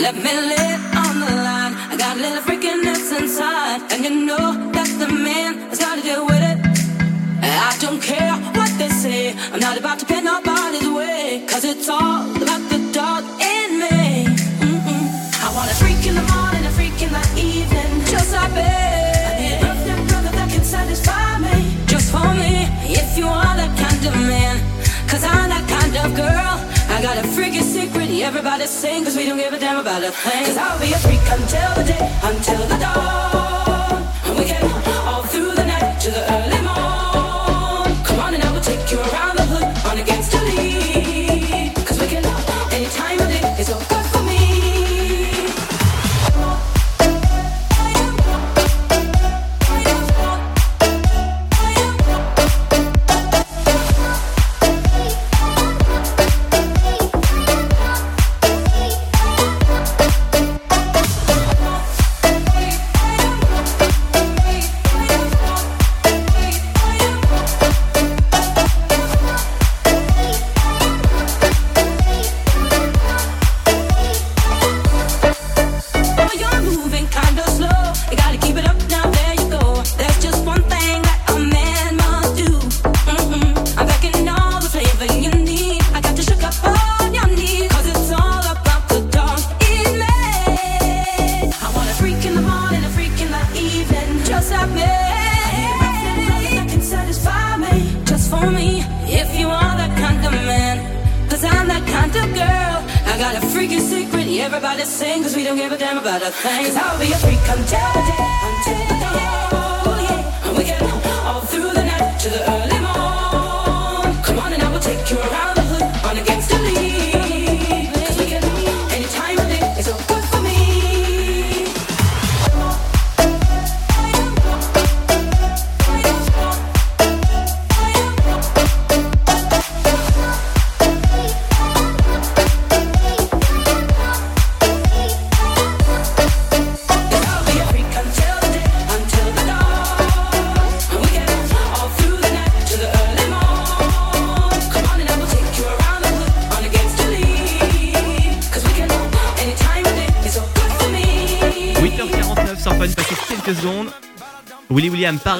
Let me live I don't care what they say. I'm not about to pin nobody's way. Cause it's all about the dog in me. Mm-mm. I want a freak in the morning, a freak in the evening. Just like. I need a brother that can satisfy me. Just for me. If you are that kind of man. Cause I'm that kind of girl. I got a freaky secret, everybody sing, cause we don't give a damn about a thing. Cause I'll be a freak until the day, until the dawn. And we can all through the night to the early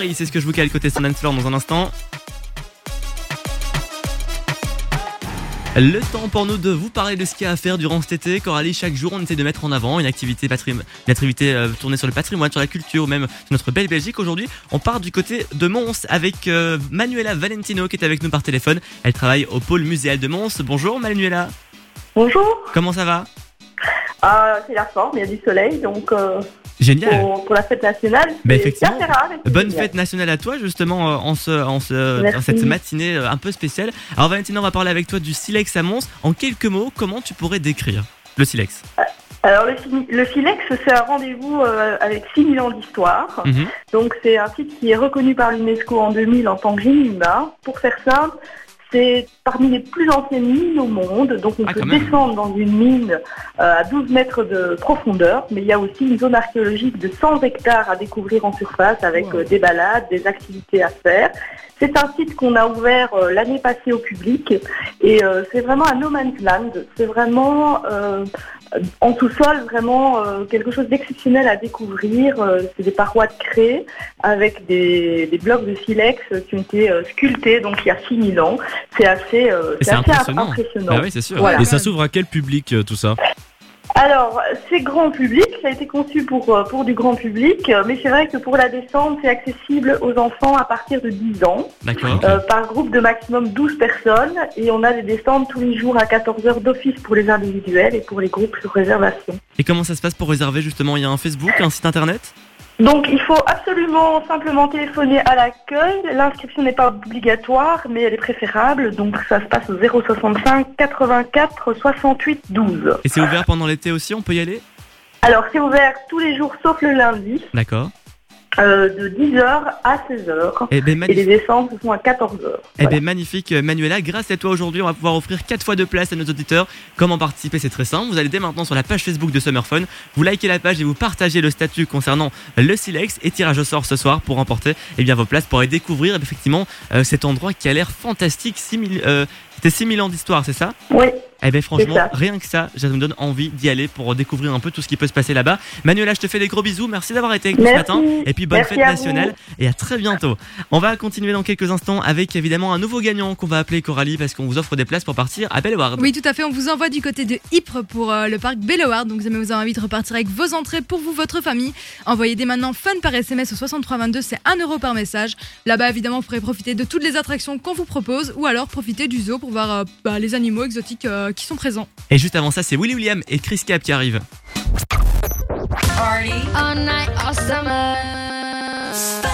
Paris, c'est ce que je vous cale côté Sun Floor dans un instant. Le temps pour nous de vous parler de ce qu'il y a à faire durant cet été. Coralie, chaque jour, on essaie de mettre en avant une activité, une activité euh, tournée sur le patrimoine, sur la culture, ou même sur notre belle Belgique. Aujourd'hui, on part du côté de Mons avec euh, Manuela Valentino qui est avec nous par téléphone. Elle travaille au pôle muséal de Mons. Bonjour Manuela. Bonjour. Comment ça va? Ah, c'est la forme, il y a du soleil, donc euh, Génial. pour, pour la fête nationale, Bah, c'est effectivement. rare. Bonne génial. fête nationale à toi justement euh, en, ce, en, ce, cette matinée euh, un peu spéciale. Alors Valentina, on va parler avec toi du Silex à Mons. En quelques mots, comment tu pourrais décrire le Silex? Alors, le, le Filex, c'est un rendez-vous euh, avec 6000 ans d'histoire. Mhm. Donc, c'est un site qui est reconnu par l'UNESCO en 2000 en tant que génie humain. Pour faire simple, c'est parmi les plus anciennes mines au monde. Donc, on Ah, peut descendre dans une mine euh, à 12 mètres de profondeur. Mais il y a aussi une zone archéologique de 100 hectares à découvrir en surface avec euh, des balades, des activités à faire. C'est un site qu'on a ouvert euh, l'année passée au public et c'est vraiment un no man's land. C'est vraiment en sous-sol vraiment euh, quelque chose d'exceptionnel à découvrir. Euh, c'est des parois de craie avec des, des blocs de silex qui ont été euh, sculptés donc il y a 6000 ans. C'est assez, euh, c'est impressionnant. impressionnant. Oui, c'est sûr. Voilà. Et ça s'ouvre à quel public euh, tout ça? Alors, c'est grand public, ça a été conçu pour, euh, pour du grand public, euh, mais c'est vrai que pour la descente, c'est accessible aux enfants à partir de 10 ans, euh, par groupe de maximum 12 personnes, et on a des descentes tous les jours à 14h d'office pour les individuels et pour les groupes sur réservation. Et comment ça se passe pour réserver justement? Il y a un Facebook, un site internet? Donc, il faut absolument simplement téléphoner à l'accueil. L'inscription n'est pas obligatoire, mais elle est préférable. Donc, ça se passe au 065 84 68 12. Et c'est ouvert pendant l'été aussi, on peut y aller? Alors, c'est ouvert tous les jours sauf le lundi. D'accord. Euh, de 10h à 16h. Eh ben, et les descentes se font à 14h. Eh ben magnifique euh, Manuela, grâce à toi aujourd'hui on va pouvoir offrir 4 fois de place à nos auditeurs. Comment participer c'est très simple, vous allez dès maintenant sur la page Facebook de Summer Fun, vous likez la page et vous partagez le statut concernant le Silex et tirage au sort ce soir pour remporter eh bien, vos places pour aller découvrir effectivement euh, cet endroit qui a l'air fantastique. 6000, euh, C'était 6000 ans d'histoire c'est ça? Oui. Eh ben franchement, rien que ça, ça me donne envie d'y aller pour découvrir un peu tout ce qui peut se passer là-bas. Manuela, je te fais des gros bisous, merci d'avoir été avec nous ce matin. Et puis bonne Merci fête nationale et à très bientôt. On va continuer dans quelques instants avec évidemment un nouveau gagnant qu'on va appeler Coralie parce qu'on vous offre des places pour partir à Belleward. Oui, tout à fait. On vous envoie du côté de Ypres pour euh, le parc Belleward. Donc, jamais vous avez envie de repartir avec vos entrées pour vous, votre famille. Envoyez dès maintenant fun par SMS au 6322. C'est 1 euro par message. Là-bas, évidemment, vous pourrez profiter de toutes les attractions qu'on vous propose ou alors profiter du zoo pour voir euh, bah, les animaux exotiques euh, qui sont présents. Et juste avant ça, c'est Willy William et Chris Cap qui arrivent. All night, all summer.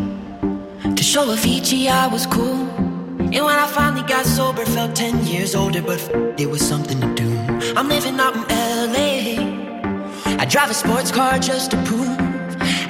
to show Avicii I was cool. And when I finally got sober, felt 10 years older, but it was something to do. I'm living out in LA. I drive a sports car just to prove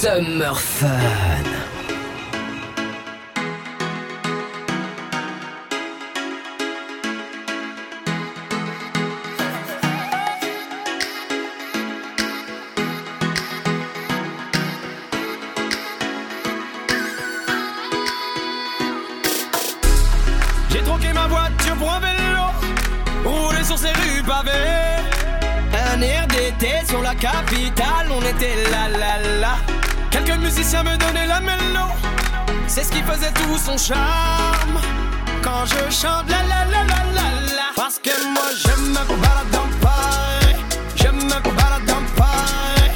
Summer Fun. Sur la capitale, on était là là là. Quelques musiciens me donnaient la mélo, c'est ce qui faisait tout son charme. Quand je chante la la la la la la, parce que moi je me balade dans Paris, je me balade dans Paris,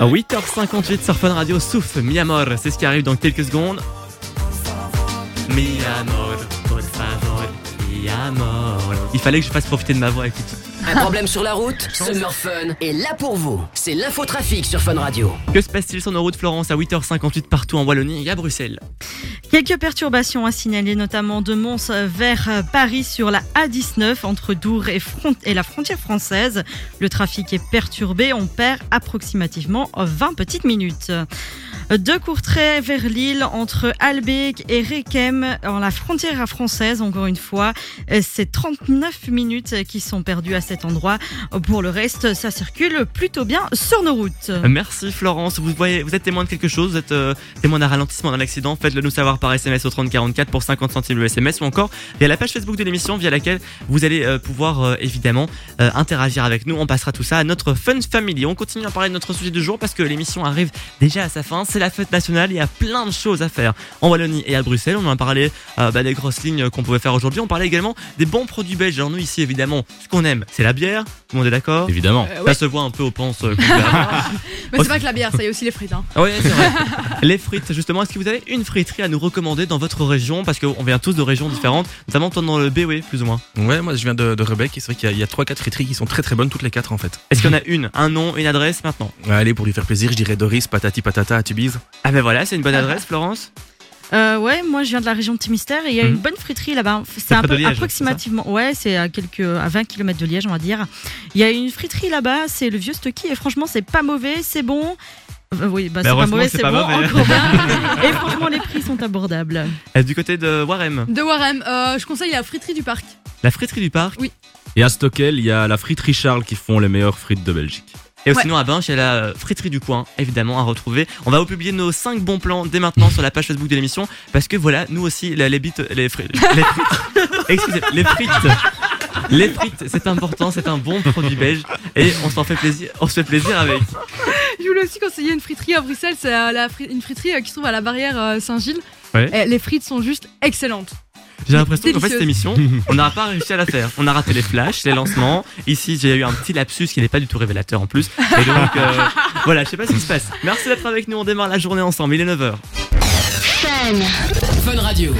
8h58 sur Fun Radio, souffle Mi Amor, c'est ce qui arrive dans quelques secondes. Mi Amor, por favor, Mi Amor. Il fallait que je fasse profiter de ma voix, écoute. Un problème sur la route Summer Fun est là pour vous. C'est l'infotrafic sur Fun Radio. Que se passe-t-il sur nos routes, Florence, à 8h58 partout en Wallonie et à Bruxelles Quelques perturbations à signaler, notamment de Mons vers Paris sur la A19 entre Dour et, Front- et la frontière française. Le trafic est perturbé, on perd approximativement 20 petites minutes. De Courtrai vers Lille, entre Albeck et Requem, en la frontière française, encore une fois. Euh, C'est 39 minutes qui sont perdues à cet endroit. Pour le reste, ça circule plutôt bien sur nos routes. Merci Florence, vous voyez, vous êtes témoin de quelque chose, vous êtes euh, témoin d'un ralentissement d'un accident, faites-le nous savoir par SMS au 3044 pour 50 centimes le SMS ou encore via la page Facebook de l'émission via laquelle vous allez euh, pouvoir évidemment interagir avec nous. On passera tout ça à notre Fun Family. On continue à parler de notre sujet du jour parce que l'émission arrive déjà à sa fin. La fête nationale, il y a plein de choses à faire en Wallonie et à Bruxelles. On en a parlé euh, bah, des grosses lignes qu'on pouvait faire aujourd'hui. On parlait également des bons produits belges. Alors nous ici évidemment, ce qu'on aime, c'est la bière. Tout le monde est d'accord Évidemment. Euh, Ça se voit un peu aux penses euh, qu'on peut avoir. Mais c'est pas que la bière, ça y est aussi les frites. Hein. Ah Ouais, c'est vrai. Les frites, justement, est-ce que vous avez une friterie à nous recommander dans votre région? Parce qu'on vient tous de régions différentes, notamment dans le BOE, plus ou moins. Ouais, moi je viens de, de Rebec et c'est vrai qu'il y a- a 3-4 friteries qui sont très très bonnes, toutes les 4 en fait. Est-ce qu'il y en a une, un nom, une adresse maintenant Ouais, allez, pour lui faire plaisir, je dirais Doris, patati patata à Ah ben voilà, c'est une bonne adresse, Florence. Euh, ouais, moi je viens de la région de Timistère et il y a Mhm. une bonne friterie là-bas. C'est un peu Liège, approximativement. Ouais, c'est à quelques à 20 km de Liège, on va dire. Il y a une friterie là-bas, c'est le vieux Stocky et franchement, c'est pas mauvais, c'est bon. Euh, oui, bah, Bah, c'est pas mauvais, c'est bon, mauvais. encore bien. et franchement, les prix sont abordables. Euh, Du côté de Warem, De Warem, euh, je conseille la friterie du parc. la friterie du parc. Oui. Et à Stockel, il y a la friterie Charles qui font les meilleures frites de Belgique. Et Ouais. sinon à Binche, il y a la euh, friterie du coin, évidemment, à retrouver. On va vous publier nos 5 bons plans dès maintenant sur la page Facebook de l'émission. Parce que voilà, nous aussi, la- les bites, les, fri- les frites. Excusez, les frites. Les frites, c'est important, c'est un bon produit belge. Et on s'en fait plaisir, on se fait plaisir avec. Je voulais aussi conseiller une friterie à Bruxelles, c'est une friterie euh, qui se trouve à la barrière euh, Saint-Gilles. Ouais. Et les frites sont juste excellentes. J'ai l'impression qu'en fait cette émission, on n'a pas réussi à la faire. On a raté les flashs, les lancements. Ici, j'ai eu un petit lapsus qui n'est pas du tout révélateur en plus. Et donc, euh, voilà, je sais pas ce qui se passe. Merci d'être avec nous. On démarre la journée ensemble. Il est 9h. Fun Radio.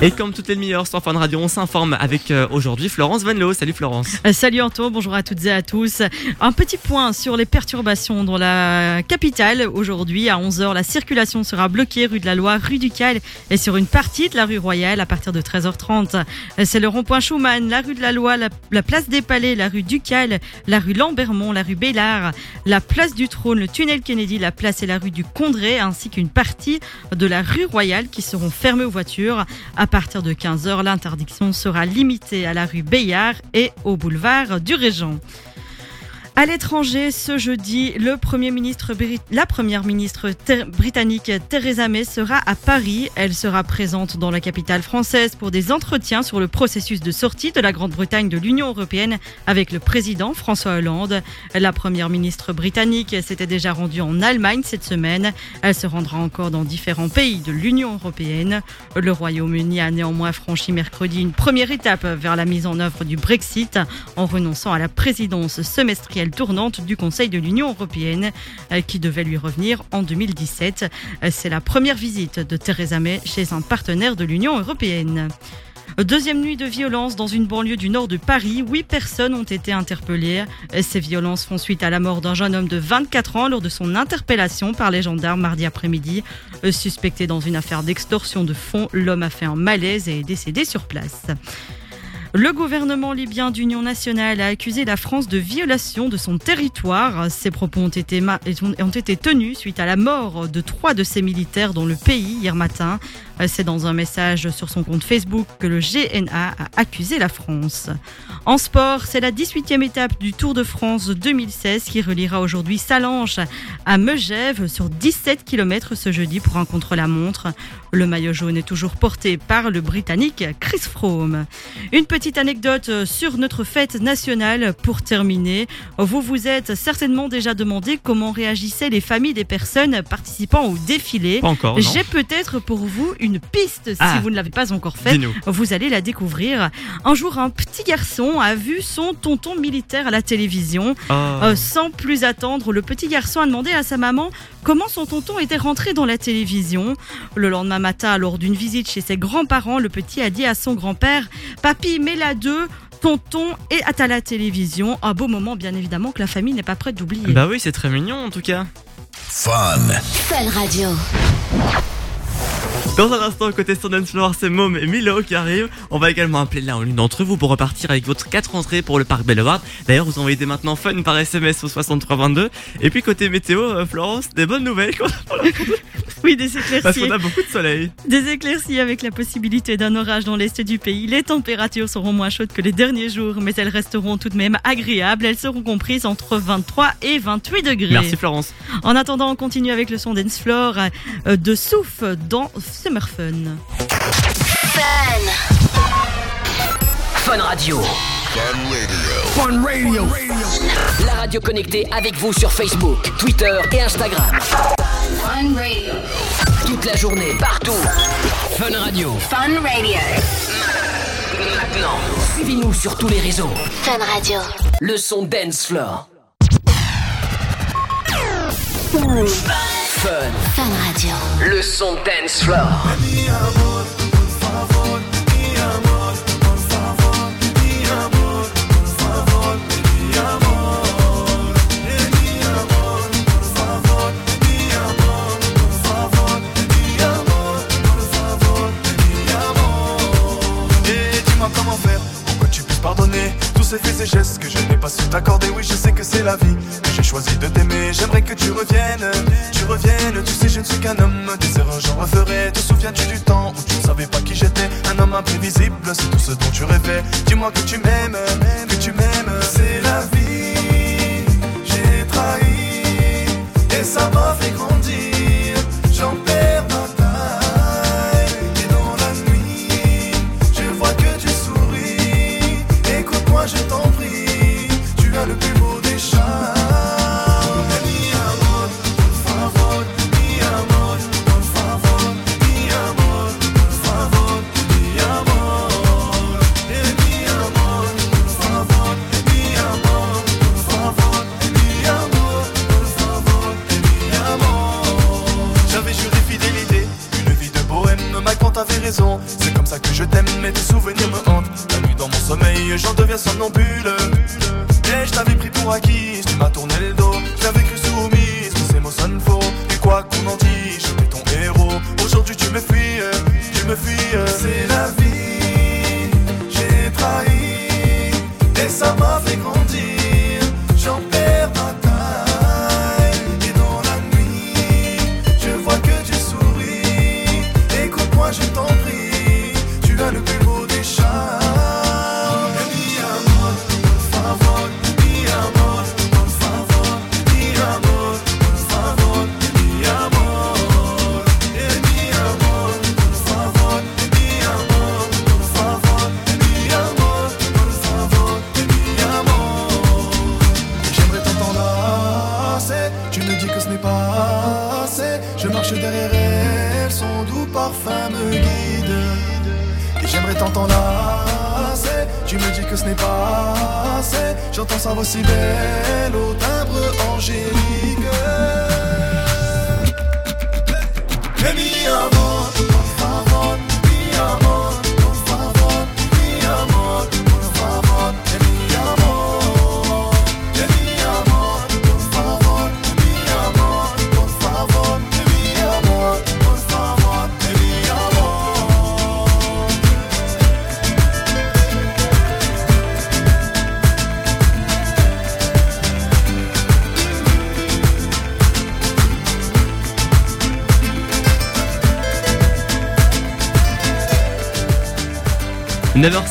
Et comme toutes les demi-heures sur Fun Radio, on s'informe avec euh, aujourd'hui Florence Vanlo. Salut Florence. Euh, Salut Anto, bonjour à toutes et à tous. Un petit point sur les perturbations dans la capitale. Aujourd'hui, à 11h, la circulation sera bloquée rue de la Loire, rue du Cal et sur une partie de la rue Royale à partir de 13h30. Euh, C'est le rond-point Schumann, la rue de la Loire, la, la place des Palais, la rue du Cal, la rue Lambermont, la rue Bellard, la place du Trône, le tunnel Kennedy, la place et la rue du Condré ainsi qu'une partie de la rue Royale qui seront fermées aux voitures. À partir de 15h, l'interdiction sera limitée à la rue Bayard et au boulevard du Régent. À l'étranger, ce jeudi, premier la première ministre britannique Theresa May sera à Paris. Elle sera présente dans la capitale française pour des entretiens sur le processus de sortie de la Grande-Bretagne de l'Union européenne avec le président François Hollande. La première ministre britannique s'était déjà rendue en Allemagne cette semaine. Elle se rendra encore dans différents pays de l'Union européenne. Le Royaume-Uni a néanmoins franchi mercredi une première étape vers la mise en œuvre du Brexit en renonçant à la présidence semestrielle tournante du Conseil de l'Union européenne euh, qui devait lui revenir en 2017. Euh, C'est la première visite de Theresa May chez un partenaire de l'Union européenne. Deuxième nuit de violence dans une banlieue du nord de Paris. Huit personnes ont été interpellées. Ces violences font suite à la mort d'un jeune homme de 24 ans lors de son interpellation par les gendarmes mardi après-midi. Euh, Suspecté dans une affaire d'extorsion de fonds, l'homme a fait un malaise et est décédé sur place. Le gouvernement libyen d'union nationale a accusé la France de violation de son territoire. Ces propos ont été, ont été tenus suite à la mort de trois de ses militaires dans le pays hier matin. C'est dans un message sur son compte Facebook que le GNA a accusé la France. En sport, c'est la 18e étape du Tour de France 2016 qui reliera aujourd'hui Salanches à Megève sur 17 km ce jeudi pour un contre-la-montre. Le maillot jaune est toujours porté par le Britannique Chris Froome. Une petite anecdote sur notre fête nationale pour terminer. Vous vous êtes certainement déjà demandé comment réagissaient les familles des personnes participant au défilé. Pas encore. J'ai peut-être pour vous une piste si Ah. vous ne l'avez pas encore fait. Vous allez la découvrir. Un jour, un petit garçon a vu son tonton militaire à la télévision. Oh. Euh, sans plus attendre, le petit garçon a demandé à sa maman comment son tonton était rentré dans la télévision. Le lendemain matin, lors d'une visite chez ses grands-parents, le petit a dit à son grand-père Papy, mets-la deux. Tonton est à la télévision. Un beau moment, bien évidemment, que la famille n'est pas prête d'oublier. Bah oui, c'est très mignon en tout cas. Fun. Fun Radio. Dans un instant, côté Sundance Floor, c'est Mom et Milo qui arrivent. On va également appeler l'un ou l'une d'entre vous pour repartir avec votre 4 entrées pour le parc Belleward. D'ailleurs, vous envoyez dès maintenant fun par SMS au 6322. Et puis côté météo, euh, Florence, des bonnes nouvelles. Oui, des Parce éclaircies. qu'on a beaucoup de soleil. Des éclaircies avec la possibilité d'un orage dans l'est du pays. Les températures seront moins chaudes que les derniers jours, mais elles resteront tout de même agréables. Elles seront comprises entre 23 et 28 degrés. Merci Florence. En attendant, on continue avec le son dance floor euh, de Souf dans Summer Fun. Fun Radio. Fun Radio. La radio connectée avec vous sur Facebook, Twitter et Instagram. Fun Radio. Toute la journée, partout. Fun Radio. Fun Radio. Maintenant, suivez-nous sur tous les réseaux. Fun Radio. Le son Dance Floor. Fun. Fun Radio. Le son Dance Floor. Tu sais, je ne suis qu'un homme, des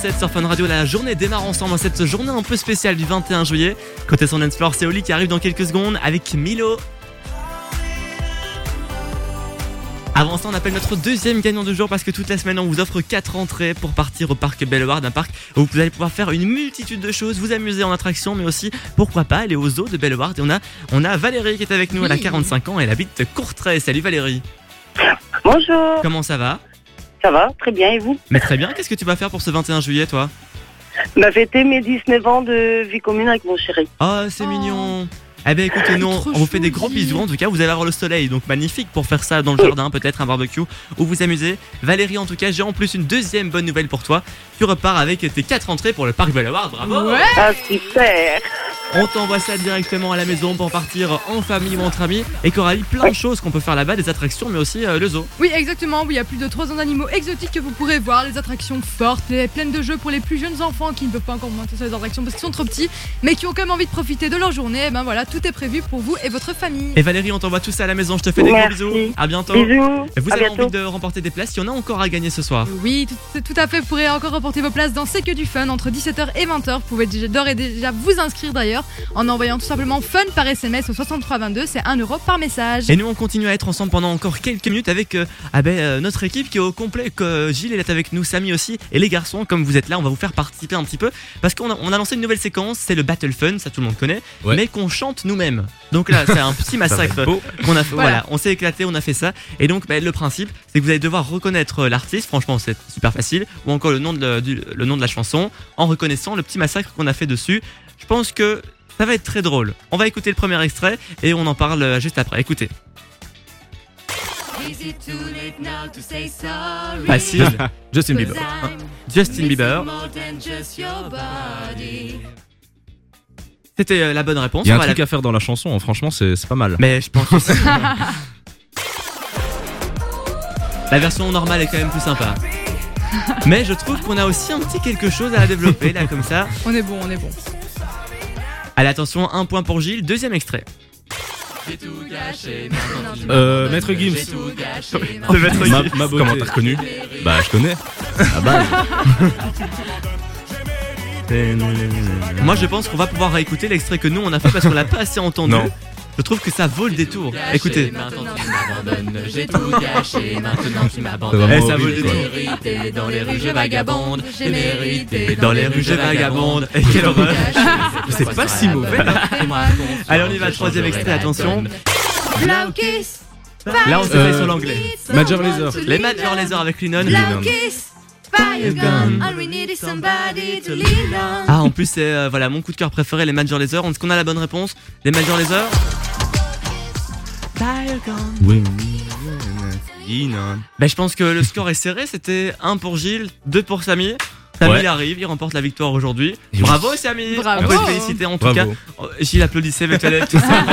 9h07 sur Fun Radio, la journée démarre ensemble, cette journée un peu spéciale du 21 juillet. Côté son dance floor, c'est Oli qui arrive dans quelques secondes avec Milo. Avant ça, on appelle notre deuxième gagnant du jour parce que toute la semaine, on vous offre 4 entrées pour partir au parc Belleward, un parc où vous allez pouvoir faire une multitude de choses, vous amuser en attraction, mais aussi, pourquoi pas, aller au zoo de Belleward. Et on a, on a Valérie qui est avec nous, elle a 45 ans, elle habite Courtrai. Salut Valérie. Bonjour. Comment ça va? Ça va, très bien, et vous Mais très bien, qu'est-ce que tu vas faire pour ce 21 juillet, toi Bah, fêter mes 19 ans de vie commune avec mon chéri. Oh, c'est mignon. Eh ben écoutez, nous on vous fait des gros bisous. En tout cas, vous allez avoir le soleil, donc magnifique pour faire ça dans le jardin, peut-être un barbecue ou vous amuser. Valérie, en tout cas, j'ai en plus une deuxième bonne nouvelle pour toi. Tu repars avec tes quatre entrées pour le parc Boulevard. Bravo. Ah, super On t'envoie ça directement à la maison pour partir en famille ou entre amis. Et Coralie, plein de choses qu'on peut faire là-bas, des attractions, mais aussi euh, le zoo. Oui, exactement. Oui, il y a plus de 300 animaux exotiques que vous pourrez voir, les attractions fortes, les pleines de jeux pour les plus jeunes enfants qui ne peuvent pas encore monter sur les attractions parce qu'ils sont trop petits, mais qui ont quand même envie de profiter de leur journée. Et ben voilà, tout est prévu pour vous et votre famille. Et Valérie, on t'envoie tout ça à la maison. Je te fais des gros bisous. À bientôt. Bisous. Et Vous À avez bientôt. envie de remporter des places? Il y en a encore à gagner ce soir. Oui, tout, c'est tout à fait. Vous pourrez encore remporter vos places dans C'est que du fun entre 17h et 20h. Vous pouvez déjà- d'ores et déjà vous inscrire d'ailleurs en envoyant tout simplement fun par SMS au 6322. C'est 1 euro par message. Et nous, on continue à être ensemble pendant encore quelques minutes avec euh, ah ben, euh, notre équipe qui est au complet. Que euh, Gilles est avec nous, Samy aussi. Et les garçons, comme vous êtes là, on va vous faire participer un petit peu. Parce qu'on a, on a lancé une nouvelle séquence, c'est le Battle Fun, ça tout le monde connaît. Mais qu'on chante nous-mêmes. Donc là, c'est un petit massacre qu'on a fait. Voilà. Voilà, on s'est éclaté, on a fait ça. Et donc, ben, le principe, c'est que vous allez devoir reconnaître l'artiste. Franchement, c'est super facile. Ou encore le nom, de, le- du- le nom de la chanson en reconnaissant le petit massacre qu'on a fait dessus. Je pense que ça va être très drôle. On va écouter le premier extrait et on en parle euh, juste après. Écoutez. Facile. Justin Bieber. Justin Bieber. More than just your body. C'était euh, la bonne réponse. Il y a un truc la- à faire dans la chanson, hein, franchement, c'est pas mal. Mais je pense aussi. La version normale est quand même plus sympa. Mais je trouve qu'on a aussi un petit quelque chose à développer là comme ça. On est bon, on est bon. Allez attention, un point pour Gilles, deuxième extrait. Euh, Maître Gims. Maître ma. Comment t'as reconnu Bah, je connais. Ah bah. Moi je pense qu'on va pouvoir réécouter l'extrait que nous on a fait parce qu'on l'a pas assez entendu. Non. Je trouve que ça vaut le détour. Écoutez. J'ai tout gâché, maintenant tu m'abandonnes. Eh, ça vaut le détour. Mérité, dans les rues je vagabonde. J'ai mérité, Dans les rues je vagabonde. Et quelle horreur. C'est pas si mauvais. Allez on y va, troisième extrait, attention. Là on s'est Euh, fait sur l'anglais. Major Lazer. Les Major Laser avec Linon. Blau kiss. Fire gun. All we need is somebody to lean on. Ah, en plus, c'est euh, voilà, mon coup de cœur préféré, les Major Laser. Est-ce qu'on a la bonne réponse? Les Major Laser? Oui. Ben, je pense que le score est serré. C'était 1 pour Gilles, 2 pour Samy. Samy, Ouais. arrive, il remporte la victoire aujourd'hui. Bravo, Samy Bravo. On peut le féliciter en tout Bravo. cas. Gilles applaudissait avec la lettre, tout ça.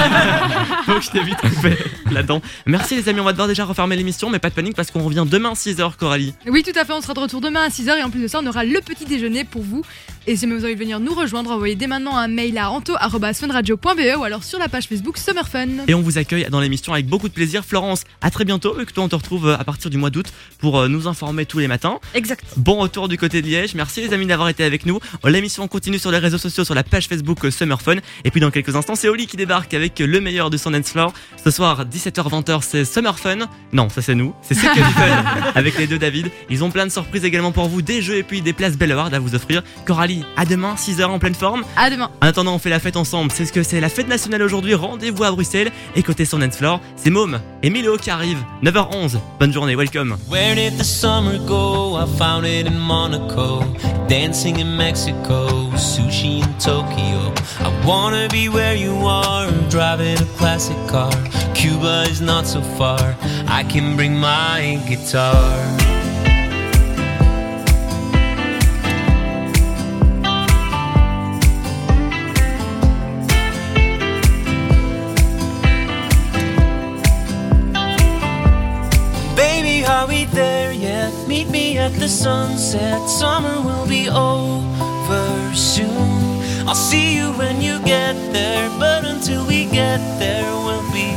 Faut que je t'ai vite coupé là-dedans. Merci les amis, on va devoir déjà refermer l'émission, mais pas de panique parce qu'on revient demain 6h, Coralie. Oui, tout à fait. On sera de retour demain à 6h et en plus de ça, on aura le petit déjeuner pour vous. Et si vous avez envie de venir nous rejoindre, envoyez dès maintenant un mail à anto.funradio.be ou alors sur la page Facebook Summer Fun. Et on vous accueille dans l'émission avec beaucoup de plaisir. Florence, à très bientôt. Et que toi, on te retrouve euh, à partir du mois d'août pour euh, nous informer tous les matins. Exact. Bon retour du côté de Liège. Merci les amis d'avoir été avec nous. L'émission continue sur les réseaux sociaux, sur la page Facebook euh, Summer Fun. Et puis dans quelques instants, c'est Oli qui débarque avec le meilleur de son dance floor. Ce soir, 17h-20h, c'est Summer Fun. Non, ça c'est nous. C'est C'est que du fun avec les deux David. Ils ont plein de surprises également pour vous, des jeux et puis des places Belle Award à vous offrir. Coralie, à demain, 6h en pleine forme. À demain. En attendant, on fait la fête ensemble. C'est ce que c'est la fête nationale aujourd'hui. Rendez-vous à Bruxelles. Et côté son dance floor, c'est Môme et Milo qui arrivent. 9h11. Bonne journée, welcome. Where did the summer go? I found it in Monaco, dancing in Mexico, sushi in Tokyo. I wanna be where you are, driving a classic car. Cuba is not so far, I can bring my guitar. Are we there yet? Meet me at the sunset. Summer will be over soon. I'll see you when you get there, but until we get there, we'll be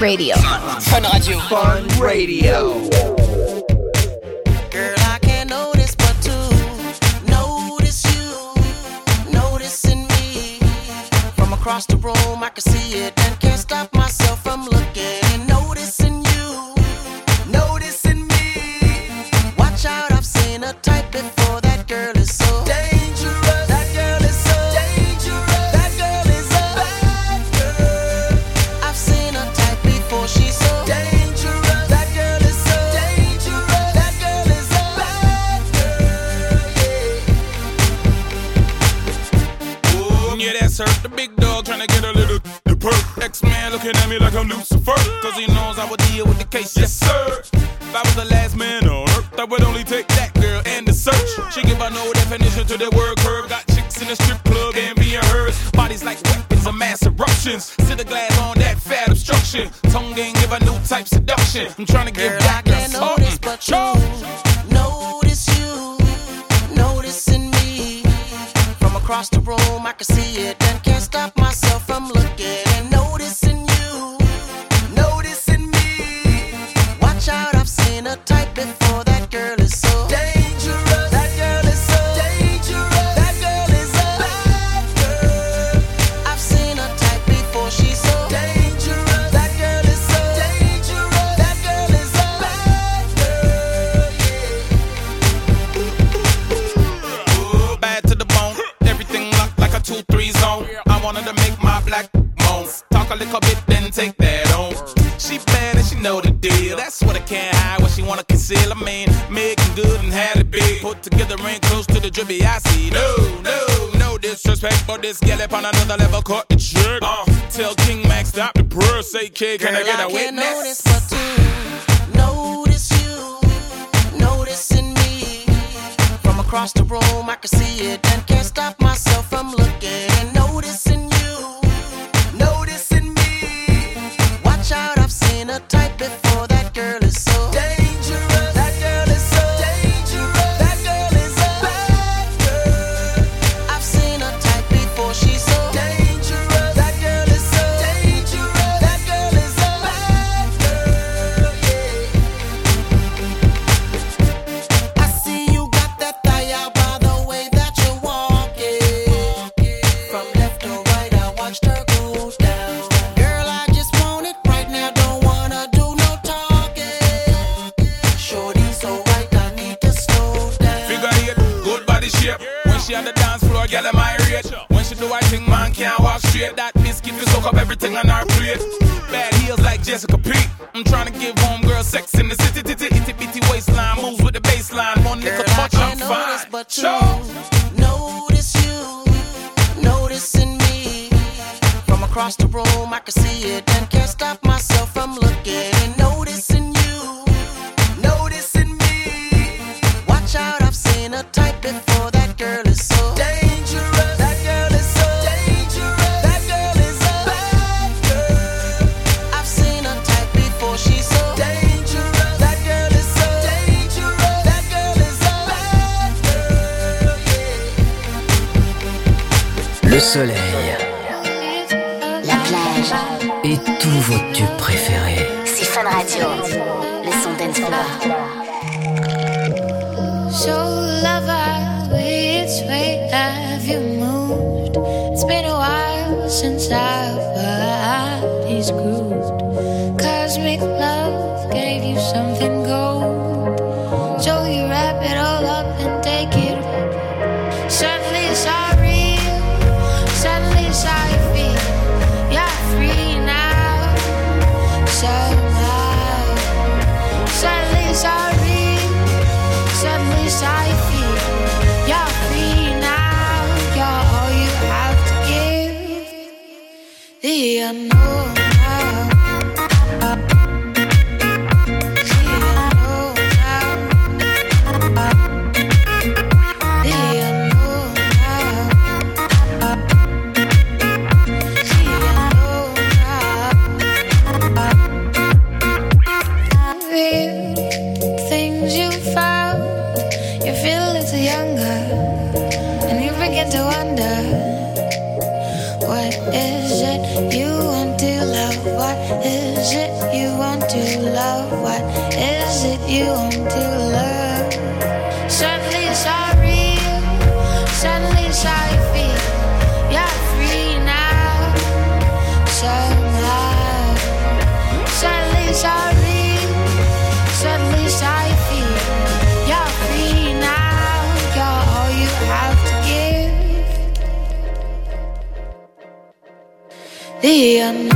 radio. radio. Fun Radio. Fun Radio. Girl, I can't notice but to notice you, noticing me. From across the room, I can see it and can't stop myself from looking The big dog trying to get a little the perk. X-Man looking at me like I'm Lucifer. Cause he knows I would deal with the case, yes sir. If I was the last man on earth, I would only take that girl and the search. She give a no definition to the word curve. Got chicks in the strip club and being hers. Bodies like weapons of mass eruptions. Sit the glass on that fat obstruction. Tongue game give a new type seduction. I'm trying to give Girl, back I notice but you. Notice you, noticing me. From across the room, I can see it Talk a little bit, then take that on. She bad and she know the deal. That's what I can't hide, what she wanna conceal. I mean, making good and had it big. Put together ain't close to the drippy I see. No, no, no disrespect, but this gal up on another level caught the trick. Uh, tell King Max stop the prayer, say kid, can I Girl, get a can't witness? notice but to notice you, noticing me. From across the room, I can see it and can't stop myself from looking Watch body shape. When she on the dance floor, girl, am I rate? When she do I think man can't walk straight. That biscuit will soak up everything on our plate. Bad heels like Jessica P. I'm trying to give home homegirl sex in the city, titty, itty bitty waistline. Moves with the baseline. One Girl, I touch, I'm fine. but you. Notice you, noticing me. From across the room, I can see it and can't stop bad girl. Le soleil et tous vos tubes préférés. C'est Fun Radio. Le son dance floor. So lover, which way have you moved? It's been a while since our bodies grooved. Cosmic love gave you something me, I know.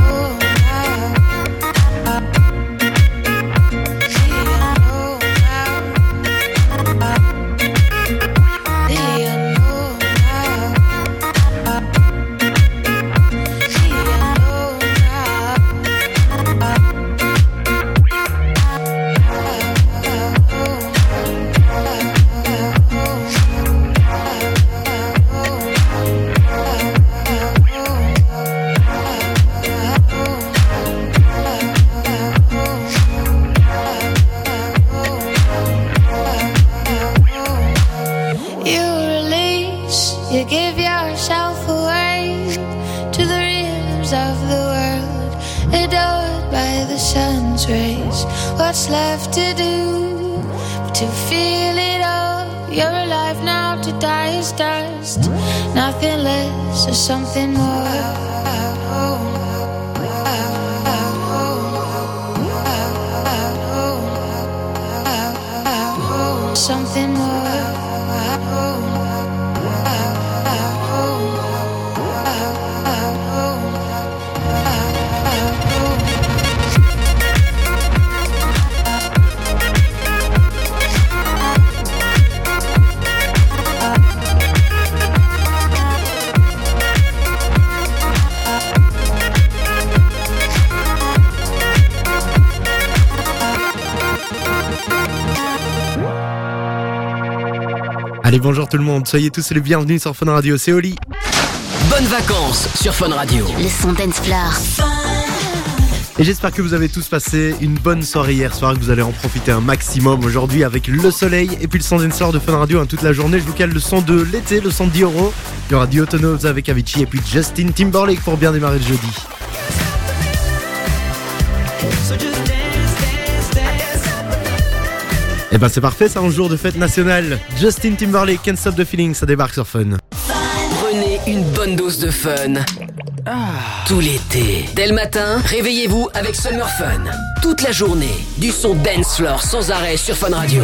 What's left to do but to feel it all? You're alive now, to die is dust. Nothing less or something more. Something Allez, bonjour tout le monde, soyez tous les bienvenus sur Fun Radio, c'est Oli. Bonnes vacances sur Fun Radio. Le son dance floor. Et j'espère que vous avez tous passé une bonne soirée hier soir, que vous allez en profiter un maximum aujourd'hui avec le soleil et puis le son floor de Fun Radio hein, toute la journée. Je vous cale le son de l'été, le son de Dioro. Il y aura Diotonos avec Avicii et puis Justin Timberlake pour bien démarrer le jeudi. Et ben c'est parfait, c'est un jour de fête nationale. Justin Timberlake, Can't Stop the Feeling, ça débarque sur Fun. Prenez une bonne dose de fun. Tout l'été. Dès le matin, réveillez-vous avec Summer Fun. Toute la journée, du son dance floor sans arrêt sur Fun Radio.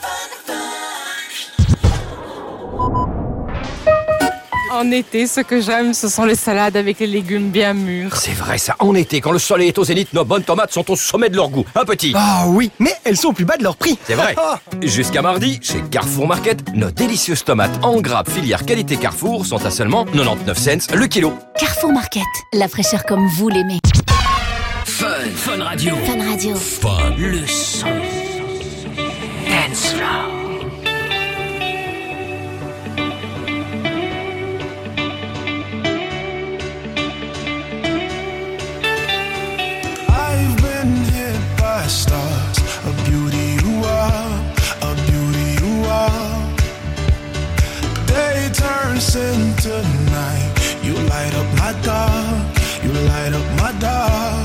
En été, ce que j'aime, ce sont les salades avec les légumes bien mûrs. C'est vrai ça, en été, quand le soleil est au zénith, nos bonnes tomates sont au sommet de leur goût. Un petit. Ah oui, mais elles sont au plus bas de leur prix. C'est vrai. Jusqu'à mardi, chez Carrefour Market, nos délicieuses tomates en grappe filière qualité Carrefour sont à seulement 99 cents le kilo. Carrefour Market, la fraîcheur comme vous l'aimez. Fun, Fun Radio. Fun Radio. Fun. Le son. Dance floor. Stars, a beauty you are, a beauty you are. Day turns into night, you light up my dark, you light up my dark.